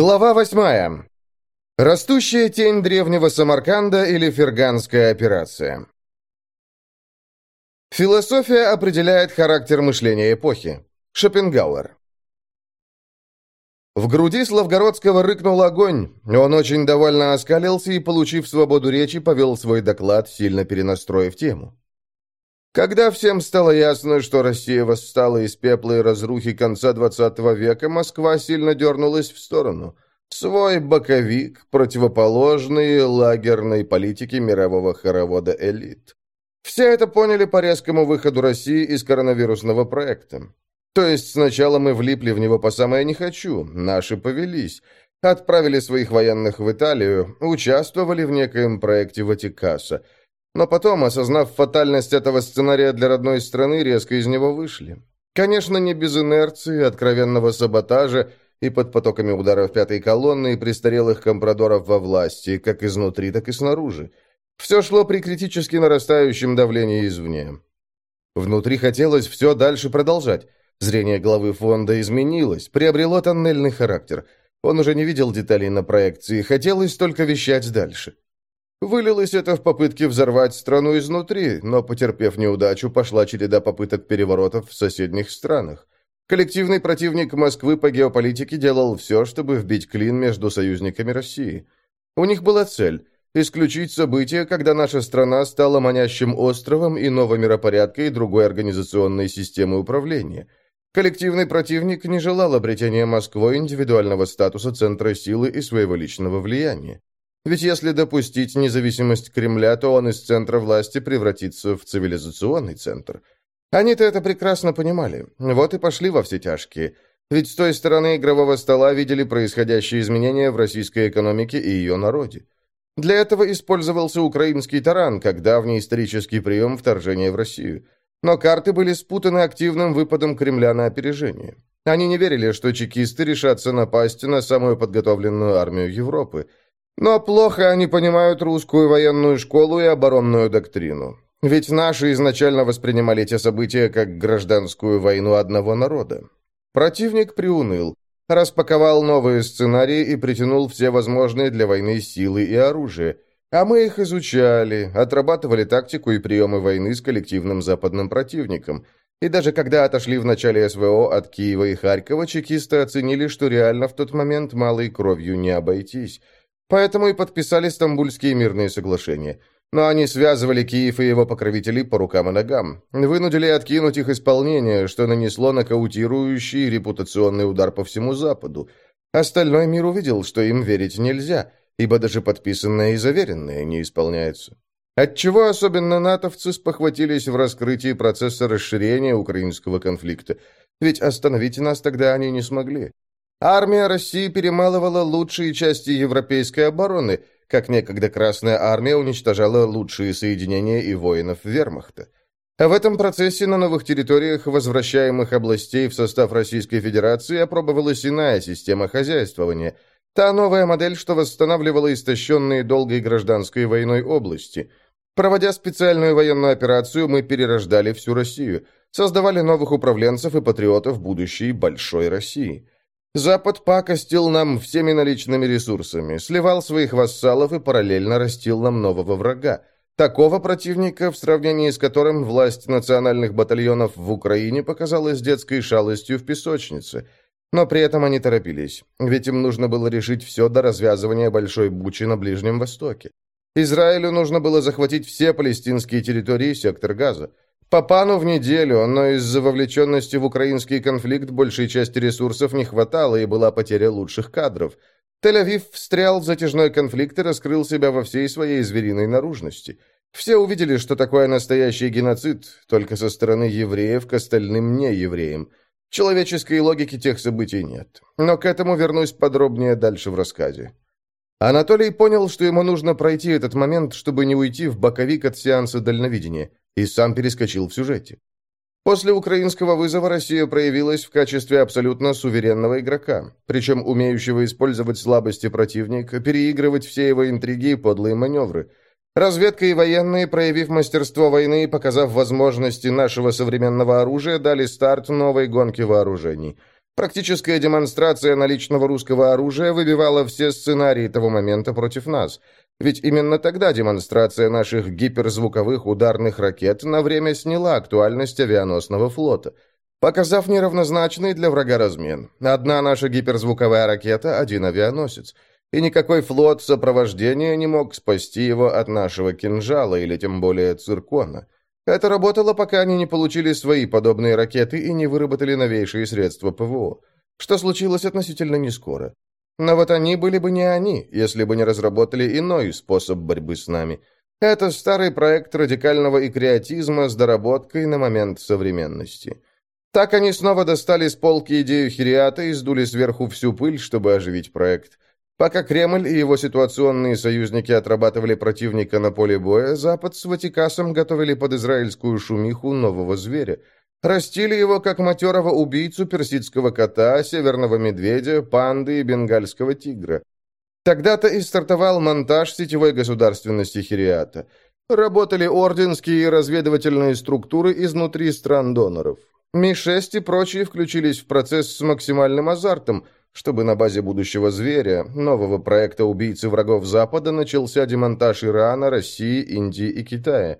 Глава восьмая. Растущая тень древнего Самарканда или Ферганская операция. Философия определяет характер мышления эпохи. Шопенгауэр. В груди Славгородского рыкнул огонь. Он очень довольно оскалился и, получив свободу речи, повел свой доклад, сильно перенастроив тему. Когда всем стало ясно, что Россия восстала из пепла и разрухи конца XX века, Москва сильно дернулась в сторону. Свой боковик, противоположный лагерной политике мирового хоровода элит. Все это поняли по резкому выходу России из коронавирусного проекта. То есть сначала мы влипли в него по самое не хочу, наши повелись, отправили своих военных в Италию, участвовали в некоем проекте Ватикаса, но потом, осознав фатальность этого сценария для родной страны, резко из него вышли. Конечно, не без инерции, откровенного саботажа и под потоками ударов пятой колонны и престарелых компрадоров во власти, как изнутри, так и снаружи. Все шло при критически нарастающем давлении извне. Внутри хотелось все дальше продолжать. Зрение главы фонда изменилось, приобрело тоннельный характер. Он уже не видел деталей на проекции, хотелось только вещать дальше. Вылилось это в попытке взорвать страну изнутри, но, потерпев неудачу, пошла череда попыток переворотов в соседних странах. Коллективный противник Москвы по геополитике делал все, чтобы вбить клин между союзниками России. У них была цель – исключить события, когда наша страна стала манящим островом иного миропорядка и другой организационной системы управления – Коллективный противник не желал обретения Москвой индивидуального статуса центра силы и своего личного влияния. Ведь если допустить независимость Кремля, то он из центра власти превратится в цивилизационный центр. Они-то это прекрасно понимали. Вот и пошли во все тяжкие. Ведь с той стороны игрового стола видели происходящие изменения в российской экономике и ее народе. Для этого использовался украинский таран, как давний исторический прием вторжения в Россию – но карты были спутаны активным выпадом Кремля на опережение. Они не верили, что чекисты решатся напасть на самую подготовленную армию Европы. Но плохо они понимают русскую военную школу и оборонную доктрину. Ведь наши изначально воспринимали эти события как гражданскую войну одного народа. Противник приуныл, распаковал новые сценарии и притянул все возможные для войны силы и оружие – а мы их изучали, отрабатывали тактику и приемы войны с коллективным западным противником. И даже когда отошли в начале СВО от Киева и Харькова, чекисты оценили, что реально в тот момент малой кровью не обойтись. Поэтому и подписали Стамбульские мирные соглашения. Но они связывали Киев и его покровителей по рукам и ногам. Вынудили откинуть их исполнение, что нанесло нокаутирующий репутационный удар по всему Западу. Остальной мир увидел, что им верить нельзя – ибо даже подписанное и заверенное не исполняется. Отчего особенно натовцы спохватились в раскрытии процесса расширения украинского конфликта, ведь остановить нас тогда они не смогли. Армия России перемалывала лучшие части европейской обороны, как некогда Красная Армия уничтожала лучшие соединения и воинов вермахта. В этом процессе на новых территориях возвращаемых областей в состав Российской Федерации опробовалась иная система хозяйствования – Та новая модель, что восстанавливала истощенные долгой гражданской войной области. Проводя специальную военную операцию, мы перерождали всю Россию, создавали новых управленцев и патриотов будущей большой России. Запад пакостил нам всеми наличными ресурсами, сливал своих вассалов и параллельно растил нам нового врага. Такого противника, в сравнении с которым власть национальных батальонов в Украине показалась детской шалостью в песочнице – но при этом они торопились, ведь им нужно было решить все до развязывания Большой Бучи на Ближнем Востоке. Израилю нужно было захватить все палестинские территории и сектор Газа. Папану в неделю, но из-за вовлеченности в украинский конфликт большей части ресурсов не хватало и была потеря лучших кадров. Тель-Авив встрял в затяжной конфликт и раскрыл себя во всей своей звериной наружности. Все увидели, что такое настоящий геноцид, только со стороны евреев к остальным неевреям. Человеческой логики тех событий нет. Но к этому вернусь подробнее дальше в рассказе. Анатолий понял, что ему нужно пройти этот момент, чтобы не уйти в боковик от сеанса дальновидения, и сам перескочил в сюжете. После украинского вызова Россия проявилась в качестве абсолютно суверенного игрока, причем умеющего использовать слабости противника, переигрывать все его интриги и подлые маневры – Разведка и военные, проявив мастерство войны и показав возможности нашего современного оружия, дали старт новой гонке вооружений. Практическая демонстрация наличного русского оружия выбивала все сценарии того момента против нас. Ведь именно тогда демонстрация наших гиперзвуковых ударных ракет на время сняла актуальность авианосного флота, показав неравнозначный для врага размен. Одна наша гиперзвуковая ракета, один авианосец. И никакой флот сопровождения не мог спасти его от нашего кинжала или тем более циркона. Это работало, пока они не получили свои подобные ракеты и не выработали новейшие средства ПВО, что случилось относительно нескоро. Но вот они были бы не они, если бы не разработали иной способ борьбы с нами. Это старый проект радикального и креатизма с доработкой на момент современности. Так они снова достали с полки идею Хириата и сдули сверху всю пыль, чтобы оживить проект. Пока Кремль и его ситуационные союзники отрабатывали противника на поле боя, Запад с Ватикасом готовили под израильскую шумиху нового зверя. Растили его как матерого убийцу персидского кота, северного медведя, панды и бенгальского тигра. Тогда-то и стартовал монтаж сетевой государственности Хириата. Работали орденские и разведывательные структуры изнутри стран-доноров. Ми-6 и прочие включились в процесс с максимальным азартом – чтобы на базе будущего зверя, нового проекта убийцы врагов Запада, начался демонтаж Ирана, России, Индии и Китая.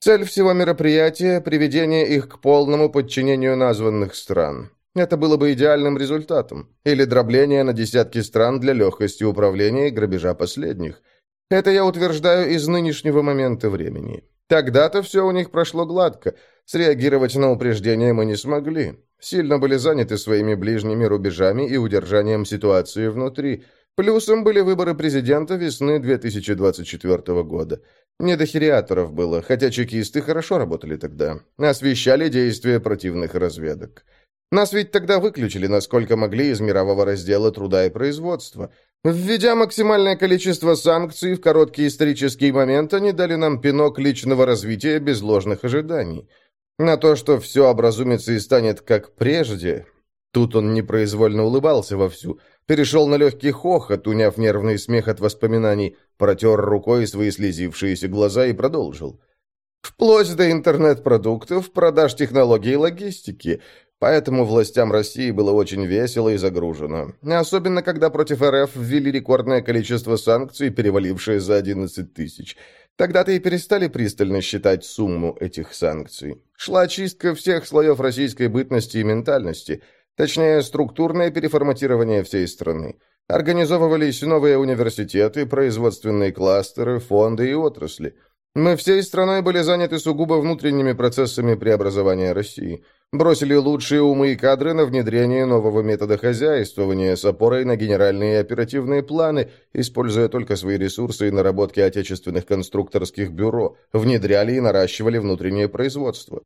Цель всего мероприятия – приведение их к полному подчинению названных стран. Это было бы идеальным результатом. Или дробление на десятки стран для легкости управления и грабежа последних. Это я утверждаю из нынешнего момента времени. Тогда-то все у них прошло гладко. Среагировать на упреждение мы не смогли. Сильно были заняты своими ближними рубежами и удержанием ситуации внутри. Плюсом были выборы президента весны 2024 года. Не до хириаторов было, хотя чекисты хорошо работали тогда. Освещали действия противных разведок. Нас ведь тогда выключили, насколько могли, из мирового раздела труда и производства. Введя максимальное количество санкций в короткий исторический момент, они дали нам пинок личного развития без ложных ожиданий. На то, что все образумится и станет как прежде, тут он непроизвольно улыбался вовсю, перешел на легкий хохот, уняв нервный смех от воспоминаний, протер рукой свои слезившиеся глаза и продолжил. Вплоть до интернет-продуктов, продаж технологий и логистики. Поэтому властям России было очень весело и загружено. Особенно, когда против РФ ввели рекордное количество санкций, перевалившее за 11 тысяч. Тогда-то и перестали пристально считать сумму этих санкций. Шла чистка всех слоев российской бытности и ментальности, точнее, структурное переформатирование всей страны. Организовывались новые университеты, производственные кластеры, фонды и отрасли. Мы всей страной были заняты сугубо внутренними процессами преобразования России – Бросили лучшие умы и кадры на внедрение нового метода хозяйствования с опорой на генеральные и оперативные планы, используя только свои ресурсы и наработки отечественных конструкторских бюро, внедряли и наращивали внутреннее производство.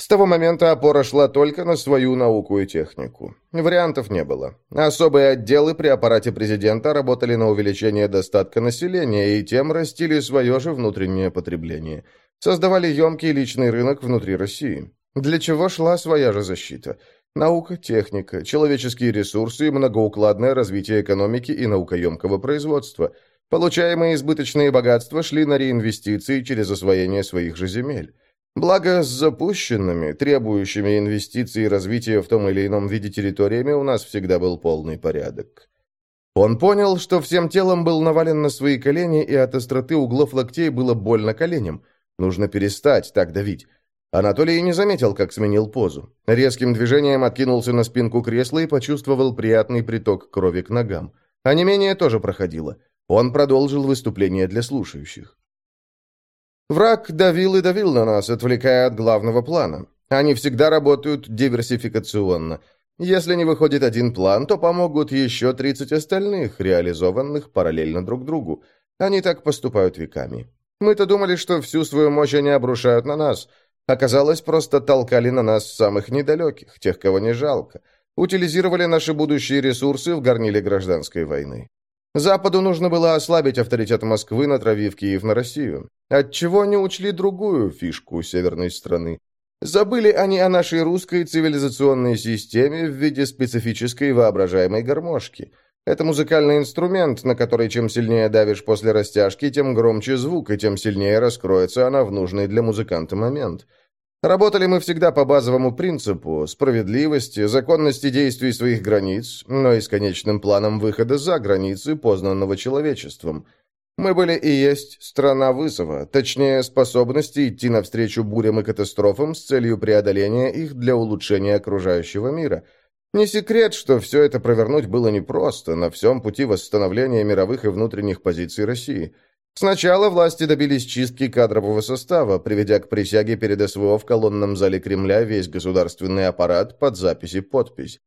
С того момента опора шла только на свою науку и технику. Вариантов не было. Особые отделы при аппарате президента работали на увеличение достатка населения и тем растили свое же внутреннее потребление. Создавали емкий личный рынок внутри России. Для чего шла своя же защита? Наука, техника, человеческие ресурсы и многоукладное развитие экономики и наукоемкого производства. Получаемые избыточные богатства шли на реинвестиции через освоение своих же земель. Благо, с запущенными, требующими инвестиций и развития в том или ином виде территориями у нас всегда был полный порядок. Он понял, что всем телом был навален на свои колени, и от остроты углов локтей было больно коленям. Нужно перестать так давить. Анатолий не заметил, как сменил позу. Резким движением откинулся на спинку кресла и почувствовал приятный приток крови к ногам. А не менее тоже проходило. Он продолжил выступление для слушающих. Враг давил и давил на нас, отвлекая от главного плана. Они всегда работают диверсификационно. Если не выходит один план, то помогут еще 30 остальных, реализованных параллельно друг другу. Они так поступают веками. Мы-то думали, что всю свою мощь они обрушают на нас – Оказалось, просто толкали на нас самых недалеких, тех, кого не жалко. Утилизировали наши будущие ресурсы в горниле гражданской войны. Западу нужно было ослабить авторитет Москвы, натравив Киев на Россию. Отчего не учли другую фишку северной страны. Забыли они о нашей русской цивилизационной системе в виде специфической воображаемой гармошки. Это музыкальный инструмент, на который чем сильнее давишь после растяжки, тем громче звук, и тем сильнее раскроется она в нужный для музыканта момент. Работали мы всегда по базовому принципу справедливости, законности действий своих границ, но и с конечным планом выхода за границы, познанного человечеством. Мы были и есть страна вызова, точнее, способности идти навстречу бурям и катастрофам с целью преодоления их для улучшения окружающего мира. Не секрет, что все это провернуть было непросто на всем пути восстановления мировых и внутренних позиций России – Сначала власти добились чистки кадрового состава, приведя к присяге перед СВО в колонном зале Кремля весь государственный аппарат под запись и подпись.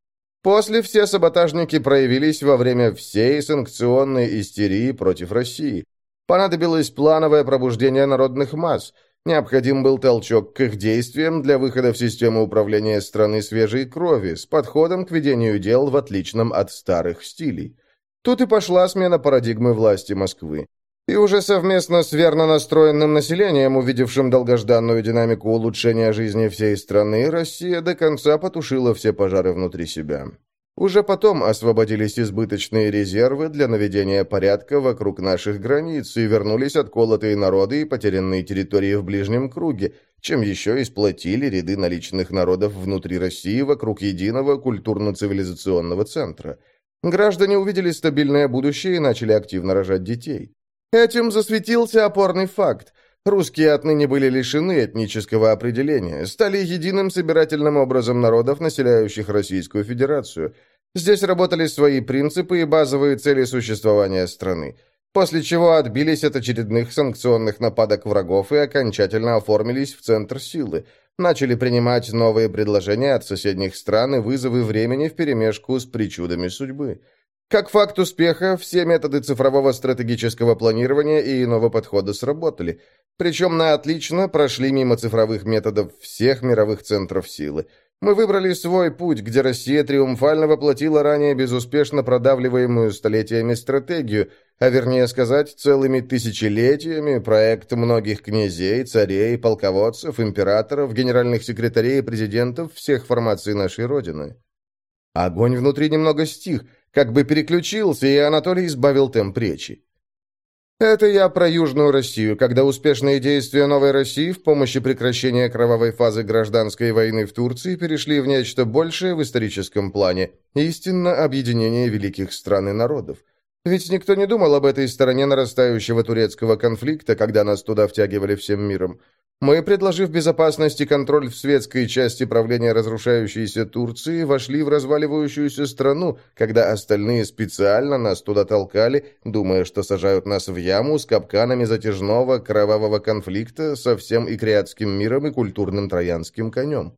После все саботажники проявились во время всей санкционной истерии против России. Понадобилось плановое пробуждение народных масс. Необходим был толчок к их действиям для выхода в систему управления страны свежей крови с подходом к ведению дел в отличном от старых стилей. Тут и пошла смена парадигмы власти Москвы. И уже совместно с верно настроенным населением, увидевшим долгожданную динамику улучшения жизни всей страны, Россия до конца потушила все пожары внутри себя. Уже потом освободились избыточные резервы для наведения порядка вокруг наших границ и вернулись отколотые народы и потерянные территории в ближнем круге, чем еще и сплотили ряды наличных народов внутри России вокруг единого культурно-цивилизационного центра. Граждане увидели стабильное будущее и начали активно рожать детей. Этим засветился опорный факт. Русские отныне были лишены этнического определения, стали единым собирательным образом народов, населяющих Российскую Федерацию. Здесь работали свои принципы и базовые цели существования страны, после чего отбились от очередных санкционных нападок врагов и окончательно оформились в центр силы, начали принимать новые предложения от соседних стран и вызовы времени вперемешку с причудами судьбы. Как факт успеха, все методы цифрового стратегического планирования и иного подхода сработали. Причем на отлично прошли мимо цифровых методов всех мировых центров силы. Мы выбрали свой путь, где Россия триумфально воплотила ранее безуспешно продавливаемую столетиями стратегию, а вернее сказать, целыми тысячелетиями проект многих князей, царей, полководцев, императоров, генеральных секретарей и президентов всех формаций нашей Родины. Огонь внутри немного стих – как бы переключился, и Анатолий избавил темп речи. Это я про Южную Россию, когда успешные действия Новой России в помощи прекращения кровавой фазы гражданской войны в Турции перешли в нечто большее в историческом плане, истинно объединение великих стран и народов. Ведь никто не думал об этой стороне нарастающего турецкого конфликта, когда нас туда втягивали всем миром. Мы, предложив безопасность и контроль в светской части правления разрушающейся Турции, вошли в разваливающуюся страну, когда остальные специально нас туда толкали, думая, что сажают нас в яму с капканами затяжного кровавого конфликта со всем икриатским миром и культурным троянским конем.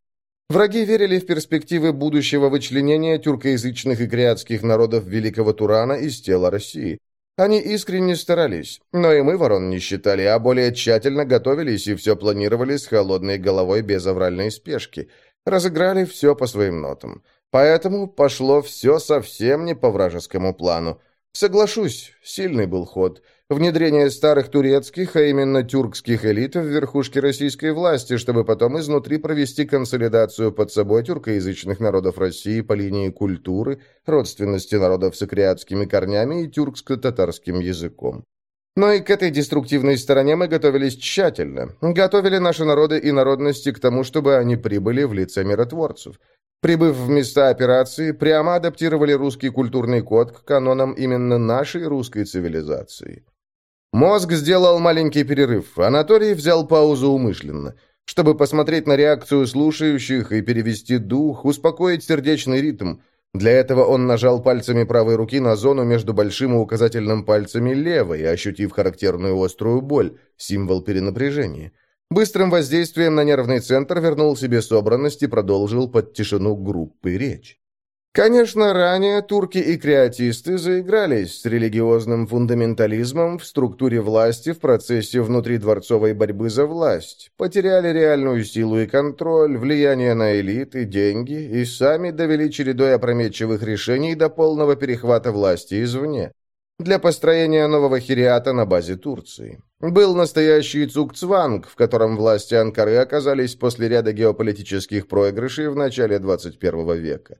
Враги верили в перспективы будущего вычленения тюркоязычных и криатских народов Великого Турана из тела России. Они искренне старались, но и мы ворон не считали, а более тщательно готовились и все планировали с холодной головой без авральной спешки. Разыграли все по своим нотам. Поэтому пошло все совсем не по вражескому плану. Соглашусь, сильный был ход. Внедрение старых турецких, а именно тюркских элит в верхушке российской власти, чтобы потом изнутри провести консолидацию под собой тюркоязычных народов России по линии культуры, родственности народов с икриатскими корнями и тюркско-татарским языком. Но и к этой деструктивной стороне мы готовились тщательно. Готовили наши народы и народности к тому, чтобы они прибыли в лице миротворцев. Прибыв в места операции, прямо адаптировали русский культурный код к канонам именно нашей русской цивилизации. Мозг сделал маленький перерыв. Анатолий взял паузу умышленно, чтобы посмотреть на реакцию слушающих и перевести дух, успокоить сердечный ритм. Для этого он нажал пальцами правой руки на зону между большим и указательным пальцами левой, ощутив характерную острую боль, символ перенапряжения. Быстрым воздействием на нервный центр вернул себе собранность и продолжил под тишину группы речь. Конечно, ранее турки и креатисты заигрались с религиозным фундаментализмом в структуре власти в процессе внутридворцовой борьбы за власть, потеряли реальную силу и контроль, влияние на элиты, деньги и сами довели чередой опрометчивых решений до полного перехвата власти извне для построения нового хириата на базе Турции. Был настоящий цукцванг, в котором власти Анкары оказались после ряда геополитических проигрышей в начале 21 века.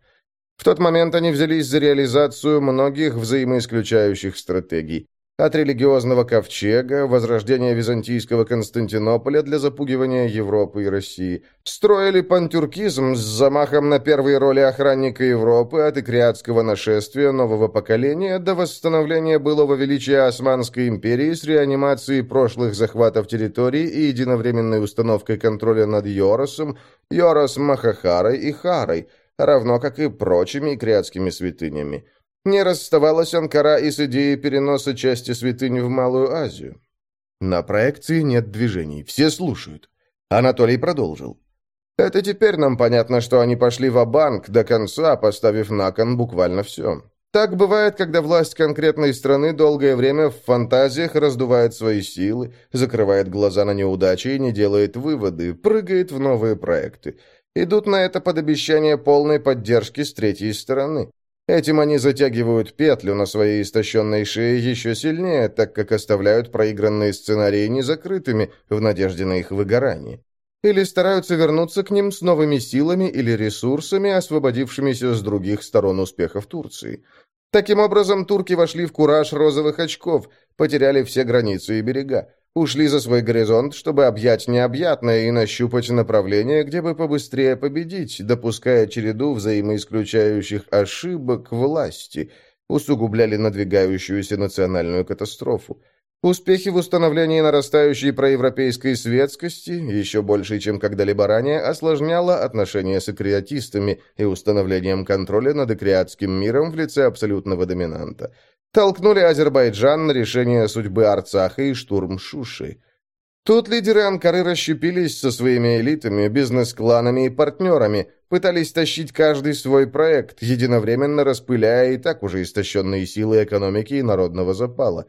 В тот момент они взялись за реализацию многих взаимоисключающих стратегий. от религиозного ковчега, возрождения византийского Константинополя для запугивания Европы и России. Строили пантюркизм с замахом на первые роли охранника Европы от икриатского нашествия нового поколения до восстановления былого величия Османской империи с реанимацией прошлых захватов территорий и единовременной установкой контроля над Йоросом, Йорос Махахарой и Харой, равно как и прочими икриатскими святынями. Не расставалась Анкара и с идеей переноса части святыни в Малую Азию. На проекции нет движений, все слушают. Анатолий продолжил. Это теперь нам понятно, что они пошли в банк до конца, поставив на кон буквально все. Так бывает, когда власть конкретной страны долгое время в фантазиях раздувает свои силы, закрывает глаза на неудачи и не делает выводы, прыгает в новые проекты. Идут на это под обещание полной поддержки с третьей стороны. Этим они затягивают петлю на своей истощенной шее еще сильнее, так как оставляют проигранные сценарии незакрытыми в надежде на их выгорание. Или стараются вернуться к ним с новыми силами или ресурсами, освободившимися с других сторон успехов Турции. Таким образом, турки вошли в кураж розовых очков, потеряли все границы и берега. Ушли за свой горизонт, чтобы объять необъятное и нащупать направление, где бы побыстрее победить, допуская череду взаимоисключающих ошибок власти, усугубляли надвигающуюся национальную катастрофу. Успехи в установлении нарастающей проевропейской светскости, еще больше, чем когда-либо ранее, осложняло отношения с акреатистами и установлением контроля над акреатским миром в лице абсолютного доминанта – толкнули Азербайджан на решение судьбы Арцаха и штурм Шуши. Тут лидеры Анкары расщепились со своими элитами, бизнес-кланами и партнерами, пытались тащить каждый свой проект, единовременно распыляя и так уже истощенные силы экономики и народного запала.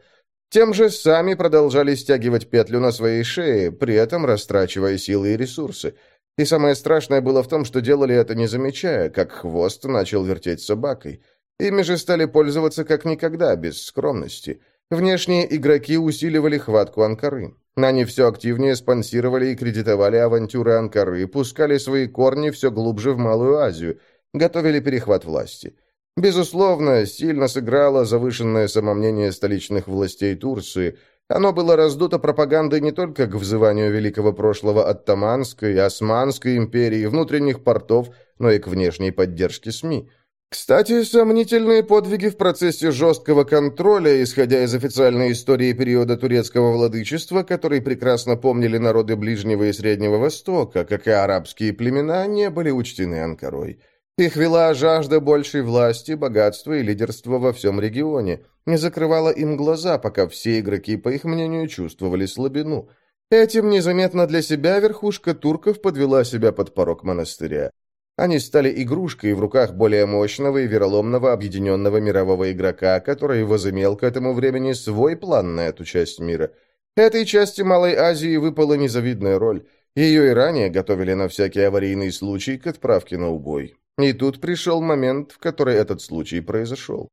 Тем же сами продолжали стягивать петлю на своей шее, при этом растрачивая силы и ресурсы. И самое страшное было в том, что делали это не замечая, как хвост начал вертеть собакой – Ими же стали пользоваться как никогда, без скромности. Внешние игроки усиливали хватку Анкары. Они все активнее спонсировали и кредитовали авантюры Анкары, пускали свои корни все глубже в Малую Азию, готовили перехват власти. Безусловно, сильно сыграло завышенное самомнение столичных властей Турции. Оно было раздуто пропагандой не только к взыванию великого прошлого Оттаманской, Османской империи, внутренних портов, но и к внешней поддержке СМИ – кстати, сомнительные подвиги в процессе жесткого контроля, исходя из официальной истории периода турецкого владычества, который прекрасно помнили народы Ближнего и Среднего Востока, как и арабские племена, не были учтены Анкарой. Их вела жажда большей власти, богатства и лидерства во всем регионе, не закрывала им глаза, пока все игроки, по их мнению, чувствовали слабину. Этим незаметно для себя верхушка турков подвела себя под порог монастыря. Они стали игрушкой в руках более мощного и вероломного объединенного мирового игрока, который возымел к этому времени свой план на эту часть мира. Этой части Малой Азии выпала незавидная роль. Ее и ранее готовили на всякий аварийный случай к отправке на убой. И тут пришел момент, в который этот случай произошел.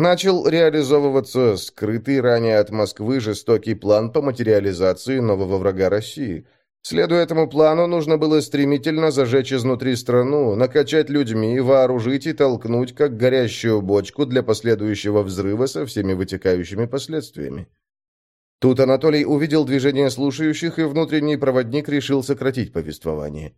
Начал реализовываться скрытый ранее от Москвы жестокий план по материализации нового врага России – Следуя этому плану, нужно было стремительно зажечь изнутри страну, накачать людьми, вооружить и толкнуть, как горящую бочку для последующего взрыва со всеми вытекающими последствиями. Тут Анатолий увидел движение слушающих, и внутренний проводник решил сократить повествование.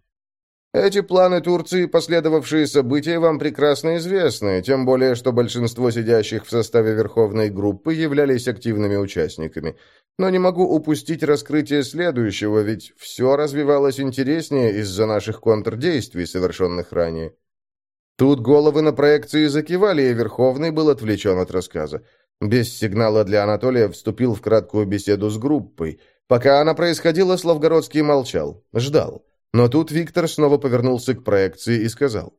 Эти планы Турции, последовавшие события, вам прекрасно известны, тем более, что большинство сидящих в составе Верховной группы являлись активными участниками. Но не могу упустить раскрытие следующего, ведь все развивалось интереснее из-за наших контрдействий, совершенных ранее. Тут головы на проекции закивали, и Верховный был отвлечен от рассказа. Без сигнала для Анатолия вступил в краткую беседу с группой. Пока она происходила, Славгородский молчал, ждал. Но тут Виктор снова повернулся к проекции и сказал.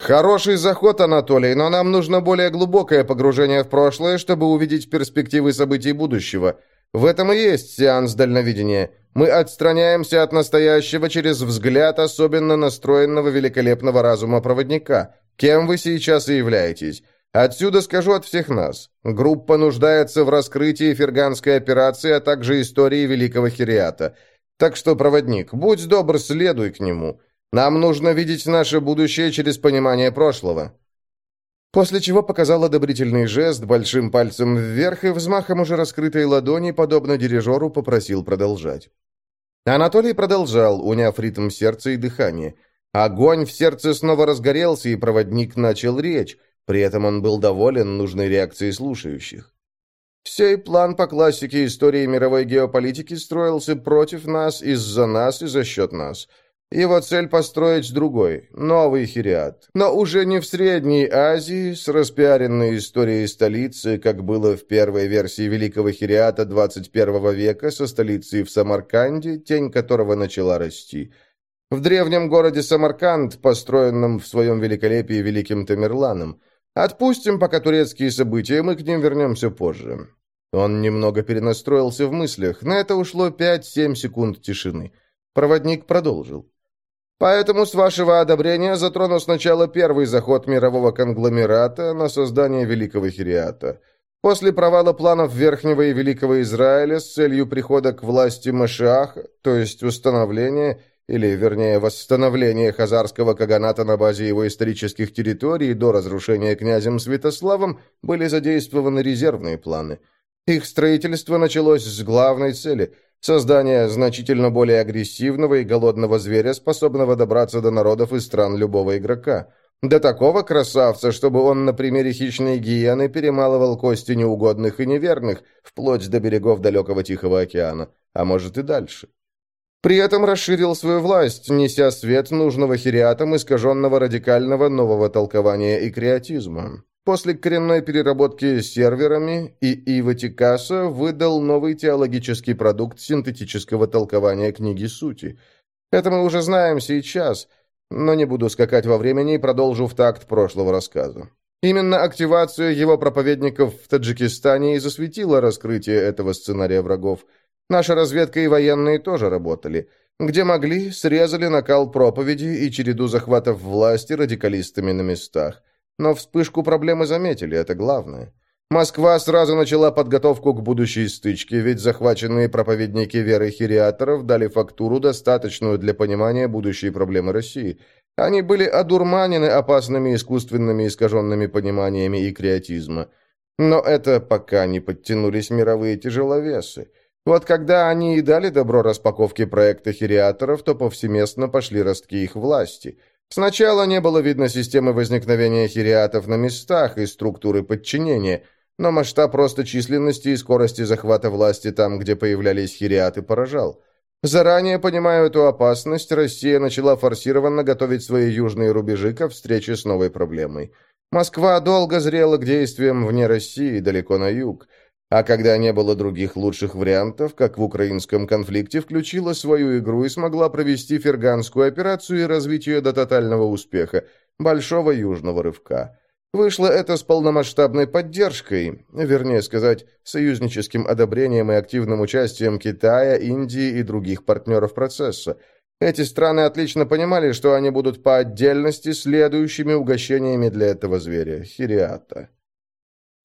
«Хороший заход, Анатолий, но нам нужно более глубокое погружение в прошлое, чтобы увидеть перспективы событий будущего. В этом и есть сеанс дальновидения. Мы отстраняемся от настоящего через взгляд особенно настроенного великолепного разума проводника. Кем вы сейчас и являетесь? Отсюда скажу от всех нас. Группа нуждается в раскрытии ферганской операции, а также истории Великого Хириата. Так что, проводник, будь добр, следуй к нему. Нам нужно видеть наше будущее через понимание прошлого». После чего показал одобрительный жест большим пальцем вверх и взмахом уже раскрытой ладони, подобно дирижеру, попросил продолжать. Анатолий продолжал, уняв ритм сердца и дыхания. Огонь в сердце снова разгорелся, и проводник начал речь, при этом он был доволен нужной реакцией слушающих. Сей план по классике истории мировой геополитики строился против нас, из-за нас и за счет нас. Его цель построить другой, новый хириат. Но уже не в Средней Азии, с распиаренной историей столицы, как было в первой версии Великого Хириата 21 века со столицей в Самарканде, тень которого начала расти. В древнем городе Самарканд, построенном в своем великолепии Великим Тамерланом – Отпустим пока турецкие события, мы к ним вернемся позже». Он немного перенастроился в мыслях. На это ушло 5-7 секунд тишины. Проводник продолжил. «Поэтому, с вашего одобрения, затрону сначала первый заход мирового конгломерата на создание Великого Хириата. После провала планов Верхнего и Великого Израиля с целью прихода к власти Машиаха, то есть установления или, вернее, восстановление хазарского каганата на базе его исторических территорий до разрушения князем Святославом, были задействованы резервные планы. Их строительство началось с главной цели – создания значительно более агрессивного и голодного зверя, способного добраться до народов и стран любого игрока. До такого красавца, чтобы он на примере хищной гиены перемалывал кости неугодных и неверных, вплоть до берегов далекого Тихого океана, а может и дальше. При этом расширил свою власть, неся свет нужного хириатам искаженного радикального нового толкования и креатизма. После коренной переработки серверами и Иватикаса выдал новый теологический продукт синтетического толкования книги сути. Это мы уже знаем сейчас, но не буду скакать во времени и продолжу в такт прошлого рассказа. Именно активация его проповедников в Таджикистане и засветила раскрытие этого сценария врагов – Наша разведка и военные тоже работали. Где могли, срезали накал проповеди и череду захватов власти радикалистами на местах. Но вспышку проблемы заметили, это главное. Москва сразу начала подготовку к будущей стычке, ведь захваченные проповедники веры хириаторов дали фактуру, достаточную для понимания будущей проблемы России. Они были одурманены опасными искусственными искаженными пониманиями и креатизма. Но это пока не подтянулись мировые тяжеловесы. Вот когда они и дали добро распаковке проекта хириаторов, то повсеместно пошли ростки их власти. Сначала не было видно системы возникновения хириатов на местах и структуры подчинения, но масштаб роста численности и скорости захвата власти там, где появлялись хириаты, поражал. Заранее понимая эту опасность, Россия начала форсированно готовить свои южные рубежи ко встрече с новой проблемой. Москва долго зрела к действиям вне России, далеко на юг. А когда не было других лучших вариантов, как в украинском конфликте, включила свою игру и смогла провести ферганскую операцию и развить ее до тотального успеха, большого южного рывка. Вышло это с полномасштабной поддержкой, вернее сказать, союзническим одобрением и активным участием Китая, Индии и других партнеров процесса. Эти страны отлично понимали, что они будут по отдельности следующими угощениями для этого зверя – хириата.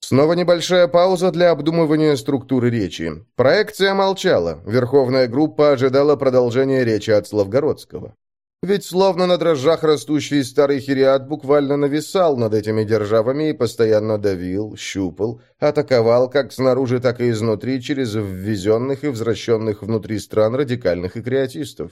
Снова небольшая пауза для обдумывания структуры речи. Проекция молчала. Верховная группа ожидала продолжения речи от Славгородского. Ведь словно на дрожжах растущий старый хириат буквально нависал над этими державами и постоянно давил, щупал, атаковал как снаружи, так и изнутри через ввезенных и возвращенных внутри стран радикальных и креатистов.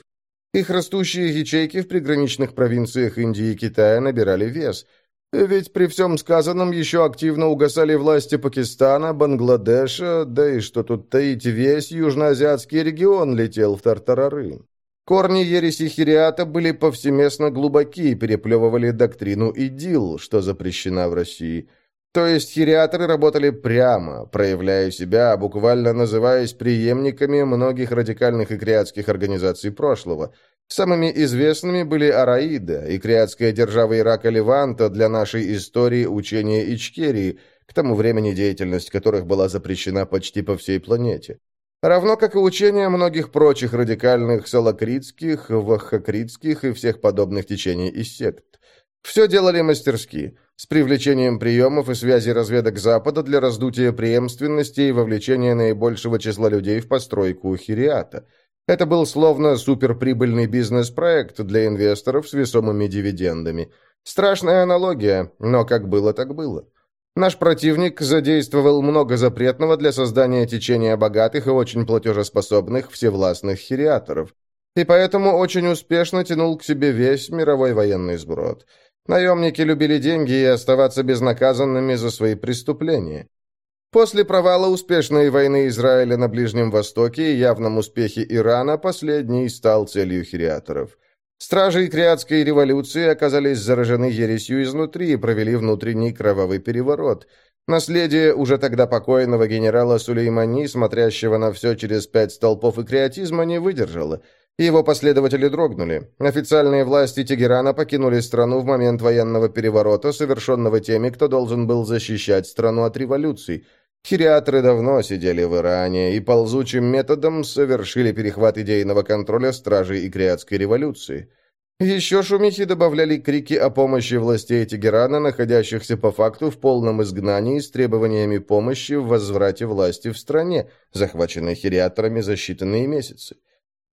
Их растущие ячейки в приграничных провинциях Индии и Китая набирали вес – ведь при всем сказанном еще активно угасали власти Пакистана, Бангладеша, да и что тут таить, весь южноазиатский регион летел в тартарары. Корни ереси Хириата были повсеместно глубоки и переплевывали доктрину ИДИЛ, что запрещена в России. То есть хириаторы работали прямо, проявляя себя, буквально называясь преемниками многих радикальных и креатских организаций прошлого – Самыми известными были Араида и креатская держава Ирака Леванта для нашей истории учения Ичкерии, к тому времени деятельность которых была запрещена почти по всей планете. Равно как и учения многих прочих радикальных салакритских, ваххакритских и всех подобных течений и сект. Все делали мастерски, с привлечением приемов и связи разведок Запада для раздутия преемственности и вовлечения наибольшего числа людей в постройку хириата – это был словно суперприбыльный бизнес-проект для инвесторов с весомыми дивидендами. Страшная аналогия, но как было, так было. Наш противник задействовал много запретного для создания течения богатых и очень платежеспособных всевластных хириаторов, и поэтому очень успешно тянул к себе весь мировой военный сброд. Наемники любили деньги и оставаться безнаказанными за свои преступления. После провала успешной войны Израиля на Ближнем Востоке и явном успехе Ирана последний стал целью хириаторов. Стражи Криатской революции оказались заражены ересью изнутри и провели внутренний кровавый переворот. Наследие уже тогда покойного генерала Сулеймани, смотрящего на все через пять столпов и креатизма, не выдержало. Его последователи дрогнули. Официальные власти Тегерана покинули страну в момент военного переворота, совершенного теми, кто должен был защищать страну от революций. Хириаторы давно сидели в Иране и ползучим методом совершили перехват идейного контроля стражей и Криатской революции. Еще шумихи добавляли крики о помощи властей Тегерана, находящихся по факту в полном изгнании с требованиями помощи в возврате власти в стране, захваченной хириаторами за считанные месяцы.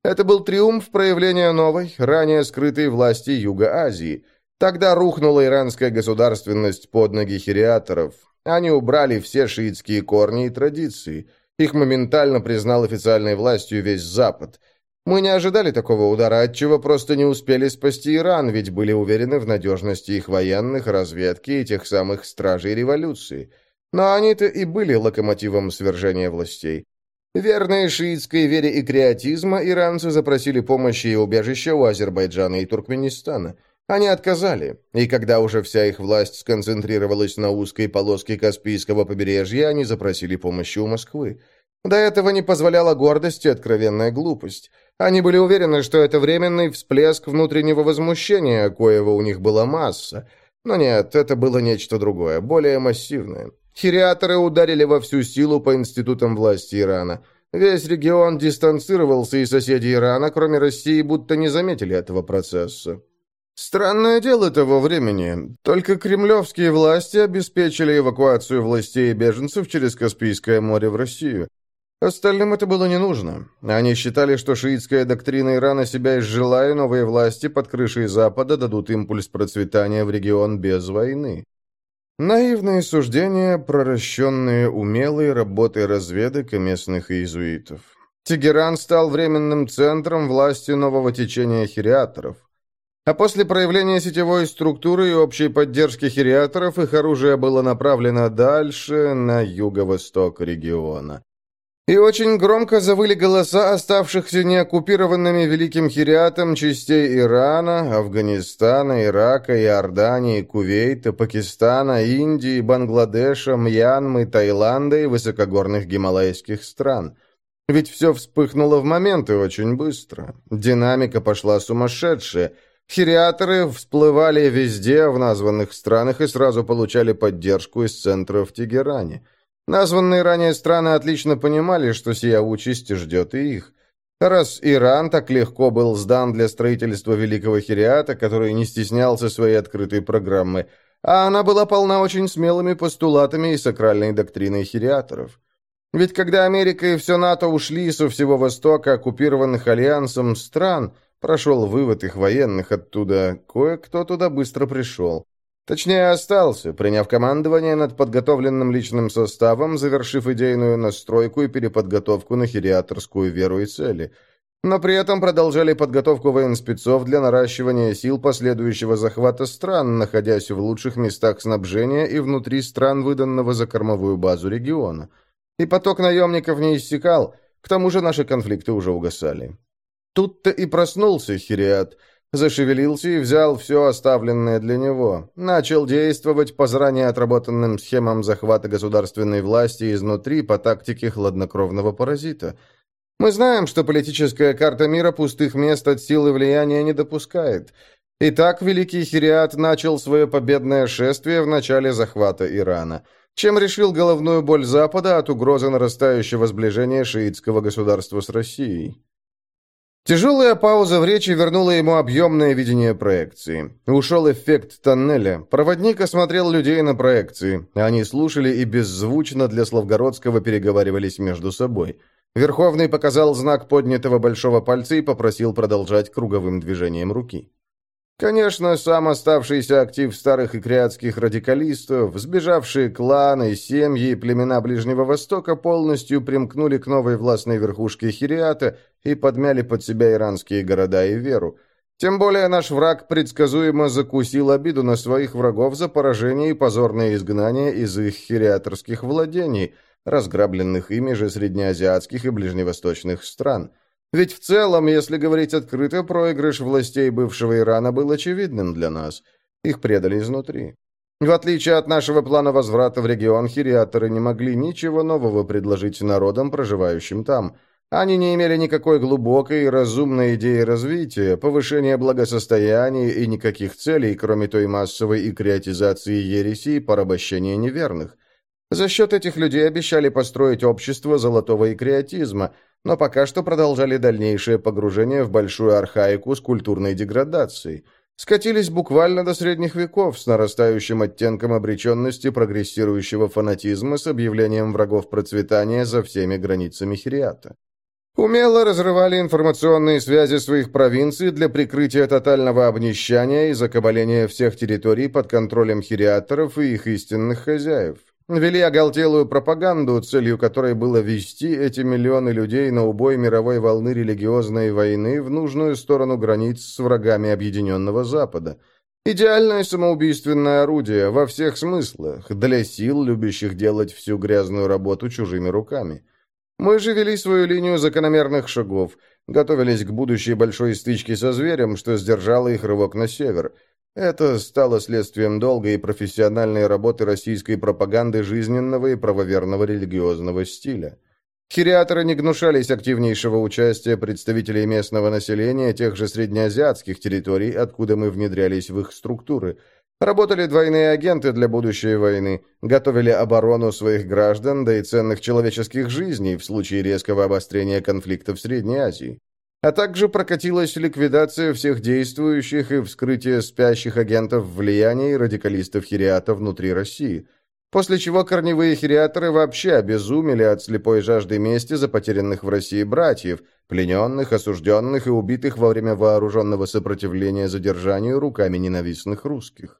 Это был триумф проявления новой, ранее скрытой власти Юга Азии. Тогда рухнула иранская государственность под ноги хириаторов. Они убрали все шиитские корни и традиции. Их моментально признал официальной властью весь Запад. Мы не ожидали такого удара, отчего просто не успели спасти Иран, ведь были уверены в надежности их военных, разведки и тех самых стражей революции. Но они-то и были локомотивом свержения властей. Верные шиитской вере и креатизма, иранцы запросили помощи и убежища у Азербайджана и Туркменистана. Они отказали, и когда уже вся их власть сконцентрировалась на узкой полоске Каспийского побережья, они запросили помощи у Москвы. До этого не позволяла гордость и откровенная глупость. Они были уверены, что это временный всплеск внутреннего возмущения, коего у них была масса. Но нет, это было нечто другое, более массивное. Хириаторы ударили во всю силу по институтам власти Ирана. Весь регион дистанцировался, и соседи Ирана, кроме России, будто не заметили этого процесса. Странное дело того времени. Только кремлевские власти обеспечили эвакуацию властей и беженцев через Каспийское море в Россию. Остальным это было не нужно. Они считали, что шиитская доктрина Ирана себя изжила, и новые власти под крышей Запада дадут импульс процветания в регион без войны. Наивные суждения, проращенные умелой работой разведок и местных иезуитов. Тегеран стал временным центром власти нового течения хириаторов. А после проявления сетевой структуры и общей поддержки хириаторов их оружие было направлено дальше, на юго-восток региона. И очень громко завыли голоса оставшихся неоккупированными Великим Хириатом частей Ирана, Афганистана, Ирака, Иордании, Кувейта, Пакистана, Индии, Бангладеша, Мьянмы, Таиланда и высокогорных гималайских стран. Ведь все вспыхнуло в моменты очень быстро. Динамика пошла сумасшедшая. Хириаторы всплывали везде в названных странах и сразу получали поддержку из центра в Тегеране. Названные ранее страны отлично понимали, что сия участь ждет и их. Раз Иран так легко был сдан для строительства Великого Хириата, который не стеснялся своей открытой программы, а она была полна очень смелыми постулатами и сакральной доктриной хириаторов. Ведь когда Америка и все НАТО ушли со всего Востока, оккупированных Альянсом стран, прошел вывод их военных оттуда, кое-кто туда быстро пришел. Точнее, остался, приняв командование над подготовленным личным составом, завершив идейную настройку и переподготовку на хириаторскую веру и цели. Но при этом продолжали подготовку военспецов для наращивания сил последующего захвата стран, находясь в лучших местах снабжения и внутри стран, выданного за кормовую базу региона. И поток наемников не иссякал, к тому же наши конфликты уже угасали. Тут-то и проснулся Хириат – Зашевелился и взял все оставленное для него. Начал действовать по заранее отработанным схемам захвата государственной власти изнутри по тактике хладнокровного паразита. Мы знаем, что политическая карта мира пустых мест от силы влияния не допускает. Итак, Великий Хириат начал свое победное шествие в начале захвата Ирана, чем решил головную боль Запада от угрозы нарастающего сближения шиитского государства с Россией. Тяжелая пауза в речи вернула ему объемное видение проекции. Ушел эффект тоннеля. Проводник осмотрел людей на проекции. Они слушали и беззвучно для Славгородского переговаривались между собой. Верховный показал знак поднятого большого пальца и попросил продолжать круговым движением руки. Конечно, сам оставшийся актив старых икриатских радикалистов, сбежавшие кланы, семьи и племена Ближнего Востока полностью примкнули к новой властной верхушке Хириата и подмяли под себя иранские города и веру. Тем более наш враг предсказуемо закусил обиду на своих врагов за поражение и позорное изгнание из их хириаторских владений, разграбленных ими же среднеазиатских и ближневосточных стран – ведь в целом, если говорить открыто, проигрыш властей бывшего Ирана был очевидным для нас. Их предали изнутри. В отличие от нашего плана возврата в регион, хириаторы не могли ничего нового предложить народам, проживающим там. Они не имели никакой глубокой и разумной идеи развития, повышения благосостояния и никаких целей, кроме той массовой икриотизации ереси и порабощения неверных. За счет этих людей обещали построить общество золотого икриотизма – но пока что продолжали дальнейшее погружение в большую архаику с культурной деградацией. Скатились буквально до средних веков с нарастающим оттенком обреченности прогрессирующего фанатизма с объявлением врагов процветания за всеми границами Хириата. Умело разрывали информационные связи своих провинций для прикрытия тотального обнищания и закабаления всех территорий под контролем хириаторов и их истинных хозяев. Вели оголтелую пропаганду, целью которой было вести эти миллионы людей на убой мировой волны религиозной войны в нужную сторону границ с врагами Объединенного Запада. Идеальное самоубийственное орудие во всех смыслах, для сил, любящих делать всю грязную работу чужими руками. Мы же вели свою линию закономерных шагов, готовились к будущей большой стычке со зверем, что сдержало их рывок на север – это стало следствием долгой и профессиональной работы российской пропаганды жизненного и правоверного религиозного стиля. Хириаторы не гнушались активнейшего участия представителей местного населения тех же среднеазиатских территорий, откуда мы внедрялись в их структуры. Работали двойные агенты для будущей войны, готовили оборону своих граждан, да и ценных человеческих жизней в случае резкого обострения конфликта в Средней Азии а также прокатилась ликвидация всех действующих и вскрытие спящих агентов влияния и радикалистов Хириата внутри России, после чего корневые хириаторы вообще обезумели от слепой жажды мести за потерянных в России братьев, плененных, осужденных и убитых во время вооруженного сопротивления задержанию руками ненавистных русских.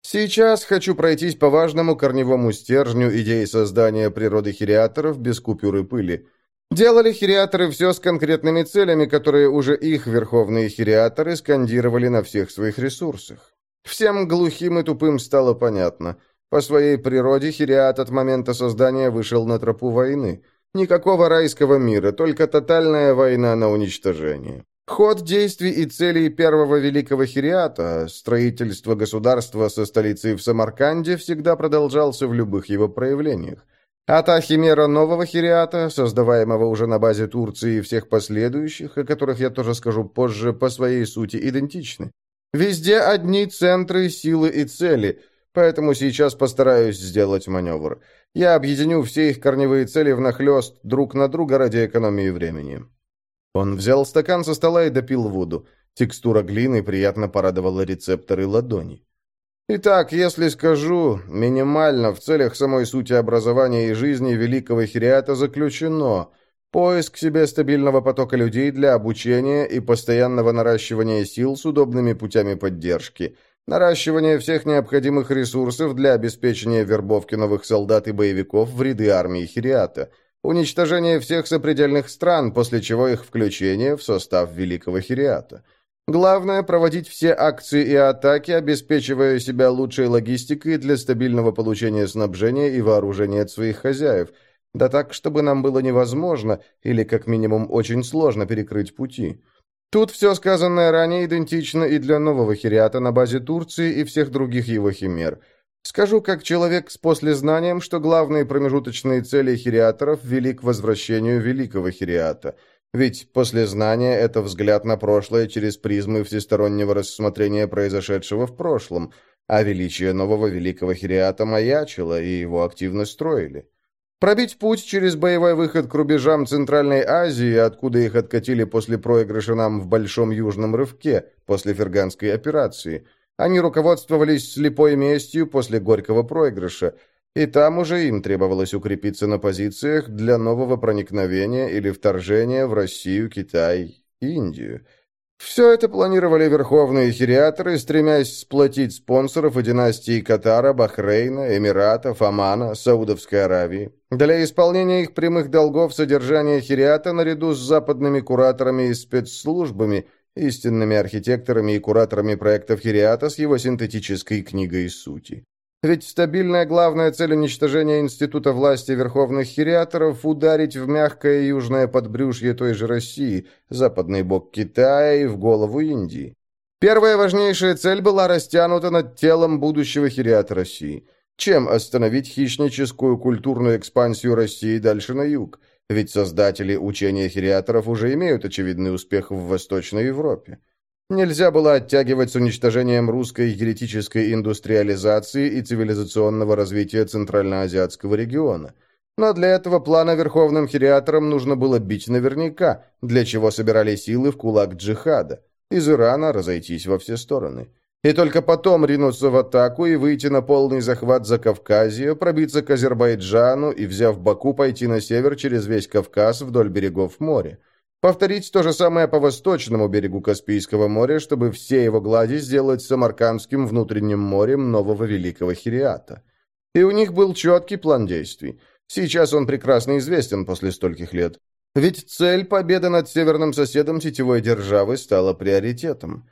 Сейчас хочу пройтись по важному корневому стержню идеи создания природы хириаторов без купюры пыли – Делали хириаторы все с конкретными целями, которые уже их верховные хириаторы скандировали на всех своих ресурсах. Всем глухим и тупым стало понятно. По своей природе хириат от момента создания вышел на тропу войны. Никакого райского мира, только тотальная война на уничтожение. Ход действий и целей первого великого хириата, строительство государства со столицей в Самарканде, всегда продолжался в любых его проявлениях. А та химера нового хириата, создаваемого уже на базе Турции и всех последующих, о которых я тоже скажу позже, по своей сути идентичны. Везде одни центры, силы и цели, поэтому сейчас постараюсь сделать маневр. Я объединю все их корневые цели внахлёст друг на друга ради экономии времени». Он взял стакан со стола и допил воду. Текстура глины приятно порадовала рецепторы ладони. Итак, если скажу, минимально в целях самой сути образования и жизни великого хириата заключено поиск себе стабильного потока людей для обучения и постоянного наращивания сил с удобными путями поддержки, наращивание всех необходимых ресурсов для обеспечения вербовки новых солдат и боевиков в ряды армии хириата, уничтожение всех сопредельных стран, после чего их включение в состав великого хириата – Главное – проводить все акции и атаки, обеспечивая себя лучшей логистикой для стабильного получения снабжения и вооружения от своих хозяев, да так, чтобы нам было невозможно, или как минимум очень сложно перекрыть пути. Тут все сказанное ранее идентично и для нового хириата на базе Турции и всех других его химер. Скажу как человек с послезнанием, что главные промежуточные цели хириаторов вели к возвращению великого хириата – ведь после знания – это взгляд на прошлое через призмы всестороннего рассмотрения произошедшего в прошлом, а величие нового великого хириата маячило, и его активно строили. Пробить путь через боевой выход к рубежам Центральной Азии, откуда их откатили после проигрыша нам в Большом Южном рывке, после Ферганской операции. Они руководствовались слепой местью после горького проигрыша – и там уже им требовалось укрепиться на позициях для нового проникновения или вторжения в Россию, Китай Индию. Все это планировали верховные хириаторы, стремясь сплотить спонсоров и династии Катара, Бахрейна, Эмиратов, Омана, Саудовской Аравии. Для исполнения их прямых долгов содержание хириата наряду с западными кураторами и спецслужбами, истинными архитекторами и кураторами проектов хириата с его синтетической книгой сути. Ведь стабильная главная цель уничтожения института власти верховных хириаторов – ударить в мягкое южное подбрюшье той же России, западный бок Китая и в голову Индии. Первая важнейшая цель была растянута над телом будущего хириата России. Чем остановить хищническую культурную экспансию России дальше на юг? Ведь создатели учения хириаторов уже имеют очевидный успех в Восточной Европе. Нельзя было оттягивать с уничтожением русской еретической индустриализации и цивилизационного развития Центральноазиатского региона. Но для этого плана верховным хириаторам нужно было бить наверняка, для чего собирали силы в кулак джихада. Из Ирана разойтись во все стороны. И только потом ринуться в атаку и выйти на полный захват за Кавказье, пробиться к Азербайджану и, взяв Баку, пойти на север через весь Кавказ вдоль берегов моря. Повторить то же самое по восточному берегу Каспийского моря, чтобы все его глади сделать Самаркандским внутренним морем нового Великого Хириата. И у них был четкий план действий. Сейчас он прекрасно известен после стольких лет. Ведь цель победы над северным соседом сетевой державы стала приоритетом.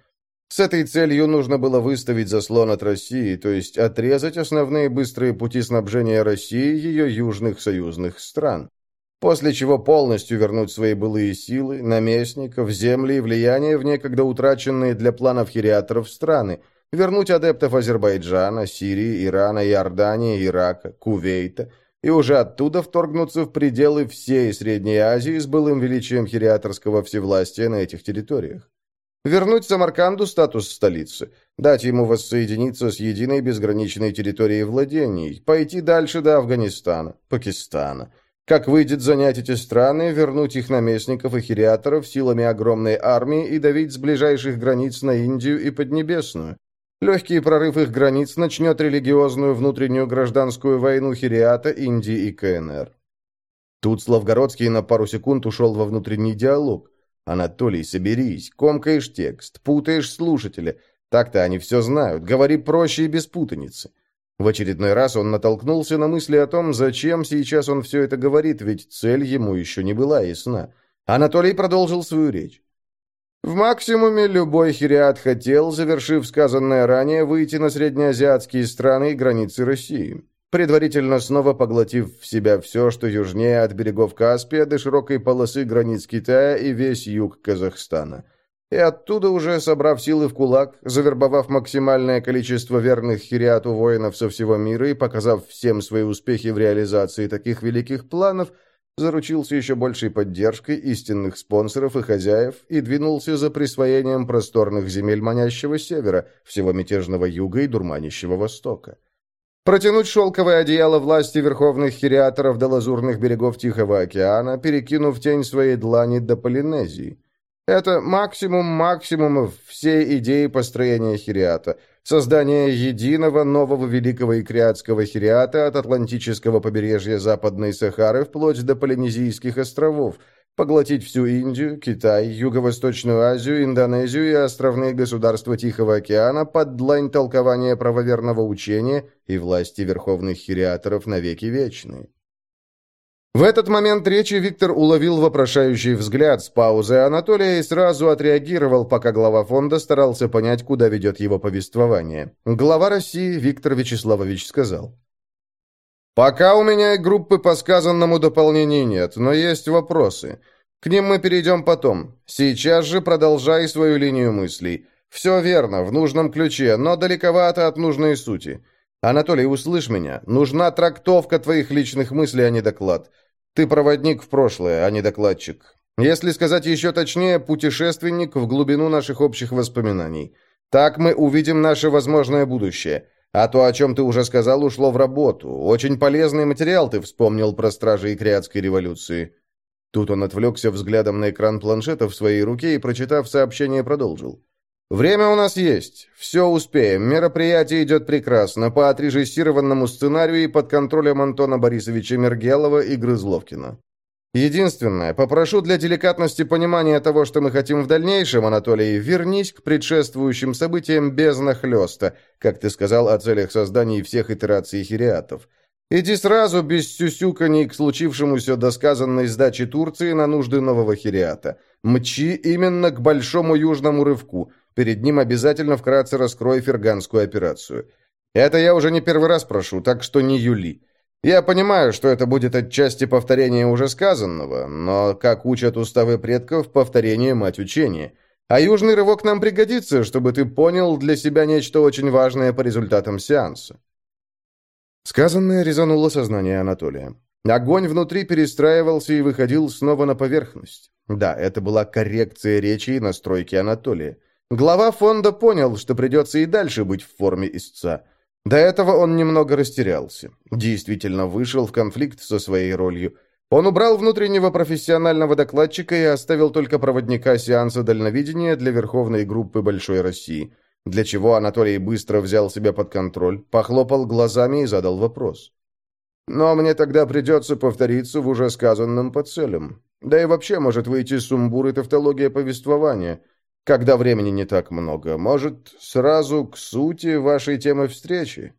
С этой целью нужно было выставить заслон от России, то есть отрезать основные быстрые пути снабжения России ее южных союзных стран после чего полностью вернуть свои былые силы, наместников, земли и влияние в некогда утраченные для планов хириаторов страны, вернуть адептов Азербайджана, Сирии, Ирана, Иордании, Ирака, Кувейта и уже оттуда вторгнуться в пределы всей Средней Азии с былым величием хириаторского всевластия на этих территориях. Вернуть Самарканду статус столицы, дать ему воссоединиться с единой безграничной территорией владений, пойти дальше до Афганистана, Пакистана – как выйдет занять эти страны, вернуть их наместников и хириаторов силами огромной армии и давить с ближайших границ на Индию и Поднебесную. Легкий прорыв их границ начнет религиозную внутреннюю гражданскую войну Хириата, Индии и КНР. Тут Славгородский на пару секунд ушел во внутренний диалог. «Анатолий, соберись, комкаешь текст, путаешь слушателя. Так-то они все знают, говори проще и без путаницы». В очередной раз он натолкнулся на мысли о том, зачем сейчас он все это говорит, ведь цель ему еще не была ясна. Анатолий продолжил свою речь. В максимуме любой хириат хотел, завершив сказанное ранее, выйти на среднеазиатские страны и границы России, предварительно снова поглотив в себя все, что южнее от берегов Каспия до широкой полосы границ Китая и весь юг Казахстана – и оттуда уже, собрав силы в кулак, завербовав максимальное количество верных хириату воинов со всего мира и показав всем свои успехи в реализации таких великих планов, заручился еще большей поддержкой истинных спонсоров и хозяев и двинулся за присвоением просторных земель манящего севера, всего мятежного юга и дурманящего востока. Протянуть шелковое одеяло власти верховных хириаторов до лазурных берегов Тихого океана, перекинув тень своей длани до Полинезии – это максимум максимумов всей идеи построения хириата. Создание единого нового великого икриатского хириата от Атлантического побережья Западной Сахары вплоть до Полинезийских островов, поглотить всю Индию, Китай, Юго-Восточную Азию, Индонезию и островные государства Тихого океана под длань толкования правоверного учения и власти верховных хириаторов навеки вечные. В этот момент речи Виктор уловил вопрошающий взгляд с паузы Анатолия и сразу отреагировал, пока глава фонда старался понять, куда ведет его повествование. Глава России Виктор Вячеславович сказал. «Пока у меня и группы по сказанному дополнению нет, но есть вопросы. К ним мы перейдем потом. Сейчас же продолжай свою линию мыслей. Все верно, в нужном ключе, но далековато от нужной сути. Анатолий, услышь меня. Нужна трактовка твоих личных мыслей, а не доклад. Ты проводник в прошлое, а не докладчик. Если сказать еще точнее, путешественник в глубину наших общих воспоминаний. Так мы увидим наше возможное будущее. А то, о чем ты уже сказал, ушло в работу. Очень полезный материал ты вспомнил про стражи Икриатской революции». Тут он отвлекся взглядом на экран планшета в своей руке и, прочитав сообщение, продолжил. «Время у нас есть. Все успеем. Мероприятие идет прекрасно, по отрежиссированному сценарию и под контролем Антона Борисовича Мергелова и Грызловкина. Единственное, попрошу для деликатности понимания того, что мы хотим в дальнейшем, Анатолий, вернись к предшествующим событиям без нахлеста, как ты сказал о целях создания всех итераций хириатов. Иди сразу, без сюсюканий, к случившемуся до сказанной сдачи Турции на нужды нового хириата. Мчи именно к большому южному рывку. Перед ним обязательно вкратце раскрой ферганскую операцию. Это я уже не первый раз прошу, так что не юли. Я понимаю, что это будет отчасти повторение уже сказанного, но, как учат уставы предков, повторение – мать учения. А южный рывок нам пригодится, чтобы ты понял для себя нечто очень важное по результатам сеанса. Сказанное резануло сознание Анатолия. Огонь внутри перестраивался и выходил снова на поверхность. Да, это была коррекция речи и настройки Анатолия. Глава фонда понял, что придется и дальше быть в форме истца – до этого он немного растерялся. Действительно вышел в конфликт со своей ролью. Он убрал внутреннего профессионального докладчика и оставил только проводника сеанса дальновидения для Верховной группы Большой России, для чего Анатолий быстро взял себя под контроль, похлопал глазами и задал вопрос. «Но мне тогда придется повториться в уже сказанном по целям. Да и вообще может выйти сумбур и тавтология повествования» когда времени не так много. Может, сразу к сути вашей темы встречи?»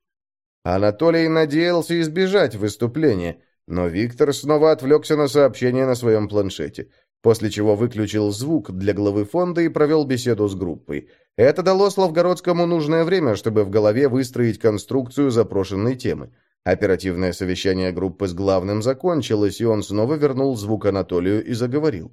Анатолий надеялся избежать выступления, но Виктор снова отвлекся на сообщение на своем планшете, после чего выключил звук для главы фонда и провел беседу с группой. Это дало Славгородскому нужное время, чтобы в голове выстроить конструкцию запрошенной темы. Оперативное совещание группы с главным закончилось, и он снова вернул звук Анатолию и заговорил.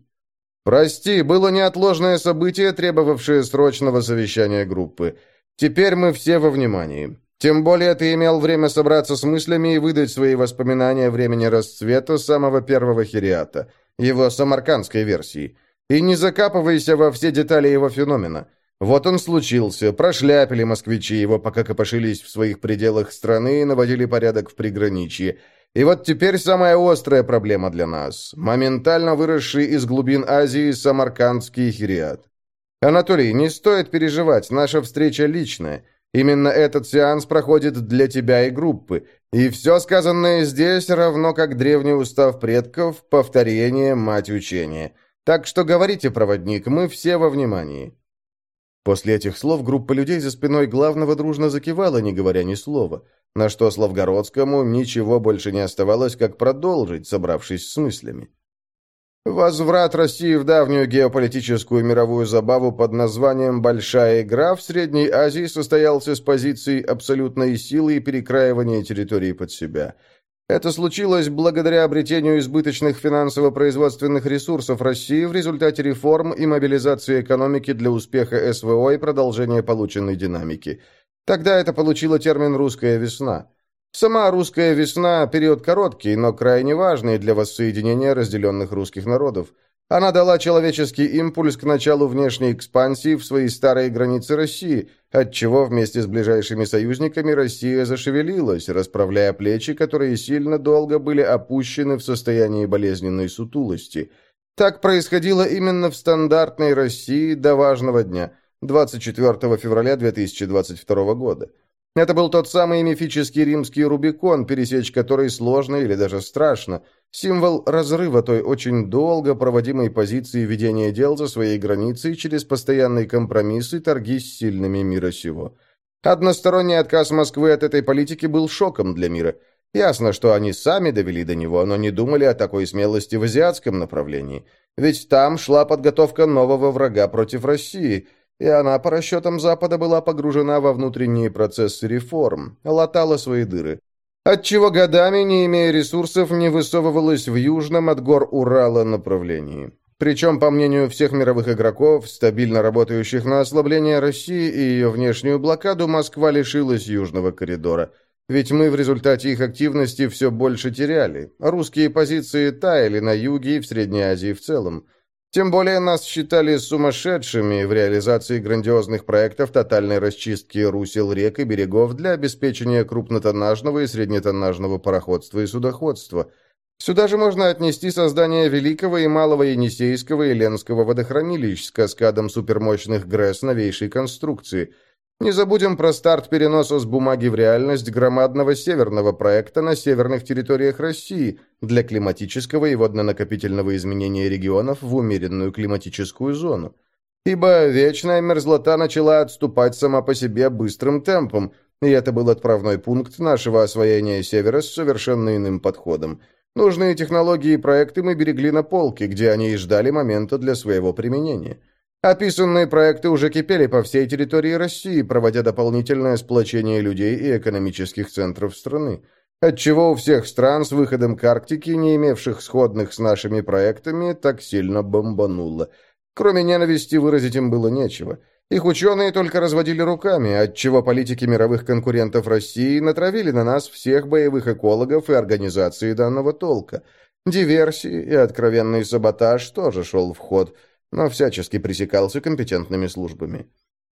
«Прости, было неотложное событие, требовавшее срочного совещания группы. Теперь мы все во внимании. Тем более ты имел время собраться с мыслями и выдать свои воспоминания времени расцвета самого первого хириата, его самаркандской версии. И не закапывайся во все детали его феномена. Вот он случился, прошляпили москвичи его, пока копошились в своих пределах страны и наводили порядок в приграничье. И вот теперь самая острая проблема для нас. Моментально выросший из глубин Азии самаркандский хириат. Анатолий, не стоит переживать, наша встреча личная. Именно этот сеанс проходит для тебя и группы. И все сказанное здесь, равно как древний устав предков, повторение, мать учения. Так что говорите, проводник, мы все во внимании». После этих слов группа людей за спиной главного дружно закивала, не говоря ни слова на что Славгородскому ничего больше не оставалось, как продолжить, собравшись с мыслями. Возврат России в давнюю геополитическую мировую забаву под названием «Большая игра» в Средней Азии состоялся с позиции абсолютной силы и перекраивания территории под себя. Это случилось благодаря обретению избыточных финансово-производственных ресурсов России в результате реформ и мобилизации экономики для успеха СВО и продолжения полученной динамики – Тогда это получило термин «русская весна». Сама русская весна – период короткий, но крайне важный для воссоединения разделенных русских народов. Она дала человеческий импульс к началу внешней экспансии в свои старые границы России, отчего вместе с ближайшими союзниками Россия зашевелилась, расправляя плечи, которые сильно долго были опущены в состоянии болезненной сутулости. Так происходило именно в стандартной России до важного дня – 24 февраля 2022 года. Это был тот самый мифический римский Рубикон, пересечь который сложно или даже страшно. Символ разрыва той очень долго проводимой позиции ведения дел за своей границей через постоянные компромиссы и торги с сильными мира сего. Односторонний отказ Москвы от этой политики был шоком для мира. Ясно, что они сами довели до него, но не думали о такой смелости в азиатском направлении. Ведь там шла подготовка нового врага против России – и она, по расчетам Запада, была погружена во внутренние процессы реформ, латала свои дыры. Отчего годами, не имея ресурсов, не высовывалась в южном от гор Урала направлении. Причем, по мнению всех мировых игроков, стабильно работающих на ослабление России и ее внешнюю блокаду, Москва лишилась южного коридора. Ведь мы в результате их активности все больше теряли. Русские позиции таяли на юге и в Средней Азии в целом. Тем более нас считали сумасшедшими в реализации грандиозных проектов тотальной расчистки русел рек и берегов для обеспечения крупнотоннажного и среднетоннажного пароходства и судоходства. Сюда же можно отнести создание Великого и Малого Енисейского и Ленского водохранилищ с каскадом супермощных ГРЭС новейшей конструкции. Не забудем про старт переноса с бумаги в реальность громадного северного проекта на северных территориях России для климатического и водно-накопительного изменения регионов в умеренную климатическую зону. Ибо вечная мерзлота начала отступать сама по себе быстрым темпом, и это был отправной пункт нашего освоения Севера с совершенно иным подходом. Нужные технологии и проекты мы берегли на полке, где они и ждали момента для своего применения. Описанные проекты уже кипели по всей территории России, проводя дополнительное сплочение людей и экономических центров страны. Отчего у всех стран с выходом к Арктике, не имевших сходных с нашими проектами, так сильно бомбануло. Кроме ненависти выразить им было нечего. Их ученые только разводили руками, отчего политики мировых конкурентов России натравили на нас всех боевых экологов и организации данного толка. Диверсии и откровенный саботаж тоже шел в ход – но всячески пресекался компетентными службами.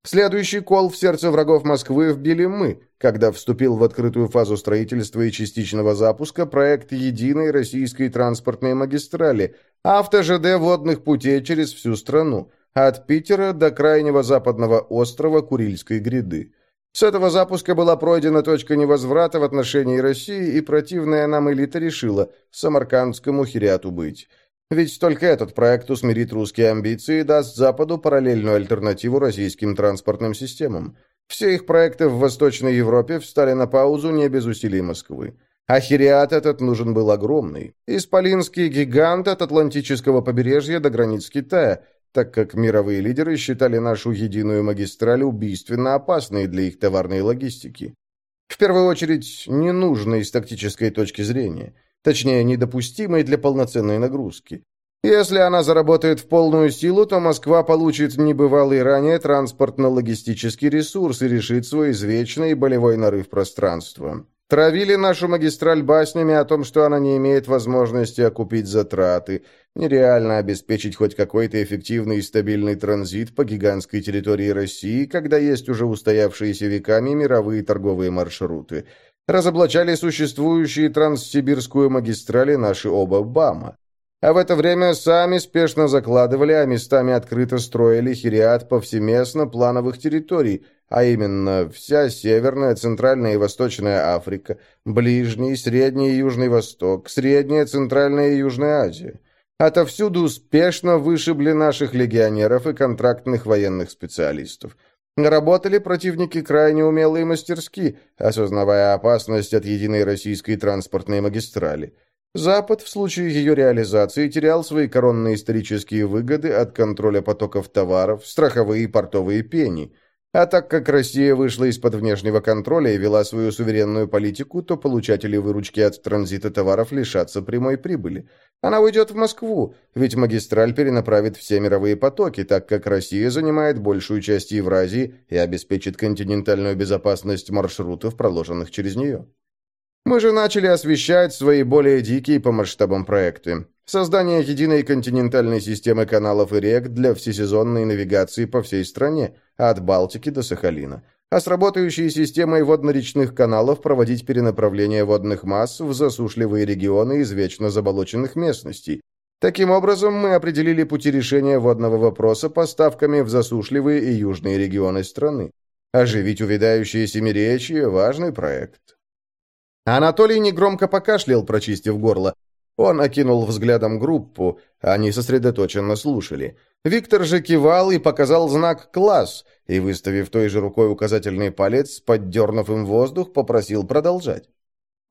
Следующий кол в сердце врагов Москвы вбили мы, когда вступил в открытую фазу строительства и частичного запуска проект единой российской транспортной магистрали, авто-ЖД водных путей через всю страну, от Питера до крайнего западного острова Курильской гряды. С этого запуска была пройдена точка невозврата в отношении России, и противная нам элита решила Самаркандскому хириату быть. Ведь только этот проект усмирит русские амбиции и даст Западу параллельную альтернативу российским транспортным системам. Все их проекты в Восточной Европе встали на паузу не без усилий Москвы. Ахириат этот нужен был огромный. Исполинский гигант от Атлантического побережья до границ Китая, так как мировые лидеры считали нашу единую магистраль убийственно опасной для их товарной логистики. В первую очередь, ненужной с тактической точки зрения – точнее, недопустимой для полноценной нагрузки. Если она заработает в полную силу, то Москва получит небывалый ранее транспортно-логистический ресурс и решит свой извечный болевой нарыв пространства. Травили нашу магистраль баснями о том, что она не имеет возможности окупить затраты. Нереально обеспечить хоть какой-то эффективный и стабильный транзит по гигантской территории России, когда есть уже устоявшиеся веками мировые торговые маршруты разоблачали существующие транссибирскую магистрали наши оба БАМа. А в это время сами спешно закладывали, а местами открыто строили хириат повсеместно плановых территорий, а именно вся Северная, Центральная и Восточная Африка, Ближний, Средний и Южный Восток, Средняя, Центральная и Южная Азия. Отовсюду успешно вышибли наших легионеров и контрактных военных специалистов – Работали противники крайне умелые мастерски, осознавая опасность от единой российской транспортной магистрали. Запад в случае ее реализации терял свои коронные исторические выгоды от контроля потоков товаров, страховые и портовые пени – а так как Россия вышла из-под внешнего контроля и вела свою суверенную политику, то получатели выручки от транзита товаров лишатся прямой прибыли. Она уйдет в Москву, ведь магистраль перенаправит все мировые потоки, так как Россия занимает большую часть Евразии и обеспечит континентальную безопасность маршрутов, проложенных через нее. Мы же начали освещать свои более дикие по масштабам проекты. Создание единой континентальной системы каналов и рек для всесезонной навигации по всей стране, от Балтики до Сахалина. А с работающей системой водно-речных каналов проводить перенаправление водных масс в засушливые регионы из вечно заболоченных местностей. Таким образом, мы определили пути решения водного вопроса поставками в засушливые и южные регионы страны. Оживить увядающее семиречье – важный проект. Анатолий негромко покашлял, прочистив горло, он окинул взглядом группу, они сосредоточенно слушали. Виктор же кивал и показал знак «класс», и, выставив той же рукой указательный палец, поддернув им воздух, попросил продолжать.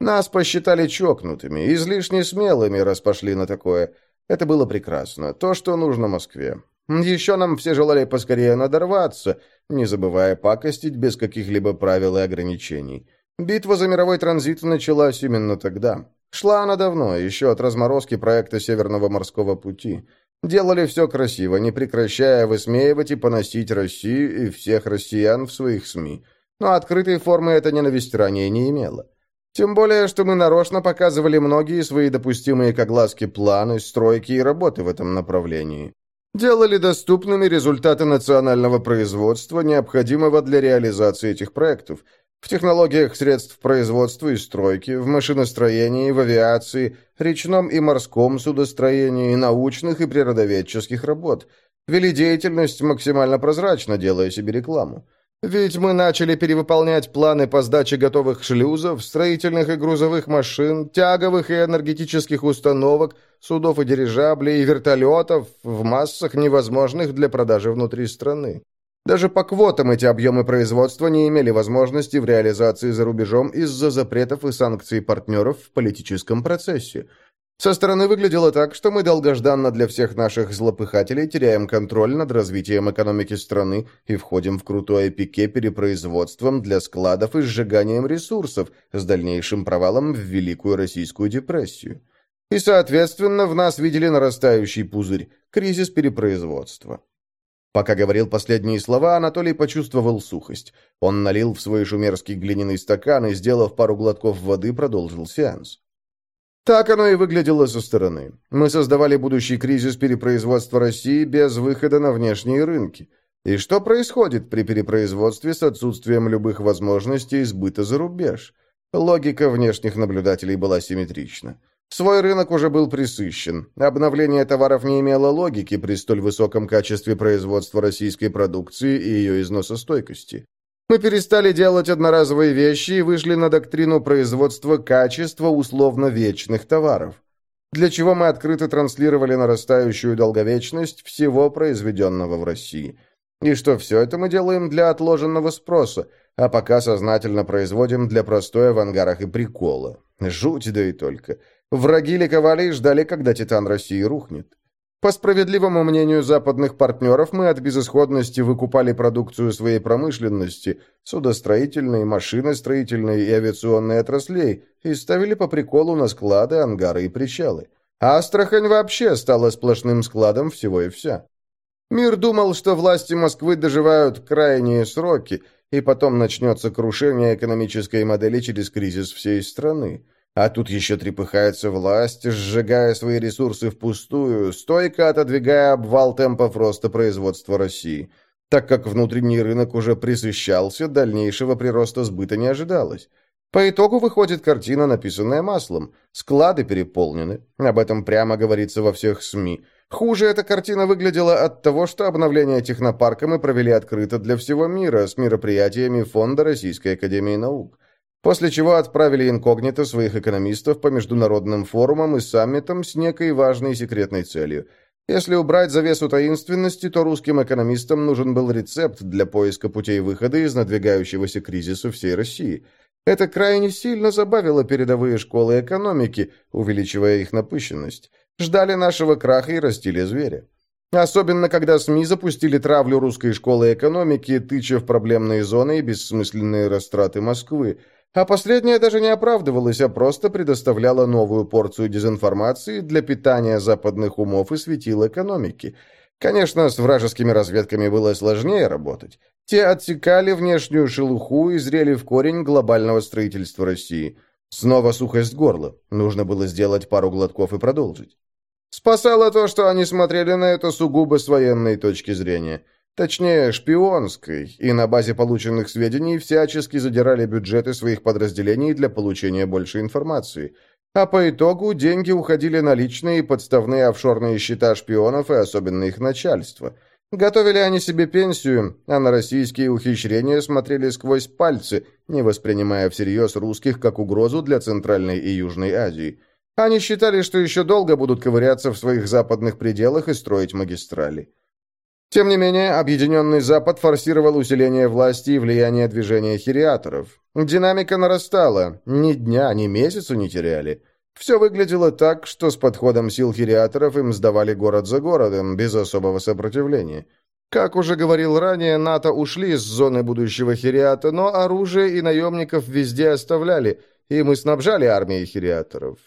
Нас посчитали чокнутыми, излишне смелыми, раз пошли на такое. Это было прекрасно, то, что нужно Москве. Еще нам все желали поскорее надорваться, не забывая пакостить без каких-либо правил и ограничений. Битва за мировой транзит началась именно тогда. Шла она давно, еще от разморозки проекта Северного морского пути. Делали все красиво, не прекращая высмеивать и поносить Россию и всех россиян в своих СМИ. Но открытой формы эта ненависть ранее не имела. Тем более, что мы нарочно показывали многие свои допустимые к планы, стройки и работы в этом направлении. Делали доступными результаты национального производства, необходимого для реализации этих проектов – в технологиях средств производства и стройки, в машиностроении, в авиации, речном и морском судостроении, научных и природоведческих работ. Вели деятельность максимально прозрачно, делая себе рекламу. Ведь мы начали перевыполнять планы по сдаче готовых шлюзов, строительных и грузовых машин, тяговых и энергетических установок, судов и дирижаблей и вертолетов в массах, невозможных для продажи внутри страны. Даже по квотам эти объемы производства не имели возможности в реализации за рубежом из-за запретов и санкций партнеров в политическом процессе – со стороны выглядело так, что мы долгожданно для всех наших злопыхателей теряем контроль над развитием экономики страны и входим в крутое пике перепроизводством для складов и сжиганием ресурсов с дальнейшим провалом в Великую Российскую депрессию. И, соответственно, в нас видели нарастающий пузырь, кризис перепроизводства. Пока говорил последние слова, Анатолий почувствовал сухость. Он налил в свой шумерский глиняный стакан и, сделав пару глотков воды, продолжил сеанс. Так оно и выглядело со стороны. Мы создавали будущий кризис перепроизводства России без выхода на внешние рынки. И что происходит при перепроизводстве с отсутствием любых возможностей сбыта за рубеж? Логика внешних наблюдателей была симметрична. Свой рынок уже был присыщен. Обновление товаров не имело логики при столь высоком качестве производства российской продукции и ее износостойкости. Мы перестали делать одноразовые вещи и вышли на доктрину производства качества условно вечных товаров, для чего мы открыто транслировали нарастающую долговечность всего произведенного в России. И что все это мы делаем для отложенного спроса, а пока сознательно производим для простоя в ангарах и прикола. Жуть да и только. Враги ликовали и ждали, когда Титан России рухнет. По справедливому мнению западных партнеров, мы от безысходности выкупали продукцию своей промышленности, судостроительной, машиностроительной и авиационной отраслей, и ставили по приколу на склады, ангары и причалы. А Астрахань вообще стала сплошным складом всего и вся. Мир думал, что власти Москвы доживают крайние сроки, и потом начнется крушение экономической модели через кризис всей страны. А тут еще трепыхается власть, сжигая свои ресурсы впустую, стойко отодвигая обвал темпов роста производства России. Так как внутренний рынок уже присыщался, дальнейшего прироста сбыта не ожидалось. По итогу выходит картина, написанная маслом. Склады переполнены. Об этом прямо говорится во всех СМИ. Хуже эта картина выглядела от того, что обновление технопарка мы провели открыто для всего мира с мероприятиями Фонда Российской Академии Наук. После чего отправили инкогнито своих экономистов по международным форумам и саммитам с некой важной секретной целью. Если убрать завесу таинственности, то русским экономистам нужен был рецепт для поиска путей выхода из надвигающегося кризиса всей России. Это крайне сильно забавило передовые школы экономики, увеличивая их напыщенность. Ждали нашего краха и растили зверя. Особенно, когда СМИ запустили травлю русской школы экономики, тыча в проблемные зоны и бессмысленные растраты Москвы – а последняя даже не оправдывалась, а просто предоставляла новую порцию дезинформации для питания западных умов и светил экономики. Конечно, с вражескими разведками было сложнее работать. Те отсекали внешнюю шелуху и зрели в корень глобального строительства России. Снова сухость горла. Нужно было сделать пару глотков и продолжить. Спасало то, что они смотрели на это сугубо с военной точки зрения – Точнее, шпионской, и на базе полученных сведений всячески задирали бюджеты своих подразделений для получения больше информации. А по итогу деньги уходили на личные и подставные офшорные счета шпионов и особенно их начальства. Готовили они себе пенсию, а на российские ухищрения смотрели сквозь пальцы, не воспринимая всерьез русских как угрозу для Центральной и Южной Азии. Они считали, что еще долго будут ковыряться в своих западных пределах и строить магистрали. Тем не менее, Объединенный Запад форсировал усиление власти и влияния движения хириаторов. Динамика нарастала, ни дня, ни месяца не теряли. Все выглядело так, что с подходом сил хириаторов им сдавали город за городом, без особого сопротивления. Как уже говорил ранее, НАТО ушли с зоны будущего хириата, но оружие и наемников везде оставляли, и мы снабжали армией хириаторов.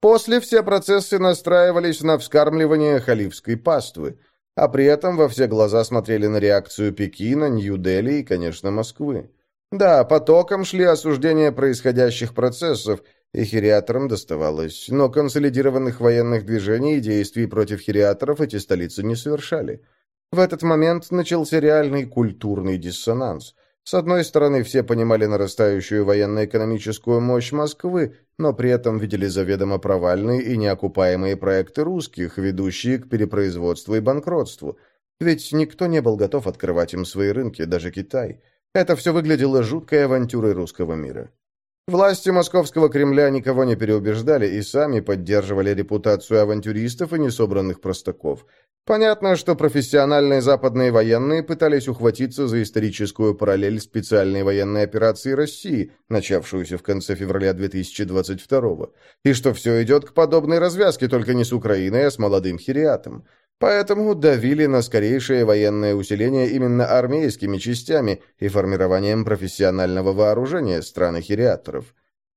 После все процессы настраивались на вскармливание халифской паствы а при этом во все глаза смотрели на реакцию Пекина, Нью-Дели и, конечно, Москвы. Да, потоком шли осуждения происходящих процессов, и хириаторам доставалось, но консолидированных военных движений и действий против хириаторов эти столицы не совершали. В этот момент начался реальный культурный диссонанс – с одной стороны, все понимали нарастающую военно-экономическую мощь Москвы, но при этом видели заведомо провальные и неокупаемые проекты русских, ведущие к перепроизводству и банкротству. Ведь никто не был готов открывать им свои рынки, даже Китай. Это все выглядело жуткой авантюрой русского мира. Власти московского Кремля никого не переубеждали и сами поддерживали репутацию авантюристов и несобранных простаков. Понятно, что профессиональные западные военные пытались ухватиться за историческую параллель специальной военной операции России, начавшуюся в конце февраля 2022 и что все идет к подобной развязке, только не с Украиной, а с молодым Хириатом. Поэтому давили на скорейшее военное усиление именно армейскими частями и формированием профессионального вооружения стран хириаторов.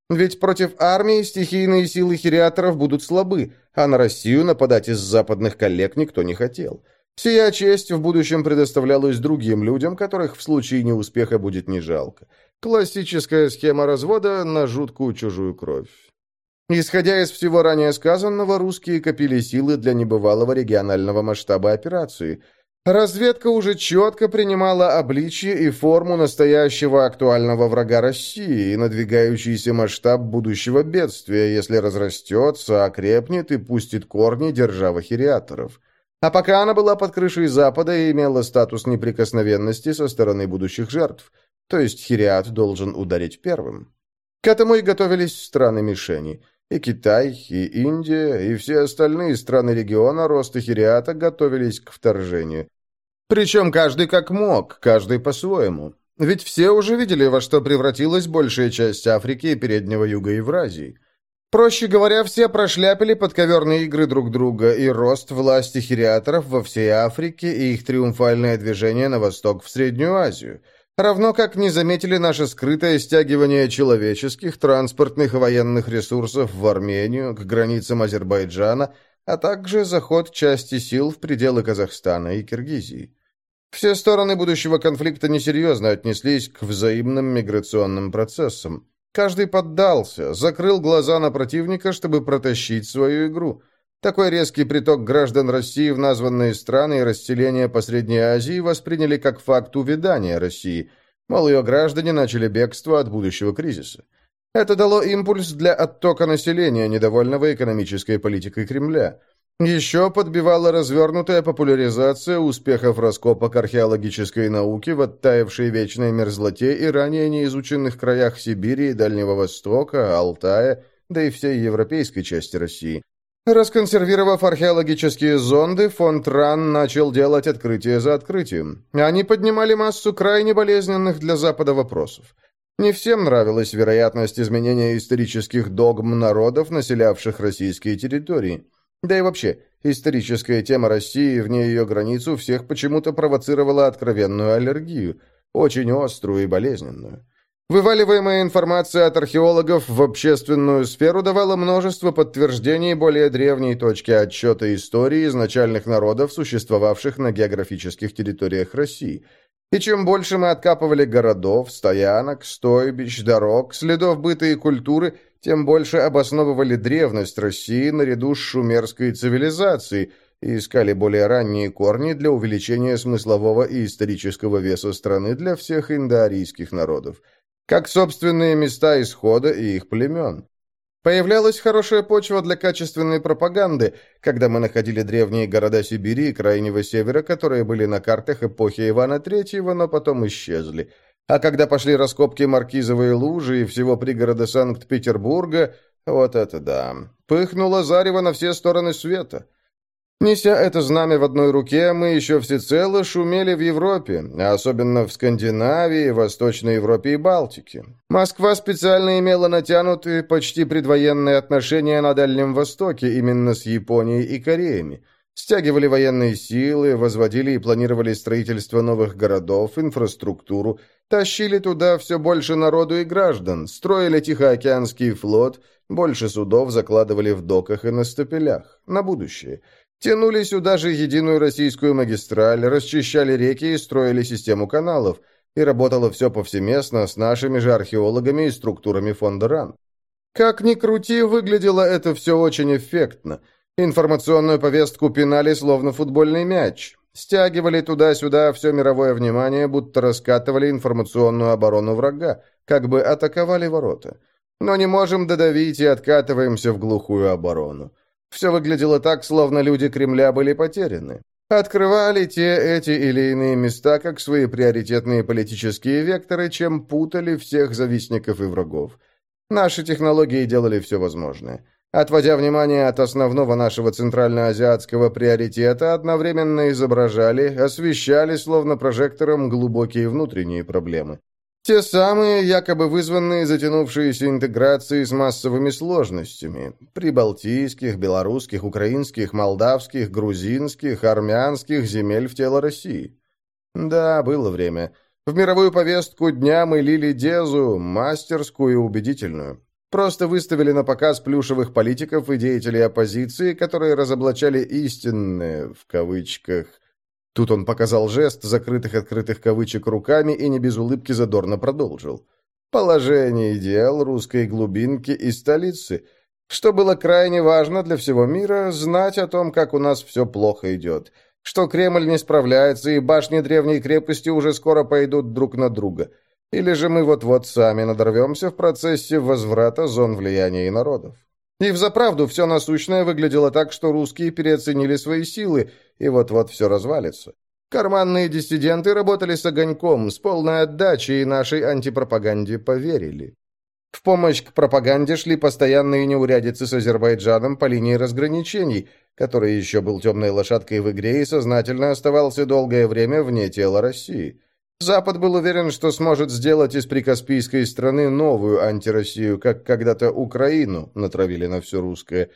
Ведь против армии стихийные силы хириаторов будут слабы, а на Россию нападать из западных коллег никто не хотел. Сия честь в будущем предоставлялась другим людям, которых в случае неуспеха будет не жалко. Классическая схема развода на жуткую чужую кровь. Исходя из всего ранее сказанного, русские копили силы для небывалого регионального масштаба операции. Разведка уже четко принимала обличие и форму настоящего актуального врага России и надвигающийся масштаб будущего бедствия, если разрастется, окрепнет и пустит корни держава хириаторов. А пока она была под крышей Запада и имела статус неприкосновенности со стороны будущих жертв, то есть хириат должен ударить первым. К этому и готовились страны-мишени – и Китай, и Индия, и все остальные страны региона роста Хириата готовились к вторжению. Причем каждый как мог, каждый по-своему. Ведь все уже видели, во что превратилась большая часть Африки и Переднего Юга Евразии. Проще говоря, все прошляпили подковерные игры друг друга и рост власти хириаторов во всей Африке и их триумфальное движение на восток в Среднюю Азию – равно как не заметили наше скрытое стягивание человеческих, транспортных и военных ресурсов в Армению, к границам Азербайджана, а также заход части сил в пределы Казахстана и Киргизии. Все стороны будущего конфликта несерьезно отнеслись к взаимным миграционным процессам. Каждый поддался, закрыл глаза на противника, чтобы протащить свою игру – такой резкий приток граждан России в названные страны и расселение по Средней Азии восприняли как факт увядания России, мол, ее граждане начали бегство от будущего кризиса. Это дало импульс для оттока населения, недовольного экономической политикой Кремля. Еще подбивала развернутая популяризация успехов раскопок археологической науки в оттаившей вечной мерзлоте и ранее неизученных краях Сибири и Дальнего Востока, Алтая, да и всей европейской части России. Расконсервировав археологические зонды, фонд РАН начал делать открытие за открытием. Они поднимали массу крайне болезненных для Запада вопросов. Не всем нравилась вероятность изменения исторических догм народов, населявших российские территории. Да и вообще, историческая тема России вне ее границу всех почему-то провоцировала откровенную аллергию, очень острую и болезненную. Вываливаемая информация от археологов в общественную сферу давала множество подтверждений более древней точки отсчета истории изначальных народов, существовавших на географических территориях России. И чем больше мы откапывали городов, стоянок, стойбищ, дорог, следов быта и культуры, тем больше обосновывали древность России наряду с шумерской цивилизацией и искали более ранние корни для увеличения смыслового и исторического веса страны для всех индоарийских народов как собственные места исхода и их племен. Появлялась хорошая почва для качественной пропаганды, когда мы находили древние города Сибири и Крайнего Севера, которые были на картах эпохи Ивана Третьего, но потом исчезли. А когда пошли раскопки Маркизовой лужи и всего пригорода Санкт-Петербурга, вот это да, пыхнуло зарево на все стороны света. Неся это знамя в одной руке, мы еще всецело шумели в Европе, а особенно в Скандинавии, Восточной Европе и Балтике. Москва специально имела натянутые почти предвоенные отношения на Дальнем Востоке именно с Японией и Кореями. Стягивали военные силы, возводили и планировали строительство новых городов, инфраструктуру, тащили туда все больше народу и граждан, строили Тихоокеанский флот, больше судов закладывали в доках и на стапелях, на будущее – Тянули сюда же единую российскую магистраль, расчищали реки и строили систему каналов. И работало все повсеместно с нашими же археологами и структурами фонда РАН. Как ни крути, выглядело это все очень эффектно. Информационную повестку пинали словно футбольный мяч. Стягивали туда-сюда все мировое внимание, будто раскатывали информационную оборону врага, как бы атаковали ворота. Но не можем додавить и откатываемся в глухую оборону. Все выглядело так, словно люди Кремля были потеряны. Открывали те, эти или иные места как свои приоритетные политические векторы, чем путали всех завистников и врагов. Наши технологии делали все возможное. Отводя внимание от основного нашего центральноазиатского приоритета, одновременно изображали, освещали словно прожектором глубокие внутренние проблемы. Те самые, якобы вызванные затянувшиеся интеграцией с массовыми сложностями. Прибалтийских, белорусских, украинских, молдавских, грузинских, армянских земель в тело России. Да, было время. В мировую повестку дня мы лили Дезу, мастерскую и убедительную. Просто выставили на показ плюшевых политиков и деятелей оппозиции, которые разоблачали истинные, в кавычках, Тут он показал жест закрытых-открытых кавычек руками и не без улыбки задорно продолжил. Положение дел русской глубинки и столицы, что было крайне важно для всего мира, знать о том, как у нас все плохо идет, что Кремль не справляется и башни древней крепости уже скоро пойдут друг на друга, или же мы вот-вот сами надорвемся в процессе возврата зон влияния и народов. И взаправду все насущное выглядело так, что русские переоценили свои силы, и вот-вот все развалится. Карманные диссиденты работали с огоньком, с полной отдачей, и нашей антипропаганде поверили. В помощь к пропаганде шли постоянные неурядицы с Азербайджаном по линии разграничений, который еще был темной лошадкой в игре и сознательно оставался долгое время вне тела России. Запад был уверен, что сможет сделать из прикаспийской страны новую антироссию, как когда-то Украину натравили на все русское.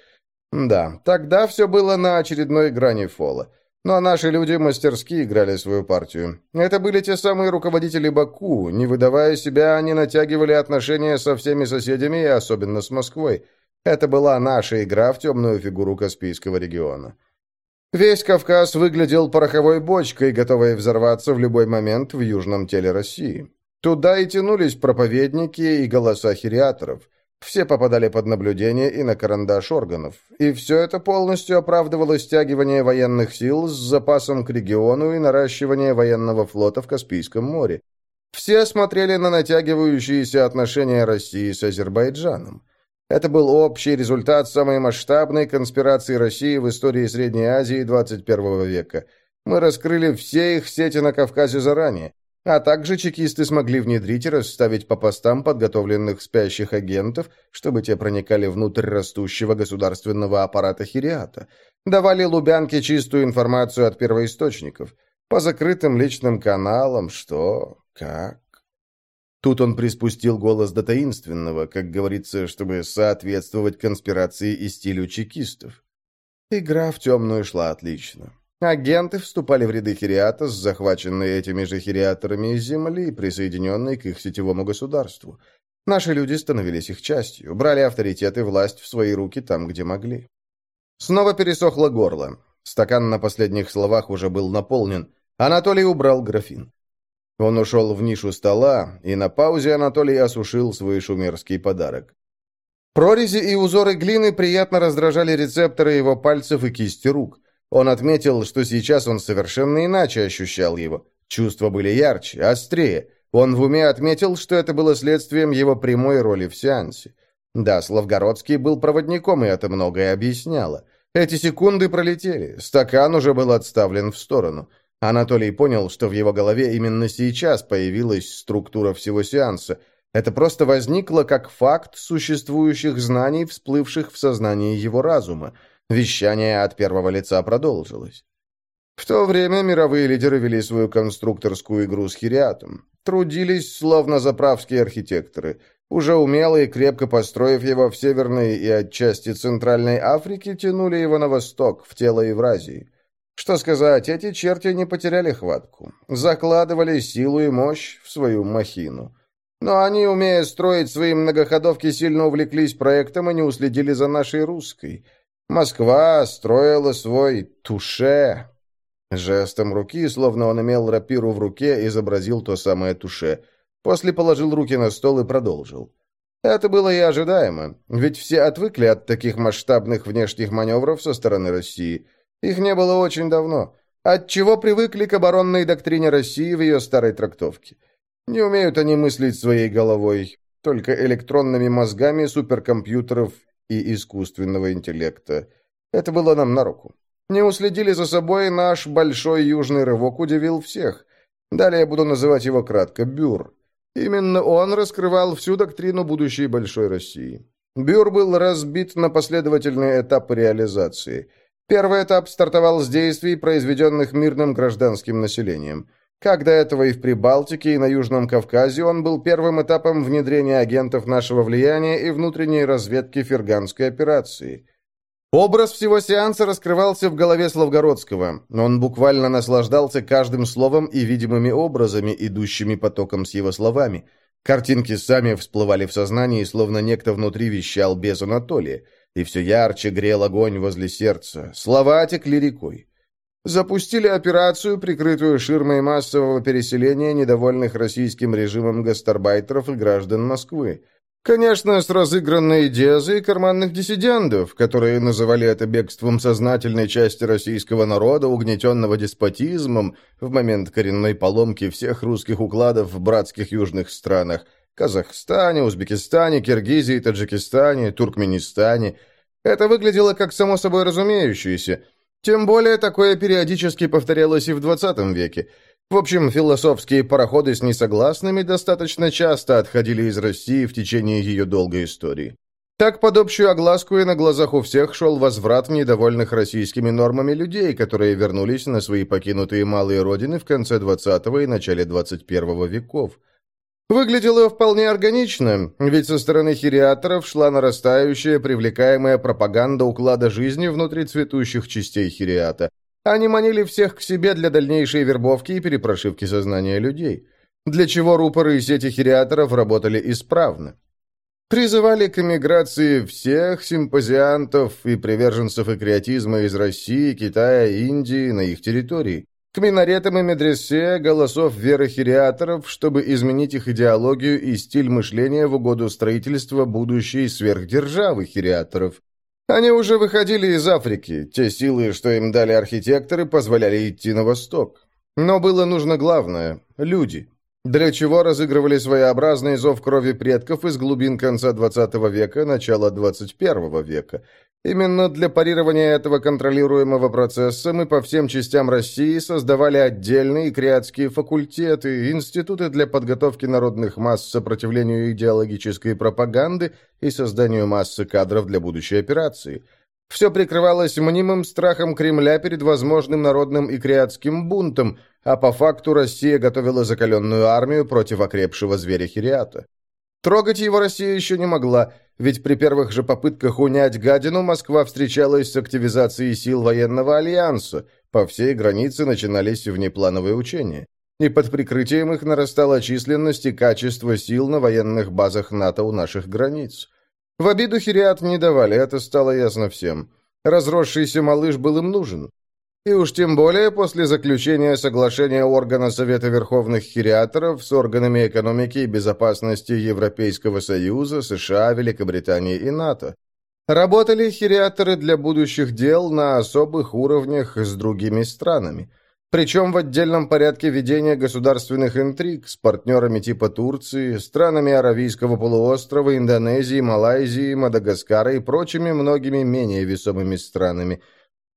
Да, тогда все было на очередной грани фола. Но наши люди мастерски играли свою партию. Это были те самые руководители Баку. Не выдавая себя, они натягивали отношения со всеми соседями и особенно с Москвой. Это была наша игра в темную фигуру Каспийского региона. Весь Кавказ выглядел пороховой бочкой, готовой взорваться в любой момент в южном теле России. Туда и тянулись проповедники и голоса хириаторов. Все попадали под наблюдение и на карандаш органов. И все это полностью оправдывало стягивание военных сил с запасом к региону и наращивание военного флота в Каспийском море. Все смотрели на натягивающиеся отношения России с Азербайджаном. Это был общий результат самой масштабной конспирации России в истории Средней Азии 21 века. Мы раскрыли все их сети на Кавказе заранее, а также чекисты смогли внедрить и расставить по постам подготовленных спящих агентов, чтобы те проникали внутрь растущего государственного аппарата Хириата, давали Лубянке чистую информацию от первоисточников, по закрытым личным каналам, что, как. Тут он приспустил голос до таинственного, как говорится, чтобы соответствовать конспирации и стилю чекистов. Игра в темную шла отлично. Агенты вступали в ряды Хириата, захваченные этими же Хириаторами земли, присоединенной к их сетевому государству. Наши люди становились их частью, брали авторитет и власть в свои руки там, где могли. Снова пересохло горло. Стакан на последних словах уже был наполнен. Анатолий убрал графин. Он ушел в нишу стола, и на паузе Анатолий осушил свой шумерский подарок. Прорези и узоры глины приятно раздражали рецепторы его пальцев и кисти рук. Он отметил, что сейчас он совершенно иначе ощущал его. Чувства были ярче, острее. Он в уме отметил, что это было следствием его прямой роли в сеансе. Да, Славгородский был проводником, и это многое объясняло. Эти секунды пролетели, стакан уже был отставлен в сторону. Анатолий понял, что в его голове именно сейчас появилась структура всего сеанса. Это просто возникло как факт существующих знаний, всплывших в сознании его разума. Вещание от первого лица продолжилось. В то время мировые лидеры вели свою конструкторскую игру с Хириатом. Трудились, словно заправские архитекторы. Уже умело и крепко построив его в Северной и отчасти Центральной Африке, тянули его на восток, в тело Евразии. Что сказать, эти черти не потеряли хватку. Закладывали силу и мощь в свою махину. Но они, умея строить свои многоходовки, сильно увлеклись проектом и не уследили за нашей русской. Москва строила свой туше. Жестом руки, словно он имел рапиру в руке, изобразил то самое туше. После положил руки на стол и продолжил. Это было и ожидаемо, ведь все отвыкли от таких масштабных внешних маневров со стороны России – их не было очень давно. Отчего привыкли к оборонной доктрине России в ее старой трактовке. Не умеют они мыслить своей головой, только электронными мозгами суперкомпьютеров и искусственного интеллекта. Это было нам на руку. Не уследили за собой, наш большой южный рывок удивил всех. Далее буду называть его кратко Бюр. Именно он раскрывал всю доктрину будущей большой России. Бюр был разбит на последовательные этапы реализации. Первый этап стартовал с действий, произведенных мирным гражданским населением. Как до этого и в Прибалтике, и на Южном Кавказе, он был первым этапом внедрения агентов нашего влияния и внутренней разведки ферганской операции – Образ всего сеанса раскрывался в голове Славгородского. Он буквально наслаждался каждым словом и видимыми образами, идущими потоком с его словами. Картинки сами всплывали в сознании, словно некто внутри вещал без Анатолия. И все ярче грел огонь возле сердца. Слова текли рекой. Запустили операцию, прикрытую ширмой массового переселения недовольных российским режимом гастарбайтеров и граждан Москвы. Конечно, с разыгранной дезой карманных диссидентов, которые называли это бегством сознательной части российского народа, угнетенного деспотизмом в момент коренной поломки всех русских укладов в братских южных странах – Казахстане, Узбекистане, Киргизии, Таджикистане, Туркменистане. Это выглядело как само собой разумеющееся. Тем более такое периодически повторялось и в 20 веке – в общем, философские пароходы с несогласными достаточно часто отходили из России в течение ее долгой истории. Так под общую огласку и на глазах у всех шел возврат недовольных российскими нормами людей, которые вернулись на свои покинутые малые родины в конце XX и начале XXI веков. Выглядело вполне органично, ведь со стороны хириаторов шла нарастающая, привлекаемая пропаганда уклада жизни внутри цветущих частей хириата – они манили всех к себе для дальнейшей вербовки и перепрошивки сознания людей, для чего рупоры и сети хириаторов работали исправно. Призывали к эмиграции всех симпозиантов и приверженцев экреатизма из России, Китая, Индии на их территории, к минаретам и медресе голосов веры хириаторов, чтобы изменить их идеологию и стиль мышления в угоду строительства будущей сверхдержавы хириаторов, они уже выходили из Африки. Те силы, что им дали архитекторы, позволяли идти на восток. Но было нужно главное – люди. Для чего разыгрывали своеобразный зов крови предков из глубин конца XX века, начала XXI века. Именно для парирования этого контролируемого процесса мы по всем частям России создавали отдельные креатские факультеты, институты для подготовки народных масс сопротивлению идеологической пропаганды и созданию массы кадров для будущей операции. Все прикрывалось мнимым страхом Кремля перед возможным народным и креатским бунтом, а по факту Россия готовила закаленную армию против окрепшего зверя Хириата. Трогать его Россия еще не могла, ведь при первых же попытках унять гадину Москва встречалась с активизацией сил военного альянса, по всей границе начинались внеплановые учения. И под прикрытием их нарастала численность и качество сил на военных базах НАТО у наших границ. В обиду Хириат не давали, это стало ясно всем. Разросшийся малыш был им нужен. И уж тем более после заключения соглашения органа Совета Верховных Хириаторов с органами экономики и безопасности Европейского Союза, США, Великобритании и НАТО. Работали хириаторы для будущих дел на особых уровнях с другими странами. Причем в отдельном порядке ведения государственных интриг с партнерами типа Турции, странами Аравийского полуострова, Индонезии, Малайзии, Мадагаскара и прочими многими менее весомыми странами –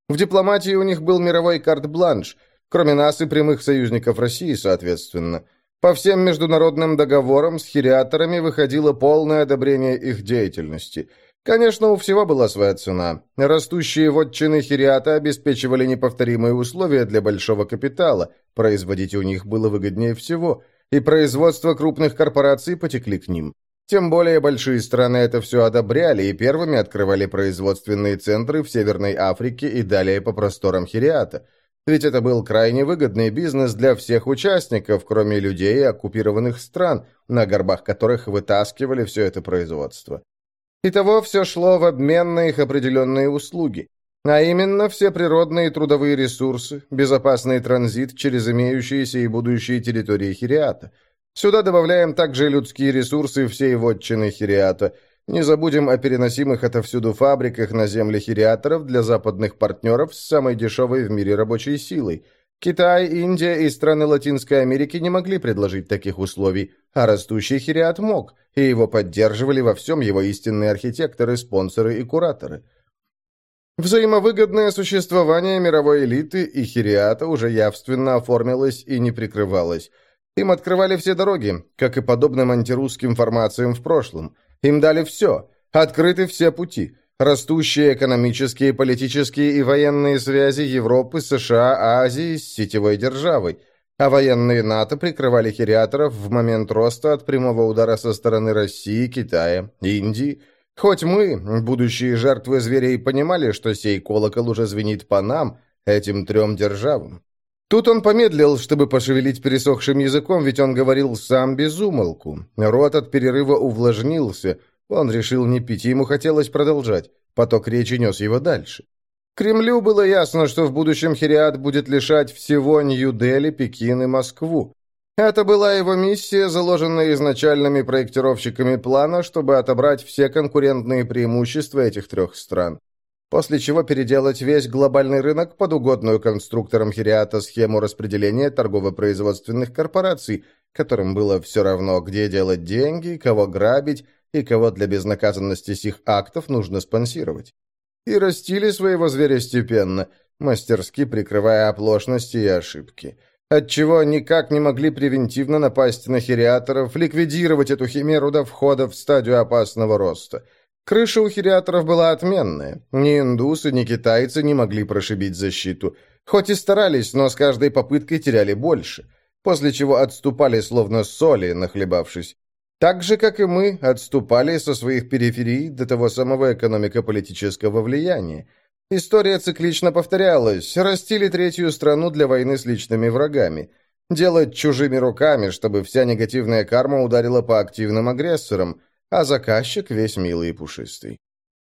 в дипломатии у них был мировой карт-бланш, кроме нас и прямых союзников России, соответственно. По всем международным договорам с хириаторами выходило полное одобрение их деятельности. Конечно, у всего была своя цена. Растущие вотчины хириата обеспечивали неповторимые условия для большого капитала, производить у них было выгоднее всего, и производство крупных корпораций потекли к ним. Тем более большие страны это все одобряли и первыми открывали производственные центры в Северной Африке и далее по просторам Хириата. Ведь это был крайне выгодный бизнес для всех участников, кроме людей оккупированных стран, на горбах которых вытаскивали все это производство. Итого все шло в обмен на их определенные услуги, а именно все природные трудовые ресурсы, безопасный транзит через имеющиеся и будущие территории Хириата – Сюда добавляем также людские ресурсы всей вотчины Хириата. Не забудем о переносимых отовсюду фабриках на земли хириаторов для западных партнеров с самой дешевой в мире рабочей силой. Китай, Индия и страны Латинской Америки не могли предложить таких условий, а растущий хириат мог, и его поддерживали во всем его истинные архитекторы, спонсоры и кураторы. Взаимовыгодное существование мировой элиты и хириата уже явственно оформилось и не прикрывалось. Им открывали все дороги, как и подобным антирусским формациям в прошлом. Им дали все, открыты все пути. Растущие экономические, политические и военные связи Европы, США, Азии с сетевой державой. А военные НАТО прикрывали хириаторов в момент роста от прямого удара со стороны России, Китая, Индии – Хоть мы, будущие жертвы зверей, понимали, что сей колокол уже звенит по нам, этим трем державам. Тут он помедлил, чтобы пошевелить пересохшим языком, ведь он говорил сам без умолку. Рот от перерыва увлажнился. Он решил не пить, ему хотелось продолжать. Поток речи нес его дальше. Кремлю было ясно, что в будущем Хириат будет лишать всего Нью-Дели, Пекин и Москву. Это была его миссия, заложенная изначальными проектировщиками плана, чтобы отобрать все конкурентные преимущества этих трех стран. После чего переделать весь глобальный рынок под угодную конструкторам Хириата схему распределения торгово-производственных корпораций, которым было все равно, где делать деньги, кого грабить и кого для безнаказанности сих актов нужно спонсировать. И растили своего зверя степенно, мастерски прикрывая оплошности и ошибки отчего никак не могли превентивно напасть на хириаторов, ликвидировать эту химеру до входа в стадию опасного роста. Крыша у хириаторов была отменная. Ни индусы, ни китайцы не могли прошибить защиту. Хоть и старались, но с каждой попыткой теряли больше. После чего отступали, словно соли, нахлебавшись. Так же, как и мы, отступали со своих периферий до того самого экономико-политического влияния. История циклично повторялась. Растили третью страну для войны с личными врагами. Делать чужими руками, чтобы вся негативная карма ударила по активным агрессорам, а заказчик весь милый и пушистый.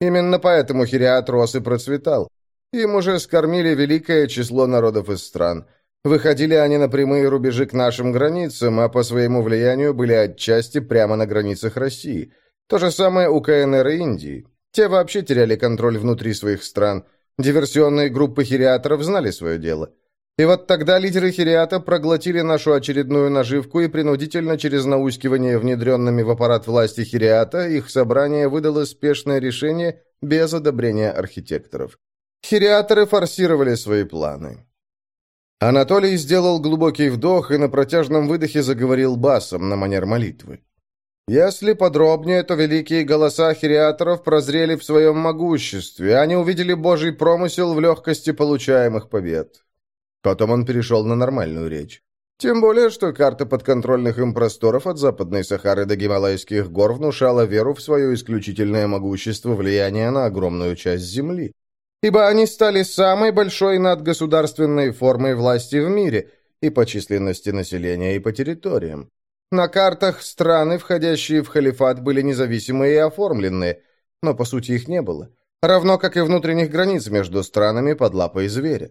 Именно поэтому Хириат и процветал. Им уже скормили великое число народов из стран. Выходили они на прямые рубежи к нашим границам, а по своему влиянию были отчасти прямо на границах России. То же самое у КНР и Индии. Те вообще теряли контроль внутри своих стран. Диверсионные группы хириаторов знали свое дело. И вот тогда лидеры хириата проглотили нашу очередную наживку и принудительно через наускивание внедренными в аппарат власти хириата их собрание выдало спешное решение без одобрения архитекторов. Хириаторы форсировали свои планы. Анатолий сделал глубокий вдох и на протяжном выдохе заговорил басом на манер молитвы. Если подробнее, то великие голоса хириаторов прозрели в своем могуществе, они увидели Божий промысел в легкости получаемых побед. Потом он перешел на нормальную речь. Тем более, что карта подконтрольных им просторов от Западной Сахары до Гималайских гор внушала веру в свое исключительное могущество влияния на огромную часть Земли. Ибо они стали самой большой надгосударственной формой власти в мире и по численности населения, и по территориям. На картах страны, входящие в халифат, были независимые и оформленные, но по сути их не было, равно как и внутренних границ между странами под лапой зверя.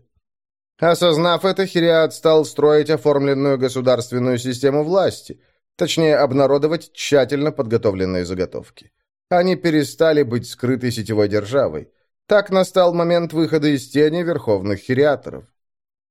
Осознав это, Хириат стал строить оформленную государственную систему власти, точнее, обнародовать тщательно подготовленные заготовки. Они перестали быть скрытой сетевой державой. Так настал момент выхода из тени верховных хириаторов.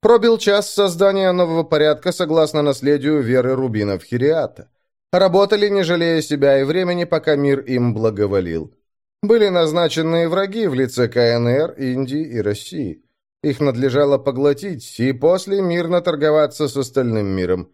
Пробил час создания нового порядка согласно наследию веры рубинов Хириата. Работали, не жалея себя и времени, пока мир им благоволил. Были назначенные враги в лице КНР, Индии и России. Их надлежало поглотить и после мирно торговаться с остальным миром.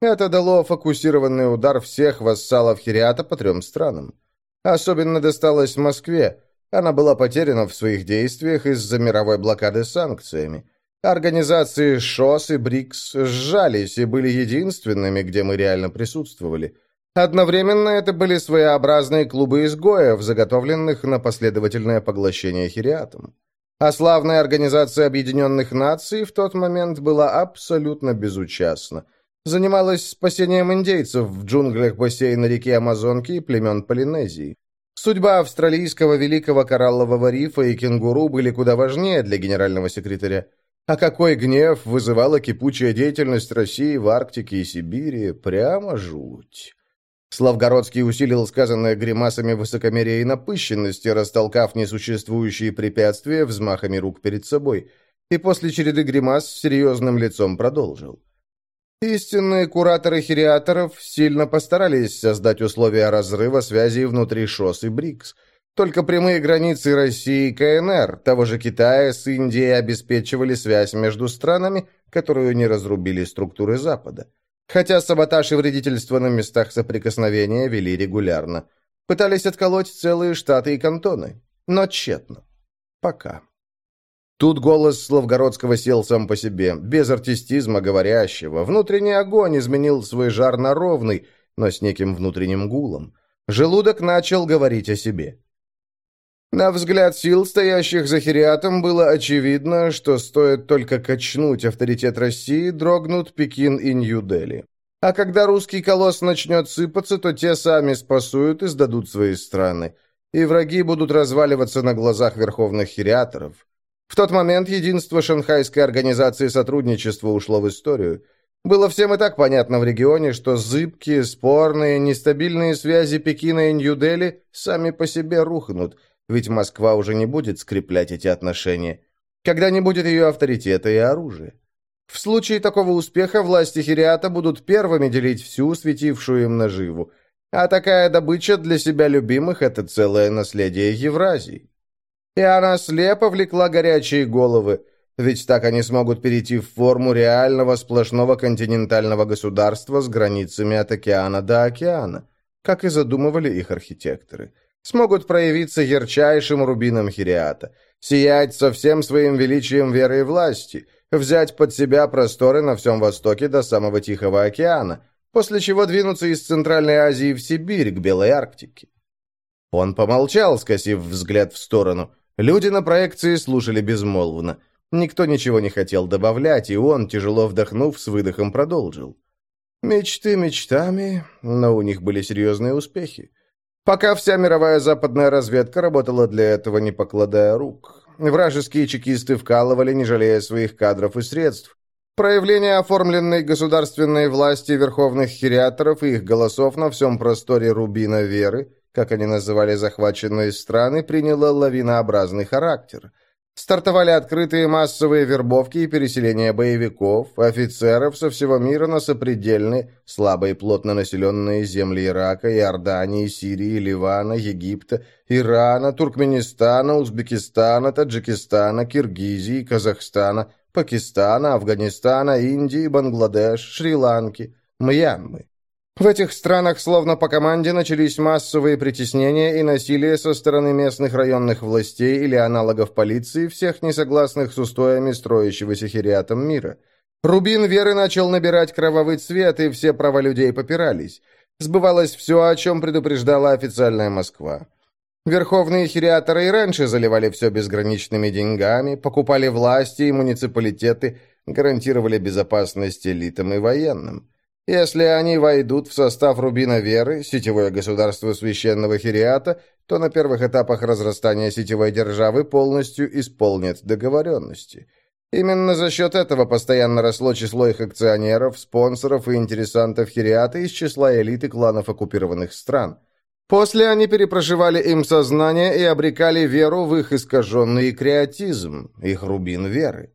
Это дало фокусированный удар всех вассалов Хириата по трем странам. Особенно досталось Москве. Она была потеряна в своих действиях из-за мировой блокады санкциями. Организации ШОС и БРИКС сжались и были единственными, где мы реально присутствовали. Одновременно это были своеобразные клубы изгоев, заготовленных на последовательное поглощение хириатом. А славная Организация Объединенных Наций в тот момент была абсолютно безучастна. Занималась спасением индейцев в джунглях бассейна реки Амазонки и племен Полинезии. Судьба австралийского великого кораллового рифа и кенгуру были куда важнее для генерального секретаря. А какой гнев вызывала кипучая деятельность России в Арктике и Сибири, прямо жуть. Славгородский усилил сказанное гримасами высокомерия и напыщенности, растолкав несуществующие препятствия взмахами рук перед собой, и после череды гримас серьезным лицом продолжил. Истинные кураторы хириаторов сильно постарались создать условия разрыва связей внутри ШОС и БРИКС – Только прямые границы России и КНР, того же Китая с Индией обеспечивали связь между странами, которую не разрубили структуры Запада. Хотя саботаж и вредительство на местах соприкосновения вели регулярно. Пытались отколоть целые штаты и кантоны, но тщетно. Пока. Тут голос Славгородского сел сам по себе, без артистизма говорящего. Внутренний огонь изменил свой жар на ровный, но с неким внутренним гулом. Желудок начал говорить о себе. На взгляд сил, стоящих за Хириатом, было очевидно, что стоит только качнуть авторитет России, дрогнут Пекин и Нью-Дели. А когда русский колосс начнет сыпаться, то те сами спасуют и сдадут свои страны. И враги будут разваливаться на глазах верховных хириаторов. В тот момент единство Шанхайской организации сотрудничества ушло в историю. Было всем и так понятно в регионе, что зыбкие, спорные, нестабильные связи Пекина и Нью-Дели сами по себе рухнут – ведь Москва уже не будет скреплять эти отношения, когда не будет ее авторитета и оружия. В случае такого успеха власти Хириата будут первыми делить всю светившую им наживу, а такая добыча для себя любимых – это целое наследие Евразии. И она слепо влекла горячие головы, ведь так они смогут перейти в форму реального сплошного континентального государства с границами от океана до океана, как и задумывали их архитекторы – смогут проявиться ярчайшим рубином Хириата, сиять со всем своим величием веры и власти, взять под себя просторы на всем востоке до самого Тихого океана, после чего двинуться из Центральной Азии в Сибирь, к Белой Арктике. Он помолчал, скосив взгляд в сторону. Люди на проекции слушали безмолвно. Никто ничего не хотел добавлять, и он, тяжело вдохнув, с выдохом продолжил. Мечты мечтами, но у них были серьезные успехи. Пока вся мировая западная разведка работала для этого, не покладая рук. Вражеские чекисты вкалывали, не жалея своих кадров и средств. Проявление оформленной государственной власти верховных хириаторов и их голосов на всем просторе рубина веры, как они называли захваченные страны, приняло лавинообразный характер. Стартовали открытые массовые вербовки и переселения боевиков, офицеров со всего мира на сопредельные, слабо и плотно населенные земли Ирака, Иордании, Сирии, Ливана, Египта, Ирана, Туркменистана, Узбекистана, Таджикистана, Киргизии, Казахстана, Пакистана, Афганистана, Индии, Бангладеш, Шри-Ланки, Мьянмы. В этих странах словно по команде начались массовые притеснения и насилие со стороны местных районных властей или аналогов полиции, всех несогласных с устоями строящегося хириатом мира. Рубин веры начал набирать кровавый цвет, и все права людей попирались. Сбывалось все, о чем предупреждала официальная Москва. Верховные хириаторы и раньше заливали все безграничными деньгами, покупали власти и муниципалитеты, гарантировали безопасность элитам и военным. Если они войдут в состав Рубина Веры, сетевое государство священного Хириата, то на первых этапах разрастания сетевой державы полностью исполнят договоренности. Именно за счет этого постоянно росло число их акционеров, спонсоров и интересантов Хириата из числа элиты кланов оккупированных стран. После они перепроживали им сознание и обрекали веру в их искаженный креатизм, их рубин веры.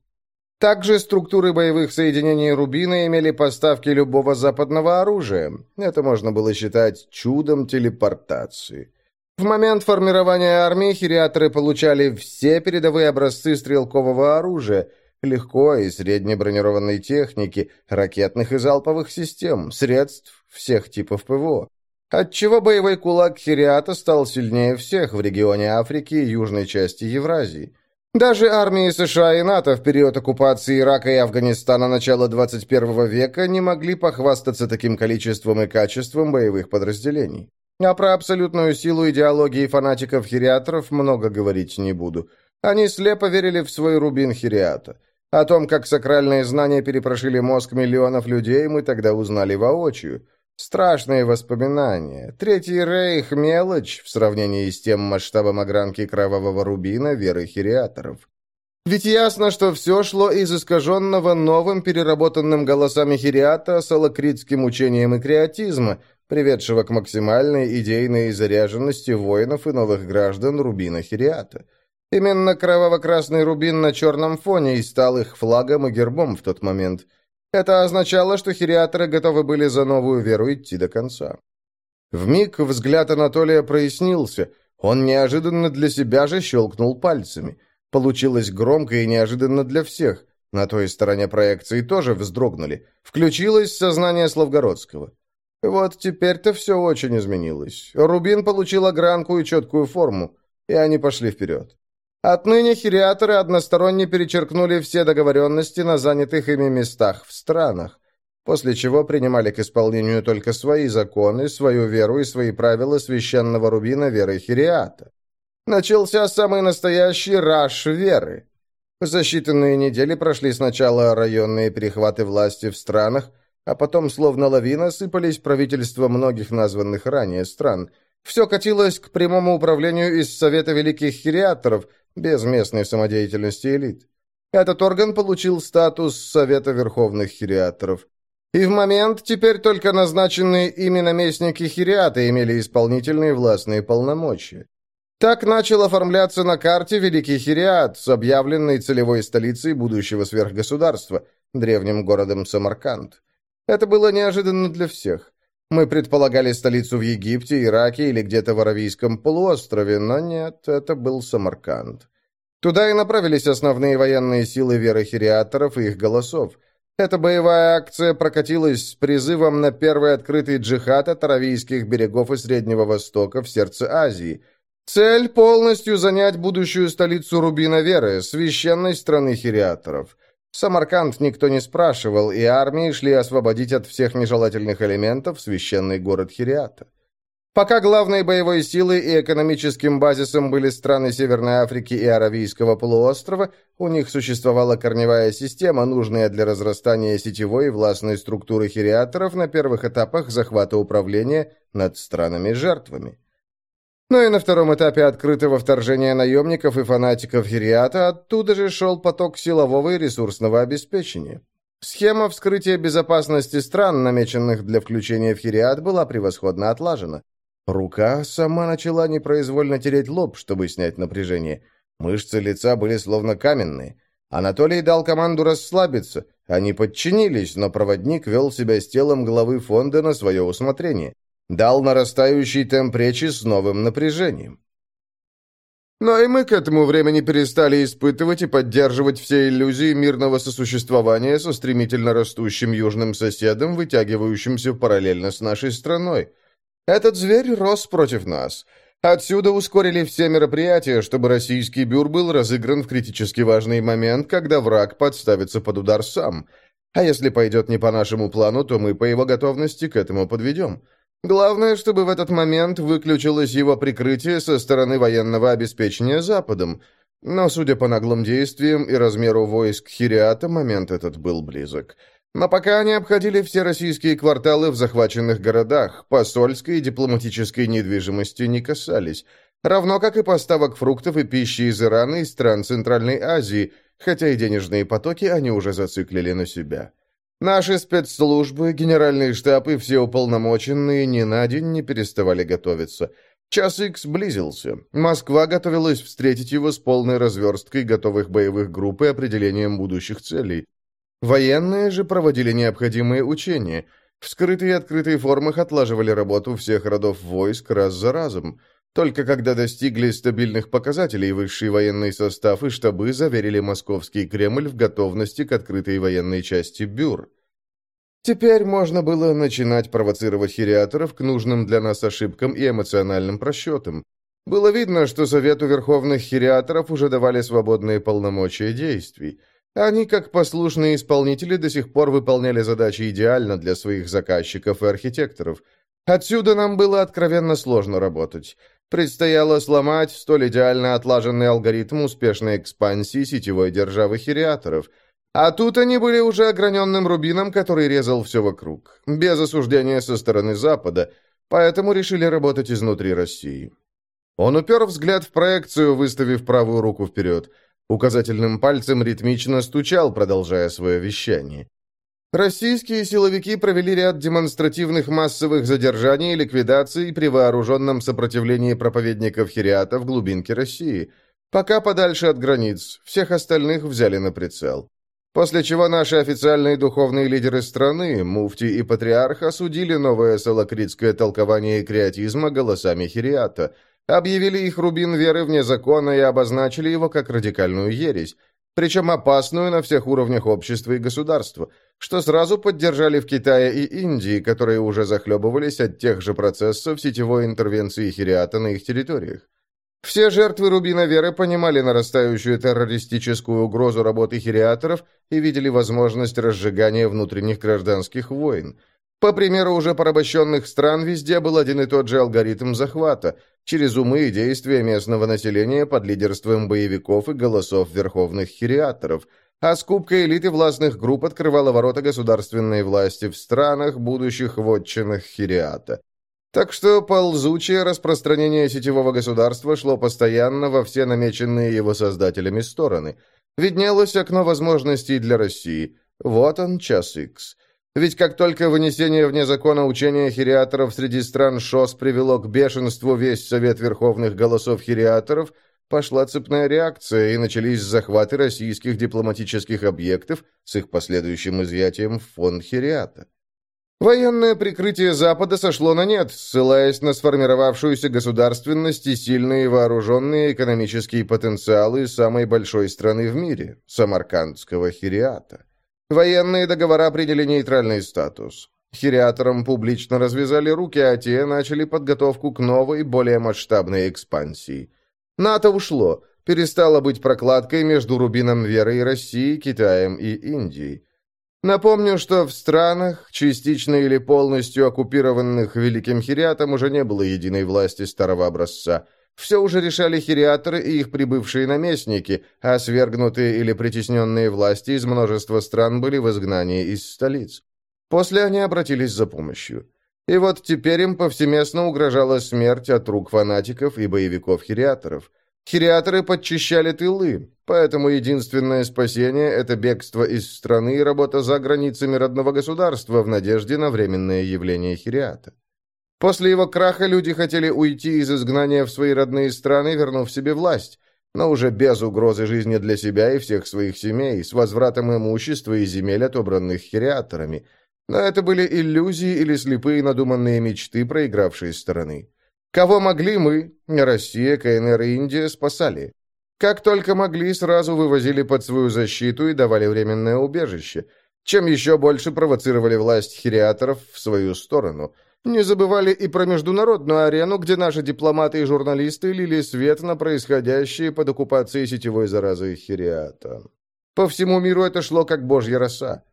Также структуры боевых соединений «Рубина» имели поставки любого западного оружия. Это можно было считать чудом телепортации. В момент формирования армии хириаторы получали все передовые образцы стрелкового оружия, легко и среднебронированной техники, ракетных и залповых систем, средств всех типов ПВО. Отчего боевой кулак Хириата стал сильнее всех в регионе Африки и южной части Евразии. Даже армии США и НАТО в период оккупации Ирака и Афганистана начала 21 века не могли похвастаться таким количеством и качеством боевых подразделений. А про абсолютную силу идеологии фанатиков-хириаторов много говорить не буду. Они слепо верили в свой рубин хириата. О том, как сакральные знания перепрошили мозг миллионов людей, мы тогда узнали воочию. Страшные воспоминания. Третий рейх – мелочь в сравнении с тем масштабом огранки кровавого рубина веры хириаторов. Ведь ясно, что все шло из искаженного новым переработанным голосами хириата салакритским учением и креатизма, приведшего к максимальной идейной заряженности воинов и новых граждан рубина хириата. Именно кроваво-красный рубин на черном фоне и стал их флагом и гербом в тот момент – это означало, что хириаторы готовы были за новую веру идти до конца. В миг взгляд Анатолия прояснился. Он неожиданно для себя же щелкнул пальцами. Получилось громко и неожиданно для всех. На той стороне проекции тоже вздрогнули. Включилось сознание Славгородского. Вот теперь-то все очень изменилось. Рубин получил огранку и четкую форму, и они пошли вперед. Отныне хириаторы односторонне перечеркнули все договоренности на занятых ими местах в странах, после чего принимали к исполнению только свои законы, свою веру и свои правила священного рубина веры хириата. Начался самый настоящий раш веры. За считанные недели прошли сначала районные перехваты власти в странах, а потом, словно лавина, сыпались правительства многих названных ранее стран. Все катилось к прямому управлению из Совета Великих Хириаторов, без местной самодеятельности элит. Этот орган получил статус Совета Верховных Хириаторов. И в момент теперь только назначенные ими наместники Хириата имели исполнительные властные полномочия. Так начал оформляться на карте Великий Хириат с объявленной целевой столицей будущего сверхгосударства, древним городом Самарканд. Это было неожиданно для всех. Мы предполагали столицу в Египте, Ираке или где-то в Аравийском полуострове, но нет, это был Самарканд. Туда и направились основные военные силы веры хириаторов и их голосов. Эта боевая акция прокатилась с призывом на первый открытый джихад от аравийских берегов и Среднего Востока в сердце Азии. Цель – полностью занять будущую столицу Рубина Веры, священной страны хириаторов. Самарканд никто не спрашивал, и армии шли освободить от всех нежелательных элементов священный город Хириата. Пока главной боевой силой и экономическим базисом были страны Северной Африки и Аравийского полуострова, у них существовала корневая система, нужная для разрастания сетевой и властной структуры хириаторов на первых этапах захвата управления над странами-жертвами. Но и на втором этапе открытого вторжения наемников и фанатиков Хириата оттуда же шел поток силового и ресурсного обеспечения. Схема вскрытия безопасности стран, намеченных для включения в Хириат, была превосходно отлажена. Рука сама начала непроизвольно тереть лоб, чтобы снять напряжение. Мышцы лица были словно каменные. Анатолий дал команду расслабиться. Они подчинились, но проводник вел себя с телом главы фонда на свое усмотрение дал нарастающий темп речи с новым напряжением. Но и мы к этому времени перестали испытывать и поддерживать все иллюзии мирного сосуществования со стремительно растущим южным соседом, вытягивающимся параллельно с нашей страной. Этот зверь рос против нас. Отсюда ускорили все мероприятия, чтобы российский бюр был разыгран в критически важный момент, когда враг подставится под удар сам. А если пойдет не по нашему плану, то мы по его готовности к этому подведем. Главное, чтобы в этот момент выключилось его прикрытие со стороны военного обеспечения Западом. Но, судя по наглым действиям и размеру войск Хириата, момент этот был близок. Но пока они обходили все российские кварталы в захваченных городах, посольской и дипломатической недвижимости не касались, равно как и поставок фруктов и пищи из Ирана и стран Центральной Азии, хотя и денежные потоки они уже зациклили на себя. Наши спецслужбы, генеральный штаб и все уполномоченные ни на день не переставали готовиться. Час икс близился. Москва готовилась встретить его с полной разверсткой готовых боевых групп и определением будущих целей. Военные же проводили необходимые учения. В скрытой и открытой формах отлаживали работу всех родов войск раз за разом – только когда достигли стабильных показателей, высший военный состав и штабы заверили московский Кремль в готовности к открытой военной части Бюр. Теперь можно было начинать провоцировать хириаторов к нужным для нас ошибкам и эмоциональным просчетам. Было видно, что Совету Верховных Хириаторов уже давали свободные полномочия действий. Они, как послушные исполнители, до сих пор выполняли задачи идеально для своих заказчиков и архитекторов. Отсюда нам было откровенно сложно работать. Предстояло сломать столь идеально отлаженный алгоритм успешной экспансии сетевой державы хириаторов. А тут они были уже ограненным рубином, который резал все вокруг, без осуждения со стороны Запада, поэтому решили работать изнутри России. Он упер взгляд в проекцию, выставив правую руку вперед. Указательным пальцем ритмично стучал, продолжая свое вещание. Российские силовики провели ряд демонстративных массовых задержаний и ликвидаций при вооруженном сопротивлении проповедников хириата в глубинке России. Пока подальше от границ, всех остальных взяли на прицел. После чего наши официальные духовные лидеры страны, муфти и патриарх, осудили новое салакритское толкование креатизма голосами хириата. объявили их рубин веры вне закона и обозначили его как радикальную ересь, причем опасную на всех уровнях общества и государства, что сразу поддержали в Китае и Индии, которые уже захлебывались от тех же процессов сетевой интервенции Хириата на их территориях. Все жертвы Рубина Веры понимали нарастающую террористическую угрозу работы хириаторов и видели возможность разжигания внутренних гражданских войн. По примеру уже порабощенных стран, везде был один и тот же алгоритм захвата, через умы и действия местного населения под лидерством боевиков и голосов верховных хириаторов, а скупка элиты властных групп открывала ворота государственной власти в странах, будущих вотчинах хириата. Так что ползучее распространение сетевого государства шло постоянно во все намеченные его создателями стороны. Виднелось окно возможностей для России. Вот он, час икс. Ведь как только вынесение вне закона учения хириаторов среди стран ШОС привело к бешенству весь Совет Верховных Голосов хириаторов, пошла цепная реакция, и начались захваты российских дипломатических объектов с их последующим изъятием в фонд хириата. Военное прикрытие Запада сошло на нет, ссылаясь на сформировавшуюся государственность и сильные вооруженные экономические потенциалы самой большой страны в мире – Самаркандского Хириата. Военные договора приняли нейтральный статус. Хириаторам публично развязали руки, а те начали подготовку к новой, более масштабной экспансии. НАТО ушло, перестало быть прокладкой между рубином веры и Россией, Китаем и Индией. Напомню, что в странах, частично или полностью оккупированных Великим Хириатом, уже не было единой власти старого образца. Все уже решали хириаторы и их прибывшие наместники, а свергнутые или притесненные власти из множества стран были в изгнании из столиц. После они обратились за помощью. И вот теперь им повсеместно угрожала смерть от рук фанатиков и боевиков-хириаторов – Хириаторы подчищали тылы, поэтому единственное спасение – это бегство из страны и работа за границами родного государства в надежде на временное явление Хириата. После его краха люди хотели уйти из изгнания в свои родные страны, вернув себе власть, но уже без угрозы жизни для себя и всех своих семей, с возвратом имущества и земель, отобранных хириаторами. Но это были иллюзии или слепые надуманные мечты проигравшей стороны. Кого могли мы, Россия, КНР и Индия, спасали. Как только могли, сразу вывозили под свою защиту и давали временное убежище. Чем еще больше провоцировали власть хириаторов в свою сторону. Не забывали и про международную арену, где наши дипломаты и журналисты лили свет на происходящее под оккупацией сетевой заразы хириата. По всему миру это шло как божья роса.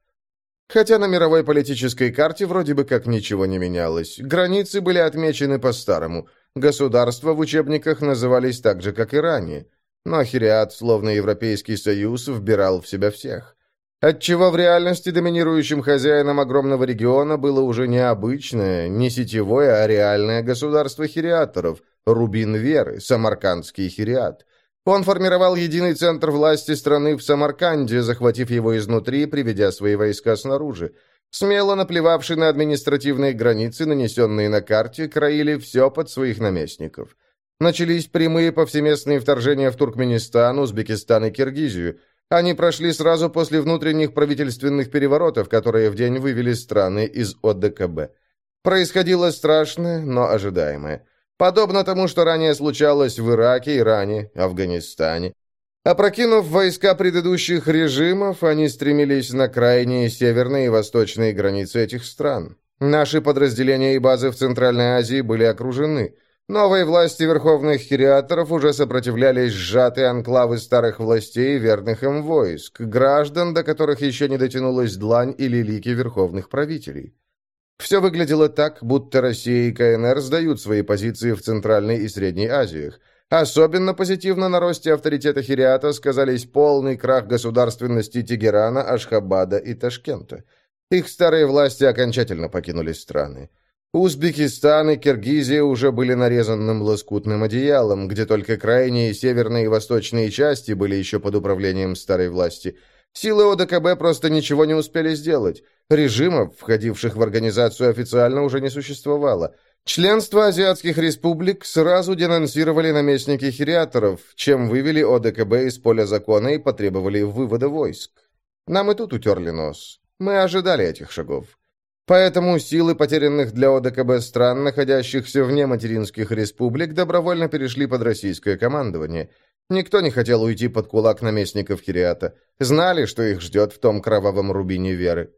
Хотя на мировой политической карте вроде бы как ничего не менялось. Границы были отмечены по-старому. Государства в учебниках назывались так же, как и ранее. Но Ахириат, словно Европейский Союз, вбирал в себя всех. Отчего в реальности доминирующим хозяином огромного региона было уже не обычное, не сетевое, а реальное государство хириаторов, Рубин Веры, Самаркандский хириат – он формировал единый центр власти страны в Самарканде, захватив его изнутри, приведя свои войска снаружи. Смело наплевавшие на административные границы, нанесенные на карте, краили все под своих наместников. Начались прямые повсеместные вторжения в Туркменистан, Узбекистан и Киргизию. Они прошли сразу после внутренних правительственных переворотов, которые в день вывели страны из ОДКБ. Происходило страшное, но ожидаемое. Подобно тому, что ранее случалось в Ираке, Иране, Афганистане. Опрокинув войска предыдущих режимов, они стремились на крайние северные и восточные границы этих стран. Наши подразделения и базы в Центральной Азии были окружены. Новые власти верховных хириаторов уже сопротивлялись сжатые анклавы старых властей и верных им войск, граждан, до которых еще не дотянулась длань или лики верховных правителей. Все выглядело так, будто Россия и КНР сдают свои позиции в Центральной и Средней Азиях. Особенно позитивно на росте авторитета Хириата сказались полный крах государственности Тегерана, Ашхабада и Ташкента. Их старые власти окончательно покинули страны. Узбекистан и Киргизия уже были нарезанным лоскутным одеялом, где только крайние северные и восточные части были еще под управлением старой власти – Силы ОДКБ просто ничего не успели сделать. Режимов, входивших в организацию официально, уже не существовало. Членство азиатских республик сразу денонсировали наместники хириаторов, чем вывели ОДКБ из поля закона и потребовали вывода войск. Нам и тут утерли нос. Мы ожидали этих шагов. Поэтому силы потерянных для ОДКБ стран, находящихся вне материнских республик, добровольно перешли под российское командование. Никто не хотел уйти под кулак наместников Хириата. Знали, что их ждет в том кровавом рубине веры.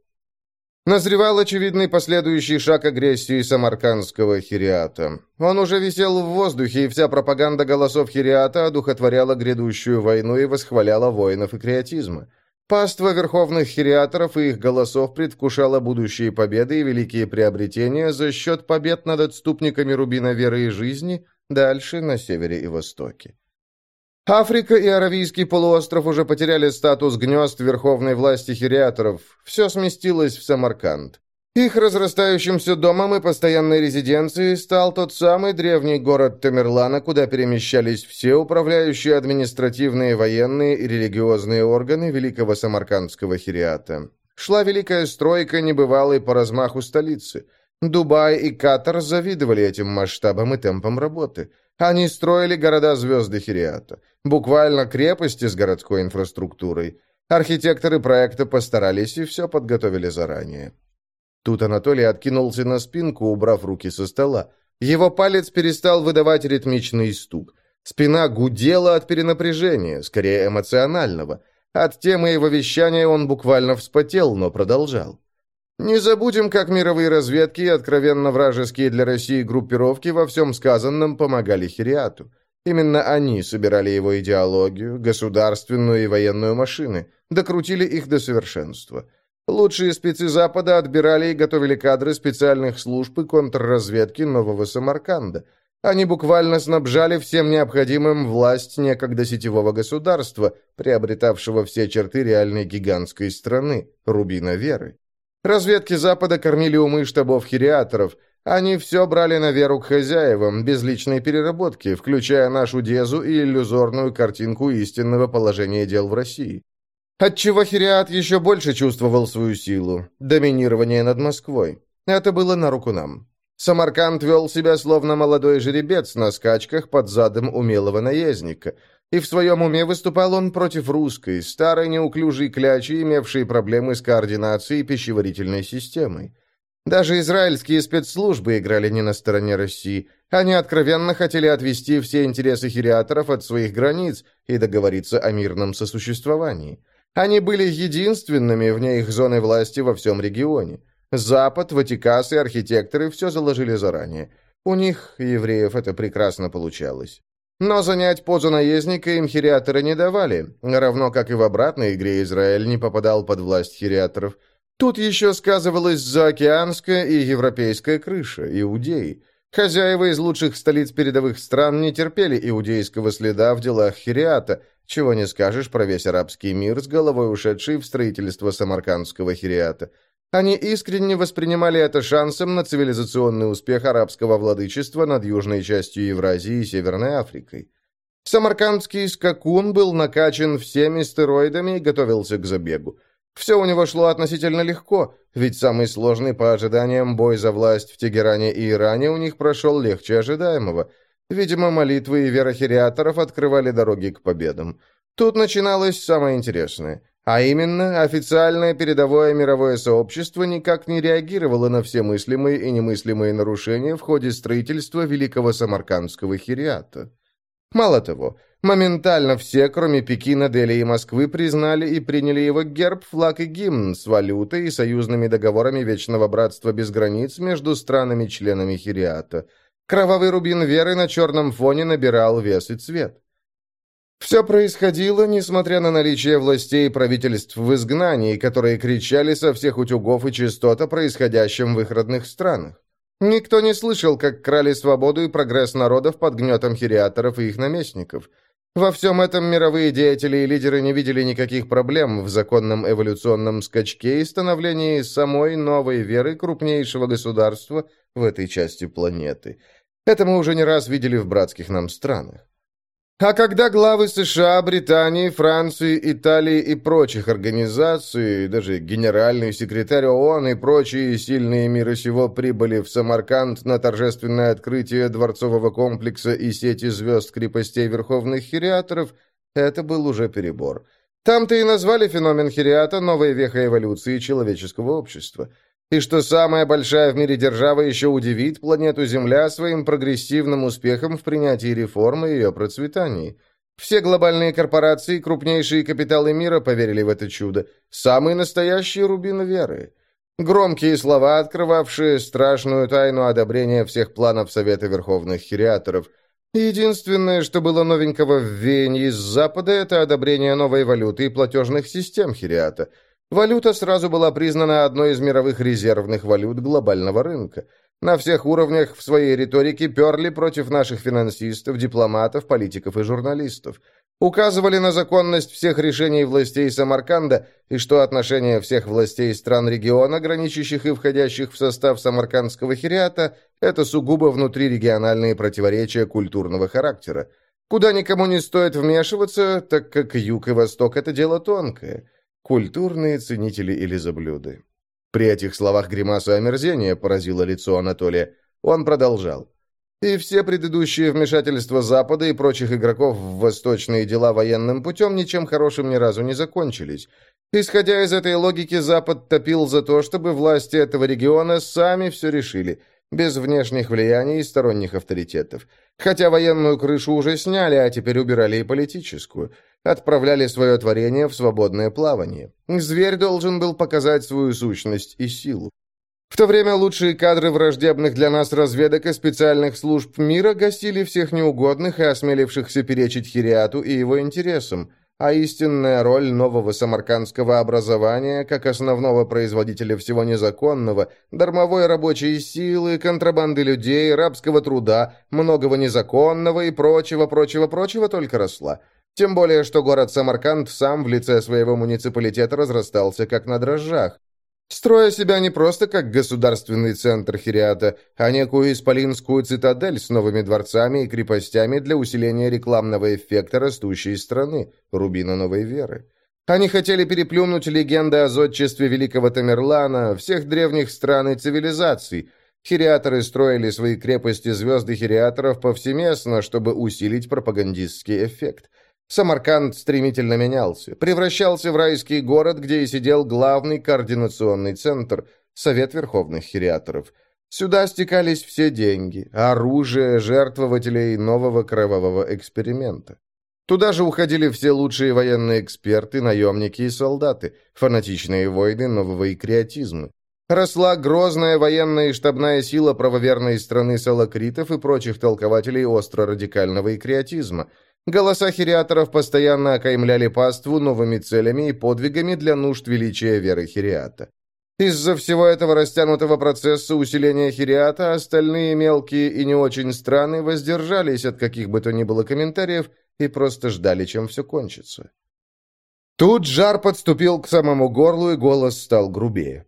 Назревал очевидный последующий шаг агрессии самаркандского Хириата. Он уже висел в воздухе, и вся пропаганда голосов Хириата одухотворяла грядущую войну и восхваляла воинов и креатизма. Паства верховных хириаторов и их голосов предвкушала будущие победы и великие приобретения за счет побед над отступниками Рубина веры и жизни дальше на севере и востоке. Африка и Аравийский полуостров уже потеряли статус гнезд верховной власти хириаторов, все сместилось в Самарканд. Их разрастающимся домом и постоянной резиденцией стал тот самый древний город Тамерлана, куда перемещались все управляющие административные, военные и религиозные органы Великого Самаркандского хириата. Шла великая стройка, небывалой по размаху столицы. Дубай и Катар завидовали этим масштабам и темпам работы. Они строили города-звезды Хириата. Буквально крепости с городской инфраструктурой. Архитекторы проекта постарались и все подготовили заранее. Тут Анатолий откинулся на спинку, убрав руки со стола. Его палец перестал выдавать ритмичный стук. Спина гудела от перенапряжения, скорее эмоционального. От темы его вещания он буквально вспотел, но продолжал. Не забудем, как мировые разведки и откровенно вражеские для России группировки во всем сказанном помогали Хириату. Именно они собирали его идеологию, государственную и военную машины, докрутили их до совершенства. Лучшие спецы Запада отбирали и готовили кадры специальных служб и контрразведки Нового Самарканда. Они буквально снабжали всем необходимым власть некогда сетевого государства, приобретавшего все черты реальной гигантской страны, Рубина Веры. Разведки Запада кормили умы штабов хириаторов. Они все брали на веру к хозяевам, без личной переработки, включая нашу Дезу и иллюзорную картинку истинного положения дел в России. Отчего Хириат еще больше чувствовал свою силу, доминирование над Москвой. Это было на руку нам. Самарканд вел себя словно молодой жеребец на скачках под задом умелого наездника, и в своем уме выступал он против русской, старой неуклюжей клячи, имевшей проблемы с координацией пищеварительной системой. Даже израильские спецслужбы играли не на стороне России. Они откровенно хотели отвести все интересы хириаторов от своих границ и договориться о мирном сосуществовании. Они были единственными вне их зоны власти во всем регионе. Запад, Ватикас и архитекторы все заложили заранее. У них, евреев, это прекрасно получалось. Но занять позу наездника им хириаторы не давали, равно как и в обратной игре Израиль не попадал под власть хириаторов. Тут еще сказывалась заокеанская и европейская крыша, иудеи. Хозяева из лучших столиц передовых стран не терпели иудейского следа в делах хириата – чего не скажешь про весь арабский мир, с головой ушедший в строительство самаркандского хириата. Они искренне воспринимали это шансом на цивилизационный успех арабского владычества над южной частью Евразии и Северной Африкой. Самаркандский скакун был накачан всеми стероидами и готовился к забегу. Все у него шло относительно легко, ведь самый сложный по ожиданиям бой за власть в Тегеране и Иране у них прошел легче ожидаемого – Видимо, молитвы и вера хириаторов открывали дороги к победам. Тут начиналось самое интересное. А именно, официальное передовое мировое сообщество никак не реагировало на все мыслимые и немыслимые нарушения в ходе строительства Великого Самаркандского хириата. Мало того, моментально все, кроме Пекина, Дели и Москвы, признали и приняли его герб, флаг и гимн с валютой и союзными договорами Вечного Братства без границ между странами-членами хириата – Кровавый рубин веры на черном фоне набирал вес и цвет. Все происходило, несмотря на наличие властей и правительств в изгнании, которые кричали со всех утюгов и частот о происходящем в их родных странах. Никто не слышал, как крали свободу и прогресс народов под гнетом хириаторов и их наместников. Во всем этом мировые деятели и лидеры не видели никаких проблем в законном эволюционном скачке и становлении самой новой веры крупнейшего государства в этой части планеты – это мы уже не раз видели в братских нам странах. А когда главы США, Британии, Франции, Италии и прочих организаций, даже генеральный секретарь ООН и прочие сильные мира сего прибыли в Самарканд на торжественное открытие дворцового комплекса и сети звезд крепостей верховных хириаторов, это был уже перебор. Там-то и назвали феномен хириата новой вехой эволюции человеческого общества – и что самая большая в мире держава еще удивит планету Земля своим прогрессивным успехом в принятии реформы и ее процветании. Все глобальные корпорации, крупнейшие капиталы мира поверили в это чудо. Самый настоящий рубин веры. Громкие слова, открывавшие страшную тайну одобрения всех планов Совета Верховных Хириаторов. Единственное, что было новенького в веянии с Запада, это одобрение новой валюты и платежных систем Хириата. Валюта сразу была признана одной из мировых резервных валют глобального рынка. На всех уровнях в своей риторике перли против наших финансистов, дипломатов, политиков и журналистов указывали на законность всех решений властей Самарканда и что отношения всех властей стран региона, граничащих и входящих в состав самаркандского хириата, это сугубо внутрирегиональные противоречия культурного характера. Куда никому не стоит вмешиваться, так как юг и восток – это дело тонкое. Культурные ценители или заблюды. При этих словах гримаса омерзения поразило лицо Анатолия. Он продолжал. И все предыдущие вмешательства Запада и прочих игроков в восточные дела военным путем ничем хорошим ни разу не закончились. Исходя из этой логики, Запад топил за то, чтобы власти этого региона сами все решили, без внешних влияний и сторонних авторитетов. Хотя военную крышу уже сняли, а теперь убирали и политическую. Отправляли свое творение в свободное плавание. Зверь должен был показать свою сущность и силу. В то время лучшие кадры враждебных для нас разведок и специальных служб мира гасили всех неугодных и осмелившихся перечить Хириату и его интересам, а истинная роль нового самаркандского образования, как основного производителя всего незаконного, дармовой рабочей силы, контрабанды людей, рабского труда, многого незаконного и прочего-прочего-прочего только росла. Тем более, что город Самарканд сам в лице своего муниципалитета разрастался как на дрожжах строя себя не просто как государственный центр Хириата, а некую исполинскую цитадель с новыми дворцами и крепостями для усиления рекламного эффекта растущей страны, рубина новой веры. Они хотели переплюнуть легенды о зодчестве великого Тамерлана, всех древних стран и цивилизаций. Хириаторы строили свои крепости звезды хириаторов повсеместно, чтобы усилить пропагандистский эффект – Самарканд стремительно менялся, превращался в райский город, где и сидел главный координационный центр – Совет Верховных Хириаторов. Сюда стекались все деньги, оружие жертвователей нового кровавого эксперимента. Туда же уходили все лучшие военные эксперты, наемники и солдаты, фанатичные войны нового и креатизма. Росла грозная военная и штабная сила правоверной страны салакритов и прочих толкователей остро-радикального и креатизма – Голоса хириаторов постоянно окаймляли паству новыми целями и подвигами для нужд величия веры хириата. Из-за всего этого растянутого процесса усиления хириата остальные мелкие и не очень страны воздержались от каких бы то ни было комментариев и просто ждали, чем все кончится. Тут жар подступил к самому горлу, и голос стал грубее.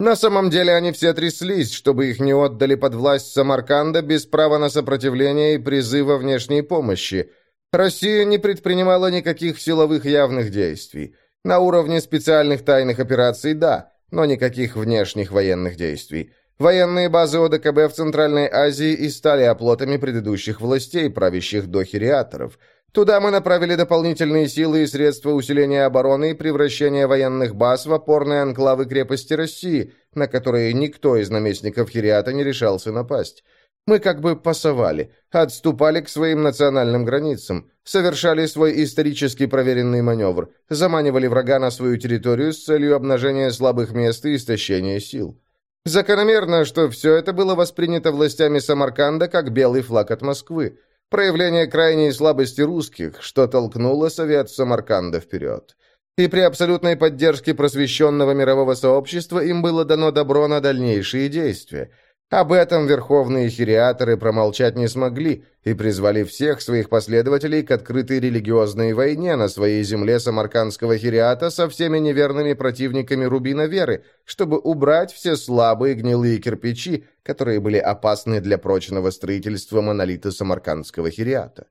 На самом деле они все тряслись, чтобы их не отдали под власть Самарканда без права на сопротивление и призыва внешней помощи. Россия не предпринимала никаких силовых явных действий. На уровне специальных тайных операций – да, но никаких внешних военных действий. Военные базы ОДКБ в Центральной Азии и стали оплотами предыдущих властей, правящих до хириаторов – Туда мы направили дополнительные силы и средства усиления обороны и превращения военных баз в опорные анклавы крепости России, на которые никто из наместников Хириата не решался напасть. Мы как бы пасовали, отступали к своим национальным границам, совершали свой исторически проверенный маневр, заманивали врага на свою территорию с целью обнажения слабых мест и истощения сил. Закономерно, что все это было воспринято властями Самарканда как белый флаг от Москвы – Проявление крайней слабости русских, что толкнуло Совет Самарканда вперед. И при абсолютной поддержке просвещенного мирового сообщества им было дано добро на дальнейшие действия – об этом верховные хириаторы промолчать не смогли и призвали всех своих последователей к открытой религиозной войне на своей земле самаркандского хириата со всеми неверными противниками Рубина Веры, чтобы убрать все слабые гнилые кирпичи, которые были опасны для прочного строительства монолита самаркандского хириата.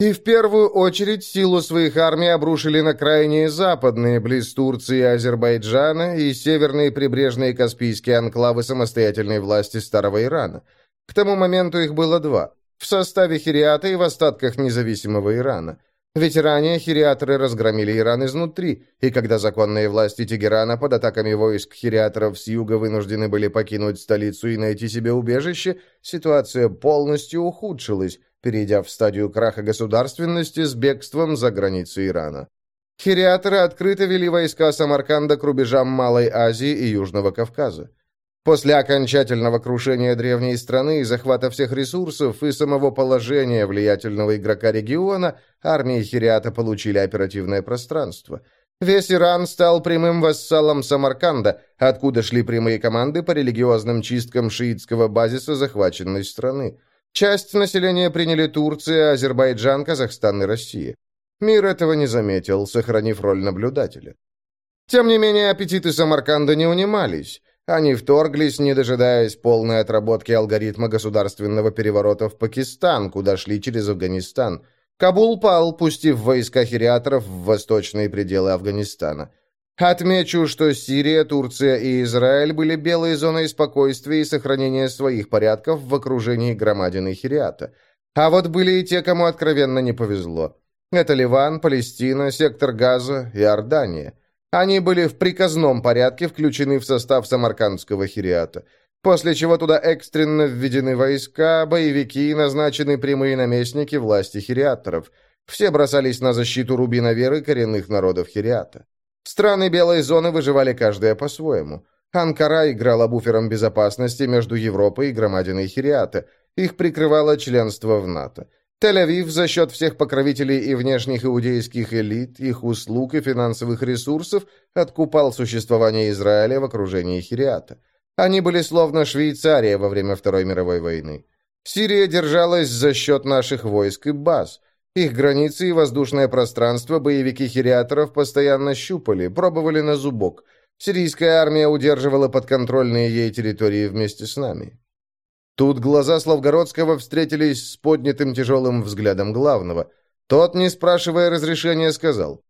И в первую очередь силу своих армий обрушили на крайние западные, близ Турции и Азербайджана, и северные прибрежные Каспийские анклавы самостоятельной власти Старого Ирана. К тому моменту их было два – в составе Хириата и в остатках независимого Ирана. Ведь ранее хириаторы разгромили Иран изнутри, и когда законные власти Тегерана под атаками войск хириаторов с юга вынуждены были покинуть столицу и найти себе убежище, ситуация полностью ухудшилась, перейдя в стадию краха государственности с бегством за границы Ирана. Хириаторы открыто вели войска Самарканда к рубежам Малой Азии и Южного Кавказа. После окончательного крушения древней страны и захвата всех ресурсов и самого положения влиятельного игрока региона, армии Хириата получили оперативное пространство. Весь Иран стал прямым вассалом Самарканда, откуда шли прямые команды по религиозным чисткам шиитского базиса захваченной страны. Часть населения приняли Турция, Азербайджан, Казахстан и Россия. Мир этого не заметил, сохранив роль наблюдателя. Тем не менее, аппетиты Самарканда не унимались. Они вторглись, не дожидаясь полной отработки алгоритма государственного переворота в Пакистан, куда шли через Афганистан. Кабул пал, пустив войска хириаторов в восточные пределы Афганистана. Отмечу, что Сирия, Турция и Израиль были белой зоной спокойствия и сохранения своих порядков в окружении громадины хириата. А вот были и те, кому откровенно не повезло. Это Ливан, Палестина, сектор Газа, и Иордания. Они были в приказном порядке включены в состав самаркандского хириата, после чего туда экстренно введены войска, боевики и назначены прямые наместники власти хириаторов. Все бросались на защиту рубина веры коренных народов хириата. Страны Белой зоны выживали каждая по-своему. Анкара играла буфером безопасности между Европой и громадиной хириата. Их прикрывало членство в НАТО. Тель-Авив за счет всех покровителей и внешних иудейских элит, их услуг и финансовых ресурсов откупал существование Израиля в окружении Хириата. Они были словно Швейцария во время Второй мировой войны. Сирия держалась за счет наших войск и баз. Их границы и воздушное пространство боевики хириаторов постоянно щупали, пробовали на зубок. Сирийская армия удерживала подконтрольные ей территории вместе с нами. Тут глаза Славгородского встретились с поднятым тяжелым взглядом главного. Тот, не спрашивая разрешения, сказал.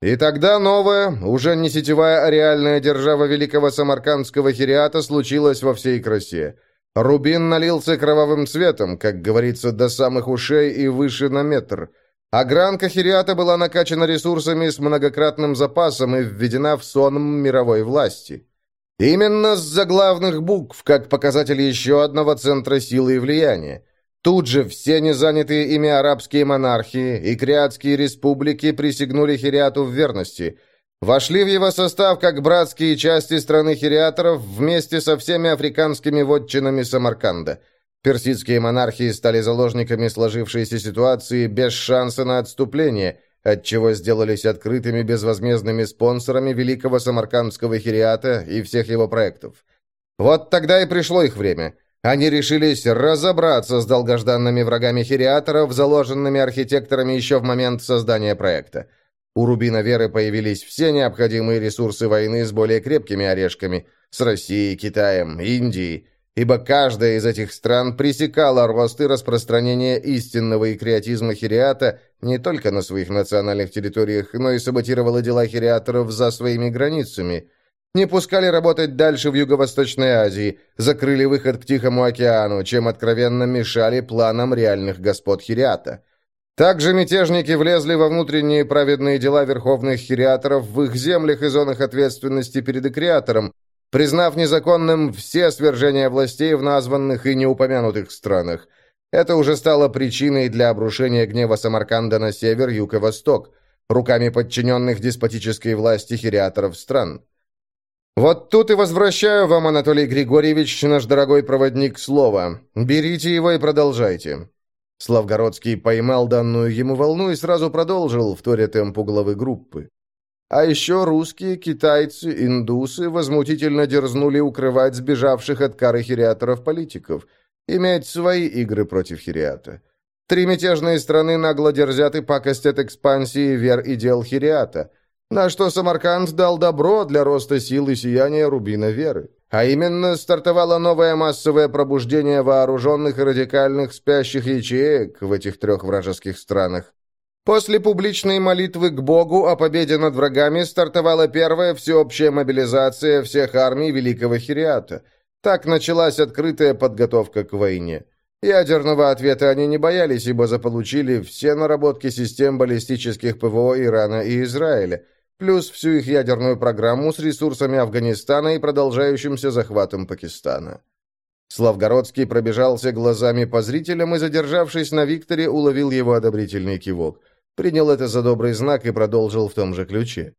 И тогда новая, уже не сетевая, а реальная держава великого самаркандского хириата случилась во всей красе. Рубин налился кровавым цветом, как говорится, до самых ушей и выше на метр. Огранка хириата была накачана ресурсами с многократным запасом и введена в сон мировой власти. Именно с заглавных букв, как показатель еще одного центра силы и влияния. Тут же все незанятые ими арабские монархии и криатские республики присягнули Хириату в верности. Вошли в его состав как братские части страны хириаторов вместе со всеми африканскими вотчинами Самарканда. Персидские монархии стали заложниками сложившейся ситуации без шанса на отступление – отчего сделались открытыми безвозмездными спонсорами великого самаркандского хириата и всех его проектов. Вот тогда и пришло их время. Они решились разобраться с долгожданными врагами хириаторов, заложенными архитекторами еще в момент создания проекта. У Рубина Веры появились все необходимые ресурсы войны с более крепкими орешками – с Россией, Китаем, Индией – ибо каждая из этих стран пресекала рост и распространение истинного и креатизма хириата не только на своих национальных территориях, но и саботировала дела хириаторов за своими границами. Не пускали работать дальше в Юго-Восточной Азии, закрыли выход к Тихому океану, чем откровенно мешали планам реальных господ хириата. Также мятежники влезли во внутренние праведные дела верховных хириаторов в их землях и зонах ответственности перед экреатором, признав незаконным все свержения властей в названных и неупомянутых странах. Это уже стало причиной для обрушения гнева Самарканда на север, юг и восток, руками подчиненных деспотической власти хириаторов стран. Вот тут и возвращаю вам, Анатолий Григорьевич, наш дорогой проводник, слово. Берите его и продолжайте. Славгородский поймал данную ему волну и сразу продолжил, вторя темпу главы группы. А еще русские, китайцы, индусы возмутительно дерзнули укрывать сбежавших от кары хириаторов политиков, иметь свои игры против хириата. Три мятежные страны нагло дерзят и пакостят экспансии вер и дел хириата, на что Самарканд дал добро для роста сил и сияния рубина веры. А именно, стартовало новое массовое пробуждение вооруженных радикальных спящих ячеек в этих трех вражеских странах. После публичной молитвы к Богу о победе над врагами стартовала первая всеобщая мобилизация всех армий Великого Хириата. Так началась открытая подготовка к войне. Ядерного ответа они не боялись, ибо заполучили все наработки систем баллистических ПВО Ирана и Израиля, плюс всю их ядерную программу с ресурсами Афганистана и продолжающимся захватом Пакистана. Славгородский пробежался глазами по зрителям и, задержавшись на Викторе, уловил его одобрительный кивок. Принял это за добрый знак и продолжил в том же ключе.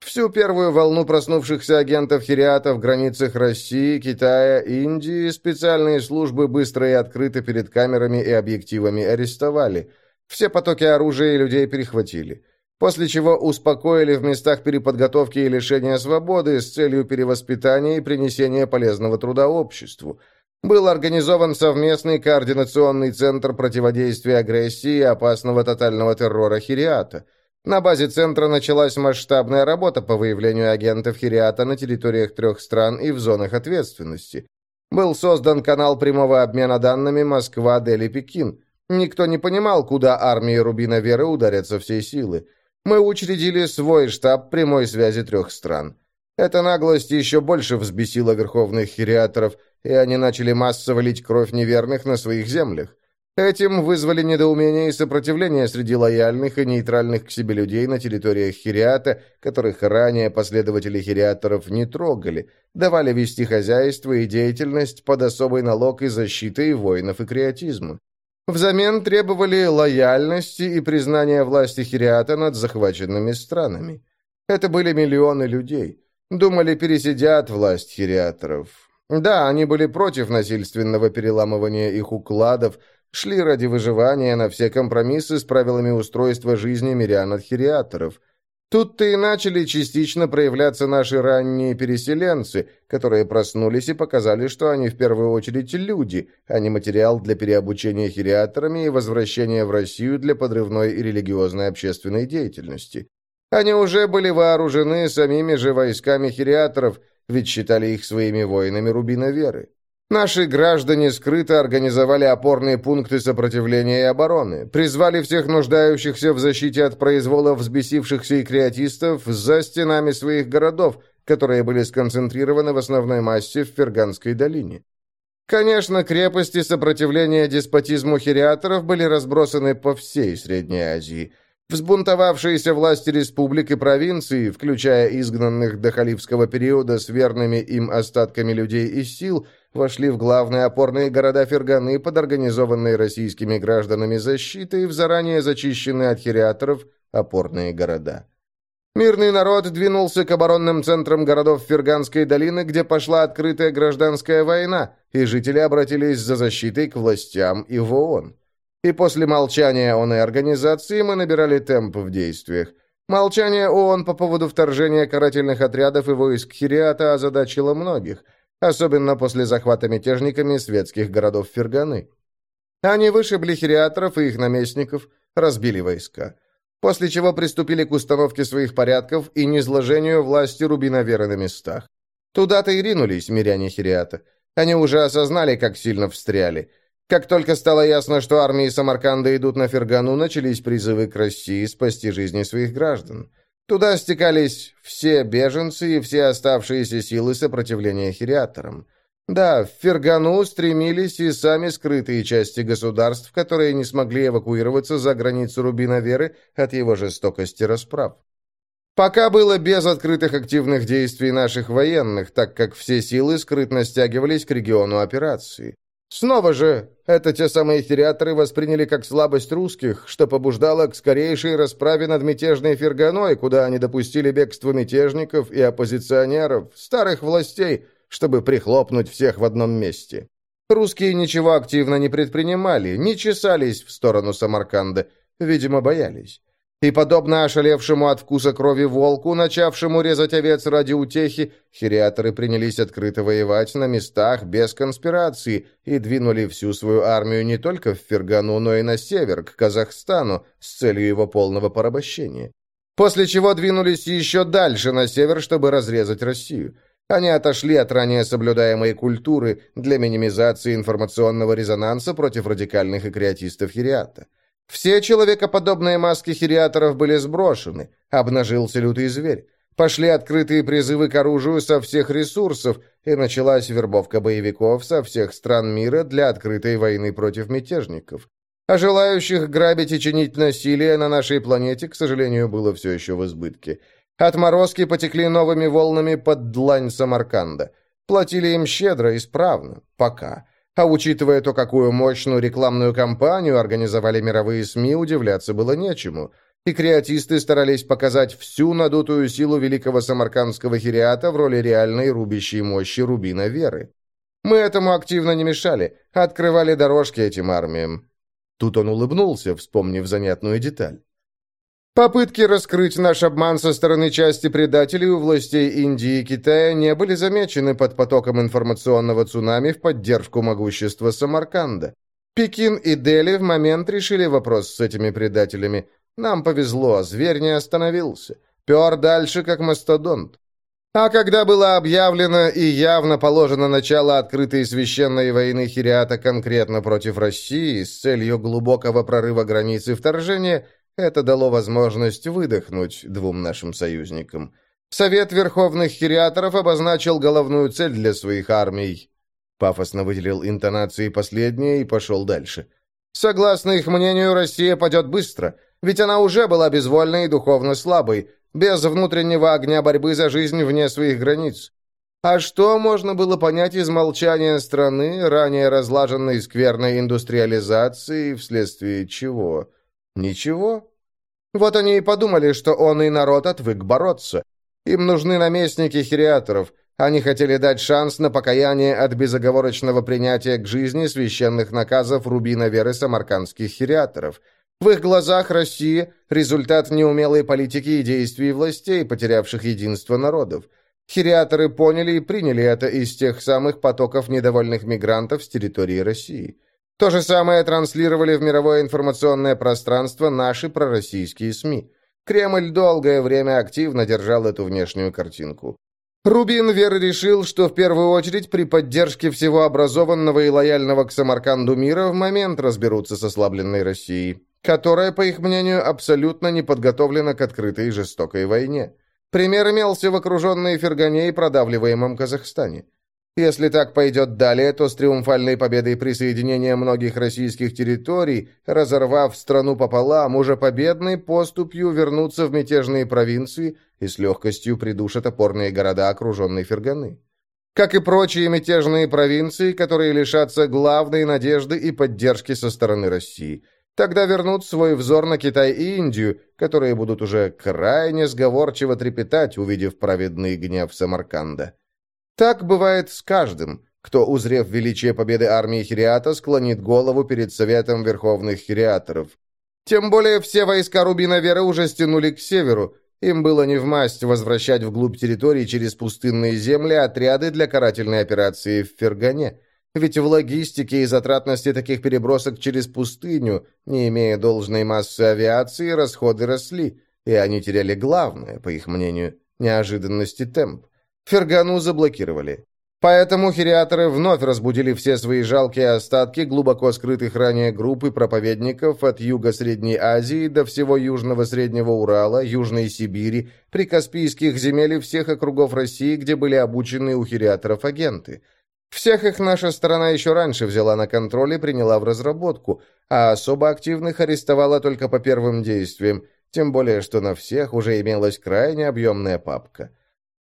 Всю первую волну проснувшихся агентов Хириата в границах России, Китая, Индии специальные службы быстро и открыто перед камерами и объективами арестовали. Все потоки оружия и людей перехватили. После чего успокоили в местах переподготовки и лишения свободы с целью перевоспитания и принесения полезного труда обществу. Был организован совместный координационный центр противодействия агрессии и опасного тотального террора Хириата – на базе центра началась масштабная работа по выявлению агентов Хириата на территориях трех стран и в зонах ответственности. Был создан канал прямого обмена данными Москва-Дели-Пекин. Никто не понимал, куда армии Рубина Веры ударят со всей силы. Мы учредили свой штаб прямой связи трех стран. Эта наглость еще больше взбесила верховных хириаторов, и они начали массово лить кровь неверных на своих землях. Этим вызвали недоумение и сопротивление среди лояльных и нейтральных к себе людей на территориях Хириата, которых ранее последователи хириаторов не трогали, давали вести хозяйство и деятельность под особый налог и защитой воинов и креатизма. Взамен требовали лояльности и признания власти Хириата над захваченными странами. Это были миллионы людей. Думали, пересидят власть хириаторов. Да, они были против насильственного переламывания их укладов, шли ради выживания на все компромиссы с правилами устройства жизни мирян-адхириаторов. Тут-то и начали частично проявляться наши ранние переселенцы, которые проснулись и показали, что они в первую очередь люди, а не материал для переобучения хириаторами и возвращения в Россию для подрывной и религиозной общественной деятельности. Они уже были вооружены самими же войсками хириаторов, ведь считали их своими воинами Рубина Веры. Наши граждане скрыто организовали опорные пункты сопротивления и обороны, призвали всех нуждающихся в защите от произвола взбесившихся и креатистов за стенами своих городов, которые были сконцентрированы в основной массе в Ферганской долине. Конечно, крепости сопротивления деспотизму хириаторов были разбросаны по всей Средней Азии – Взбунтовавшиеся власти республик и провинций, включая изгнанных до халифского периода с верными им остатками людей и сил, вошли в главные опорные города Ферганы под организованной российскими гражданами защитой в заранее зачищенные от хириаторов опорные города. Мирный народ двинулся к оборонным центрам городов Ферганской долины, где пошла открытая гражданская война, и жители обратились за защитой к властям и в ООН. И после молчания ООН и организации мы набирали темп в действиях. Молчание ООН по поводу вторжения карательных отрядов и войск Хириата озадачило многих, особенно после захвата мятежниками светских городов Ферганы. Они вышибли хириаторов и их наместников, разбили войска. После чего приступили к установке своих порядков и низложению власти Рубиновера на местах. Туда-то и ринулись миряне Хириата. Они уже осознали, как сильно встряли. Как только стало ясно, что армии Самарканда идут на Фергану, начались призывы к России спасти жизни своих граждан. Туда стекались все беженцы и все оставшиеся силы сопротивления хириаторам. Да, в Фергану стремились и сами скрытые части государств, которые не смогли эвакуироваться за границу Рубина Веры от его жестокости расправ. Пока было без открытых активных действий наших военных, так как все силы скрытно стягивались к региону операции. Снова же, это те самые хириаторы восприняли как слабость русских, что побуждало к скорейшей расправе над мятежной Ферганой, куда они допустили бегство мятежников и оппозиционеров, старых властей, чтобы прихлопнуть всех в одном месте. Русские ничего активно не предпринимали, не чесались в сторону Самарканда, видимо, боялись. И, подобно ошалевшему от вкуса крови волку, начавшему резать овец ради утехи, хириаторы принялись открыто воевать на местах без конспирации и двинули всю свою армию не только в Фергану, но и на север, к Казахстану, с целью его полного порабощения. После чего двинулись еще дальше на север, чтобы разрезать Россию. Они отошли от ранее соблюдаемой культуры для минимизации информационного резонанса против радикальных и креатистов Хириата. Все человекоподобные маски хириаторов были сброшены, обнажился лютый зверь. Пошли открытые призывы к оружию со всех ресурсов, и началась вербовка боевиков со всех стран мира для открытой войны против мятежников. А желающих грабить и чинить насилие на нашей планете, к сожалению, было все еще в избытке. Отморозки потекли новыми волнами под длань Самарканда. Платили им щедро, исправно, пока. А учитывая то, какую мощную рекламную кампанию организовали мировые СМИ, удивляться было нечему – и креатисты старались показать всю надутую силу великого самаркандского хириата в роли реальной рубящей мощи рубина веры. Мы этому активно не мешали, открывали дорожки этим армиям. Тут он улыбнулся, вспомнив занятную деталь. Попытки раскрыть наш обман со стороны части предателей у властей Индии и Китая не были замечены под потоком информационного цунами в поддержку могущества Самарканда. Пекин и Дели в момент решили вопрос с этими предателями, нам повезло, зверь не остановился. Пер дальше, как мастодонт. А когда было объявлено и явно положено начало открытой священной войны Хириата конкретно против России с целью глубокого прорыва границы вторжения, это дало возможность выдохнуть двум нашим союзникам. Совет Верховных Хириаторов обозначил головную цель для своих армий. Пафосно выделил интонации последние и пошел дальше. Согласно их мнению, Россия падет быстро – ведь она уже была безвольной и духовно слабой, без внутреннего огня борьбы за жизнь вне своих границ. А что можно было понять из молчания страны, ранее разлаженной скверной индустриализацией, вследствие чего? Ничего. Вот они и подумали, что он и народ отвык бороться. Им нужны наместники хириаторов. Они хотели дать шанс на покаяние от безоговорочного принятия к жизни священных наказов рубина веры самаркандских хириаторов – в их глазах Россия – результат неумелой политики и действий властей, потерявших единство народов. Хириаторы поняли и приняли это из тех самых потоков недовольных мигрантов с территории России. То же самое транслировали в мировое информационное пространство наши пророссийские СМИ. Кремль долгое время активно держал эту внешнюю картинку. Рубин Вер решил, что в первую очередь при поддержке всего образованного и лояльного к Самарканду мира в момент разберутся с ослабленной Россией которая, по их мнению, абсолютно не подготовлена к открытой и жестокой войне. Пример имелся в окруженной Фергане и продавливаемом Казахстане. Если так пойдет далее, то с триумфальной победой присоединения многих российских территорий, разорвав страну пополам, уже победной поступью вернутся в мятежные провинции и с легкостью придушат опорные города окруженной Ферганы. Как и прочие мятежные провинции, которые лишатся главной надежды и поддержки со стороны России – Тогда вернут свой взор на Китай и Индию, которые будут уже крайне сговорчиво трепетать, увидев праведный гнев Самарканда. Так бывает с каждым, кто, узрев величие победы армии Хириата, склонит голову перед Советом Верховных Хириаторов. Тем более все войска Рубина Веры уже стянули к северу, им было не в масть возвращать вглубь территории через пустынные земли отряды для карательной операции в Фергане – ведь в логистике и затратности таких перебросок через пустыню, не имея должной массы авиации, расходы росли, и они теряли главное, по их мнению, неожиданности темп. Фергану заблокировали. Поэтому хириаторы вновь разбудили все свои жалкие остатки глубоко скрытых ранее группы проповедников от юга Средней Азии до всего Южного Среднего Урала, Южной Сибири, прикаспийских земель и всех округов России, где были обучены у хириаторов агенты – всех их наша сторона еще раньше взяла на контроль и приняла в разработку, а особо активных арестовала только по первым действиям, тем более, что на всех уже имелась крайне объемная папка.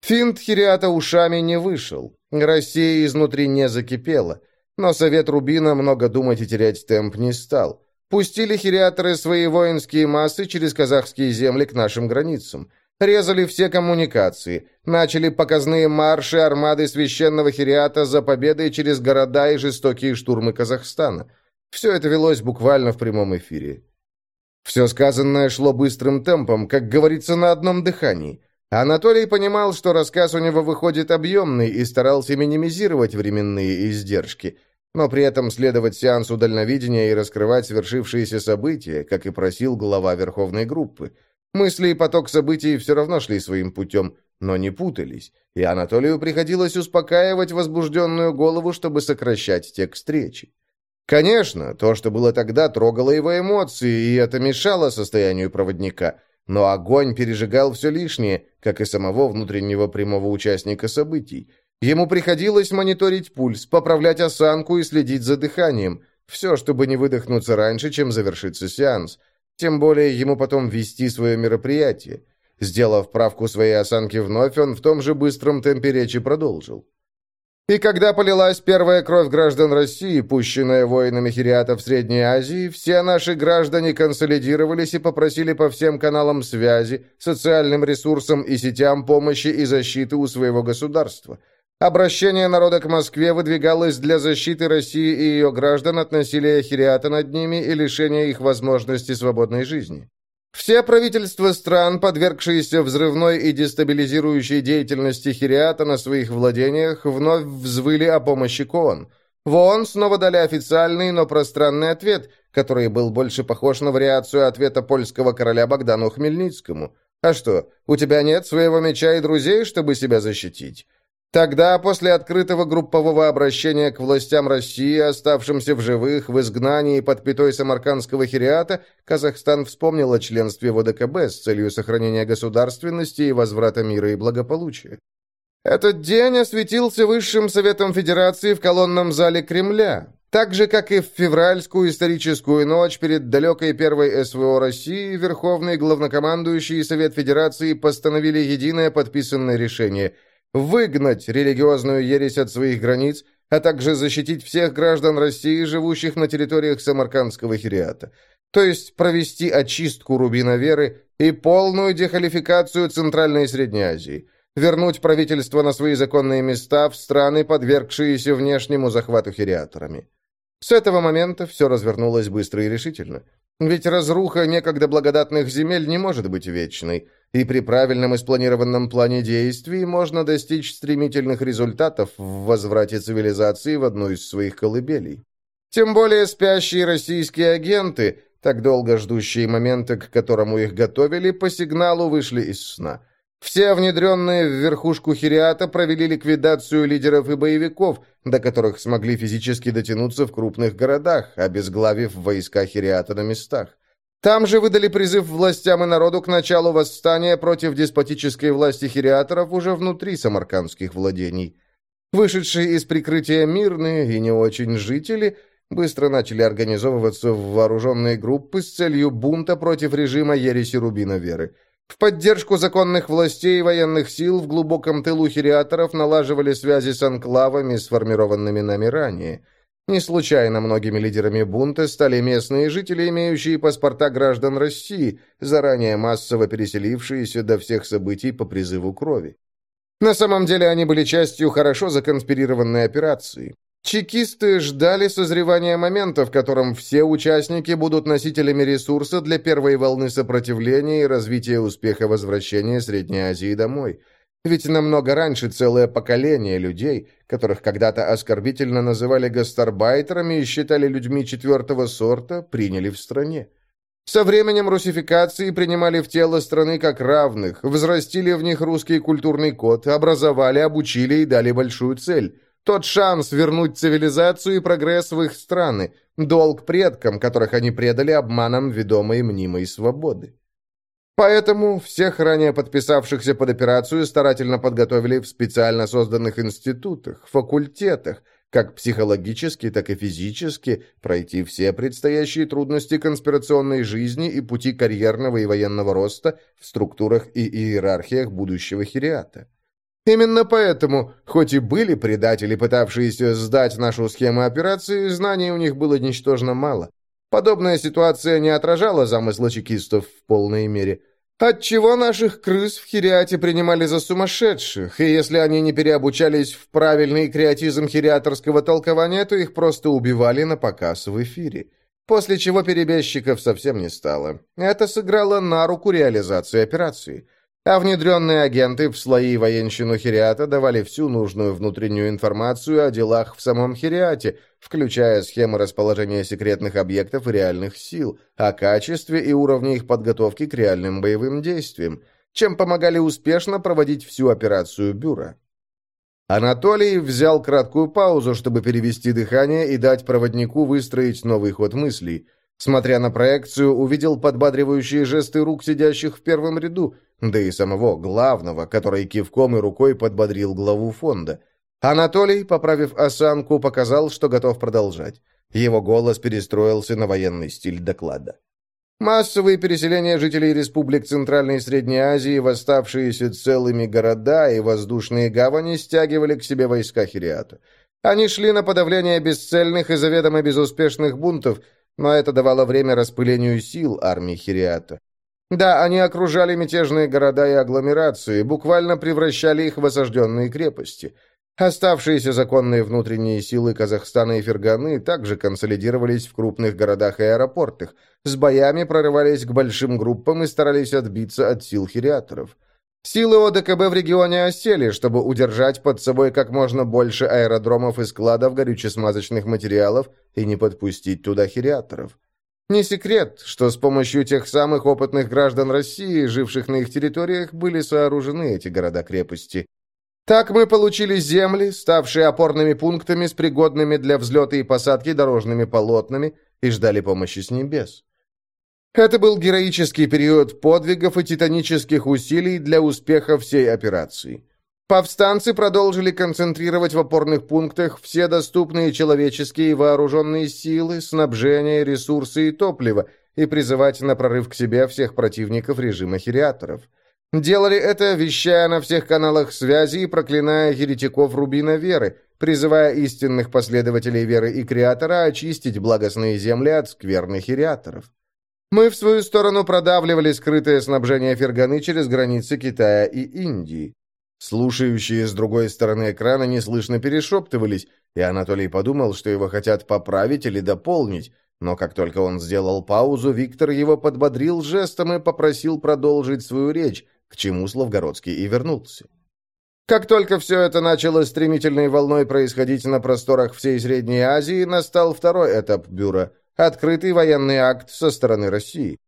Финт Хириата ушами не вышел, Россия изнутри не закипела, но Совет Рубина много думать и терять темп не стал. Пустили хириаторы свои воинские массы через казахские земли к нашим границам. Резали все коммуникации. Начали показные марши армады священного хириата за победой через города и жестокие штурмы Казахстана. Все это велось буквально в прямом эфире. Все сказанное шло быстрым темпом, как говорится, на одном дыхании. Анатолий понимал, что рассказ у него выходит объемный и старался минимизировать временные издержки, но при этом следовать сеансу дальновидения и раскрывать свершившиеся события, как и просил глава Верховной группы – Мысли и поток событий все равно шли своим путем, но не путались, и Анатолию приходилось успокаивать возбужденную голову, чтобы сокращать текст встречи. Конечно, то, что было тогда, трогало его эмоции, и это мешало состоянию проводника. Но огонь пережигал все лишнее, как и самого внутреннего прямого участника событий. Ему приходилось мониторить пульс, поправлять осанку и следить за дыханием. Все, чтобы не выдохнуться раньше, чем завершится сеанс. Тем более ему потом вести свое мероприятие. Сделав правку своей осанки вновь, он в том же быстром темпе речи продолжил. И когда полилась первая кровь граждан России, пущенная воинами Хириата в Средней Азии, все наши граждане консолидировались и попросили по всем каналам связи, социальным ресурсам и сетям помощи и защиты у своего государства. Обращение народа к Москве выдвигалось для защиты России и ее граждан от насилия Хириата над ними и лишения их возможности свободной жизни. Все правительства стран, подвергшиеся взрывной и дестабилизирующей деятельности Хириата на своих владениях, вновь взвыли о помощи КООН. В ООН снова дали официальный, но пространный ответ, который был больше похож на вариацию ответа польского короля Богдану Хмельницкому. «А что, у тебя нет своего меча и друзей, чтобы себя защитить?» Тогда, после открытого группового обращения к властям России, оставшимся в живых, в изгнании под пятой самаркандского хириата, Казахстан вспомнил о членстве в ОДКБ с целью сохранения государственности и возврата мира и благополучия. Этот день осветился Высшим Советом Федерации в колонном зале Кремля, так же, как и в февральскую историческую ночь перед далекой первой СВО России, Верховный Главнокомандующий Совет Федерации постановили единое подписанное решение – выгнать религиозную ересь от своих границ, а также защитить всех граждан России, живущих на территориях Самаркандского хириата, то есть провести очистку рубина веры и полную дехалификацию Центральной и Средней Азии, вернуть правительство на свои законные места в страны, подвергшиеся внешнему захвату хириаторами. С этого момента все развернулось быстро и решительно. Ведь разруха некогда благодатных земель не может быть вечной – и при правильном и спланированном плане действий можно достичь стремительных результатов в возврате цивилизации в одну из своих колыбелей. Тем более спящие российские агенты, так долго ждущие момента, к которому их готовили, по сигналу вышли из сна. Все внедренные в верхушку Хириата провели ликвидацию лидеров и боевиков, до которых смогли физически дотянуться в крупных городах, обезглавив войска Хириата на местах. Там же выдали призыв властям и народу к началу восстания против деспотической власти хириаторов уже внутри самаркандских владений. Вышедшие из прикрытия мирные и не очень жители быстро начали организовываться в вооруженные группы с целью бунта против режима ереси Рубина Веры. В поддержку законных властей и военных сил в глубоком тылу хириаторов налаживали связи с анклавами, сформированными нами ранее – не случайно многими лидерами бунта стали местные жители, имеющие паспорта граждан России, заранее массово переселившиеся до всех событий по призыву крови. На самом деле они были частью хорошо законспирированной операции. Чекисты ждали созревания момента, в котором все участники будут носителями ресурса для первой волны сопротивления и развития успеха возвращения Средней Азии домой – ведь намного раньше целое поколение людей, которых когда-то оскорбительно называли гастарбайтерами и считали людьми четвертого сорта, приняли в стране. Со временем русификации принимали в тело страны как равных, взрастили в них русский культурный код, образовали, обучили и дали большую цель. Тот шанс вернуть цивилизацию и прогресс в их страны, долг предкам, которых они предали обманом ведомой мнимой свободы. Поэтому всех ранее подписавшихся под операцию старательно подготовили в специально созданных институтах, факультетах, как психологически, так и физически, пройти все предстоящие трудности конспирационной жизни и пути карьерного и военного роста в структурах и иерархиях будущего хириата. Именно поэтому, хоть и были предатели, пытавшиеся сдать нашу схему операции, знаний у них было ничтожно мало. Подобная ситуация не отражала замысла чекистов в полной мере. Отчего наших крыс в Хириате принимали за сумасшедших, и если они не переобучались в правильный креатизм хириаторского толкования, то их просто убивали на показ в эфире. После чего перебежчиков совсем не стало. Это сыграло на руку реализации операции – а внедренные агенты в слои военщину Хириата давали всю нужную внутреннюю информацию о делах в самом Хириате, включая схемы расположения секретных объектов и реальных сил, о качестве и уровне их подготовки к реальным боевым действиям, чем помогали успешно проводить всю операцию Бюро. Анатолий взял краткую паузу, чтобы перевести дыхание и дать проводнику выстроить новый ход мыслей – Смотря на проекцию, увидел подбадривающие жесты рук сидящих в первом ряду, да и самого главного, который кивком и рукой подбодрил главу фонда. Анатолий, поправив осанку, показал, что готов продолжать. Его голос перестроился на военный стиль доклада. Массовые переселения жителей республик Центральной и Средней Азии, восставшиеся целыми города и воздушные гавани стягивали к себе войска Хириата. Они шли на подавление бесцельных и заведомо безуспешных бунтов, но это давало время распылению сил армии Хириата. Да, они окружали мятежные города и агломерации, буквально превращали их в осажденные крепости – Оставшиеся законные внутренние силы Казахстана и Ферганы также консолидировались в крупных городах и аэропортах, с боями прорывались к большим группам и старались отбиться от сил хириаторов. Силы ОДКБ в регионе осели, чтобы удержать под собой как можно больше аэродромов и складов горюче-смазочных материалов и не подпустить туда хириаторов. Не секрет, что с помощью тех самых опытных граждан России, живших на их территориях, были сооружены эти города-крепости. Так мы получили земли, ставшие опорными пунктами с пригодными для взлета и посадки дорожными полотнами, и ждали помощи с небес. Это был героический период подвигов и титанических усилий для успеха всей операции. Повстанцы продолжили концентрировать в опорных пунктах все доступные человеческие и вооруженные силы, снабжение, ресурсы и топливо и призывать на прорыв к себе всех противников режима хириаторов – Делали это, вещая на всех каналах связи и проклиная еретиков Рубина Веры, призывая истинных последователей веры и Креатора очистить благостные земли от скверных ириаторов. Мы в свою сторону продавливали скрытое снабжение Ферганы через границы Китая и Индии. Слушающие с другой стороны экрана неслышно перешептывались, и Анатолий подумал, что его хотят поправить или дополнить, но как только он сделал паузу, Виктор его подбодрил жестом и попросил продолжить свою речь, к чему Славгородский и вернулся. Как только все это начало стремительной волной происходить на просторах всей Средней Азии, настал второй этап бюро – открытый военный акт со стороны России.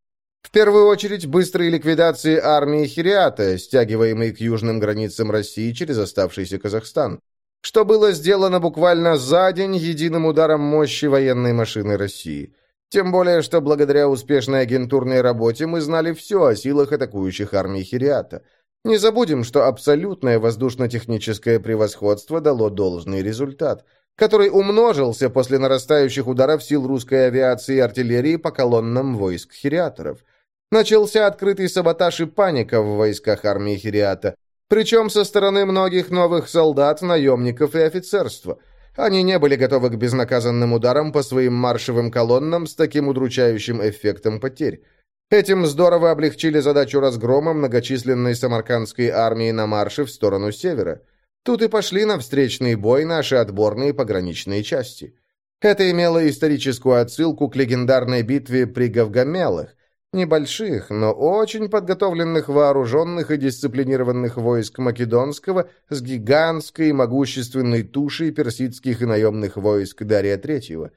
В первую очередь, быстрой ликвидации армии Хириата, стягиваемой к южным границам России через оставшийся Казахстан, что было сделано буквально за день единым ударом мощи военной машины России. Тем более, что благодаря успешной агентурной работе мы знали все о силах атакующих армий Хириата. Не забудем, что абсолютное воздушно-техническое превосходство дало должный результат, который умножился после нарастающих ударов сил русской авиации и артиллерии по колоннам войск Хириаторов. Начался открытый саботаж и паника в войсках армии Хириата, причем со стороны многих новых солдат, наемников и офицерства – они не были готовы к безнаказанным ударам по своим маршевым колоннам с таким удручающим эффектом потерь. Этим здорово облегчили задачу разгрома многочисленной самаркандской армии на марше в сторону севера. Тут и пошли на встречный бой наши отборные пограничные части. Это имело историческую отсылку к легендарной битве при Гавгамелах, Небольших, но очень подготовленных вооруженных и дисциплинированных войск Македонского с гигантской могущественной тушей персидских и наемных войск Дария Третьего.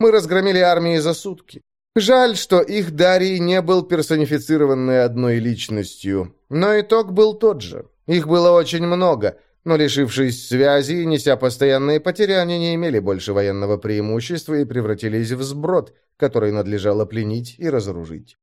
Мы разгромили армии за сутки. Жаль, что их Дарий не был персонифицированной одной личностью, но итог был тот же. Их было очень много, но лишившись связи и неся постоянные потери, они не имели больше военного преимущества и превратились в сброд, который надлежало пленить и разоружить.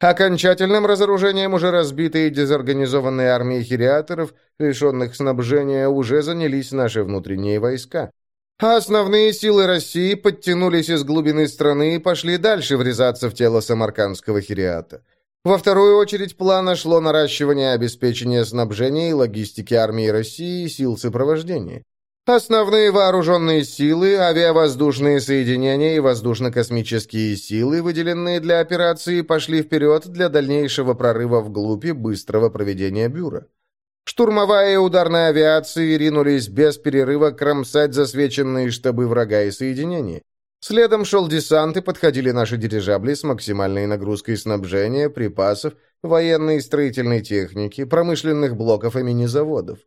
Окончательным разоружением уже разбитые и дезорганизованные армии хириаторов, лишенных снабжения, уже занялись наши внутренние войска. Основные силы России подтянулись из глубины страны и пошли дальше врезаться в тело самаркандского хириата. Во вторую очередь плана шло наращивание обеспечения снабжения и логистики армии России и сил сопровождения. Основные вооруженные силы, авиавоздушные соединения и воздушно-космические силы, выделенные для операции, пошли вперед для дальнейшего прорыва вглубь и быстрого проведения бюро. Штурмовая и ударная авиации ринулись без перерыва кромсать засвеченные штабы врага и соединения. Следом шел десант и подходили наши дирижабли с максимальной нагрузкой снабжения, припасов, военной и строительной техники, промышленных блоков и мини-заводов.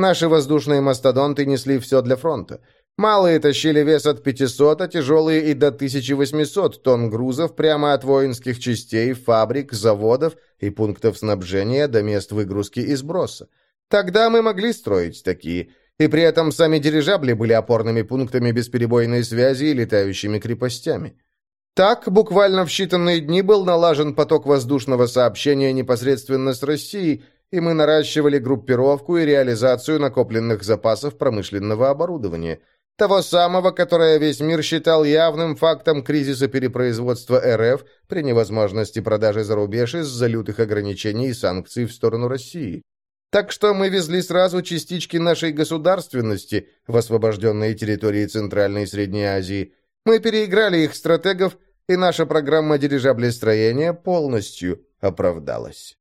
Наши воздушные мастодонты несли все для фронта. Малые тащили вес от 500, а тяжелые и до 1800 тонн грузов прямо от воинских частей, фабрик, заводов и пунктов снабжения до мест выгрузки и сброса. Тогда мы могли строить такие, и при этом сами дирижабли были опорными пунктами бесперебойной связи и летающими крепостями. Так, буквально в считанные дни был налажен поток воздушного сообщения непосредственно с Россией, и мы наращивали группировку и реализацию накопленных запасов промышленного оборудования. Того самого, которое весь мир считал явным фактом кризиса перепроизводства РФ при невозможности продажи за рубеж из-за лютых ограничений и санкций в сторону России. Так что мы везли сразу частички нашей государственности в освобожденные территории Центральной и Средней Азии. Мы переиграли их стратегов, и наша программа дирижаблестроения полностью оправдалась.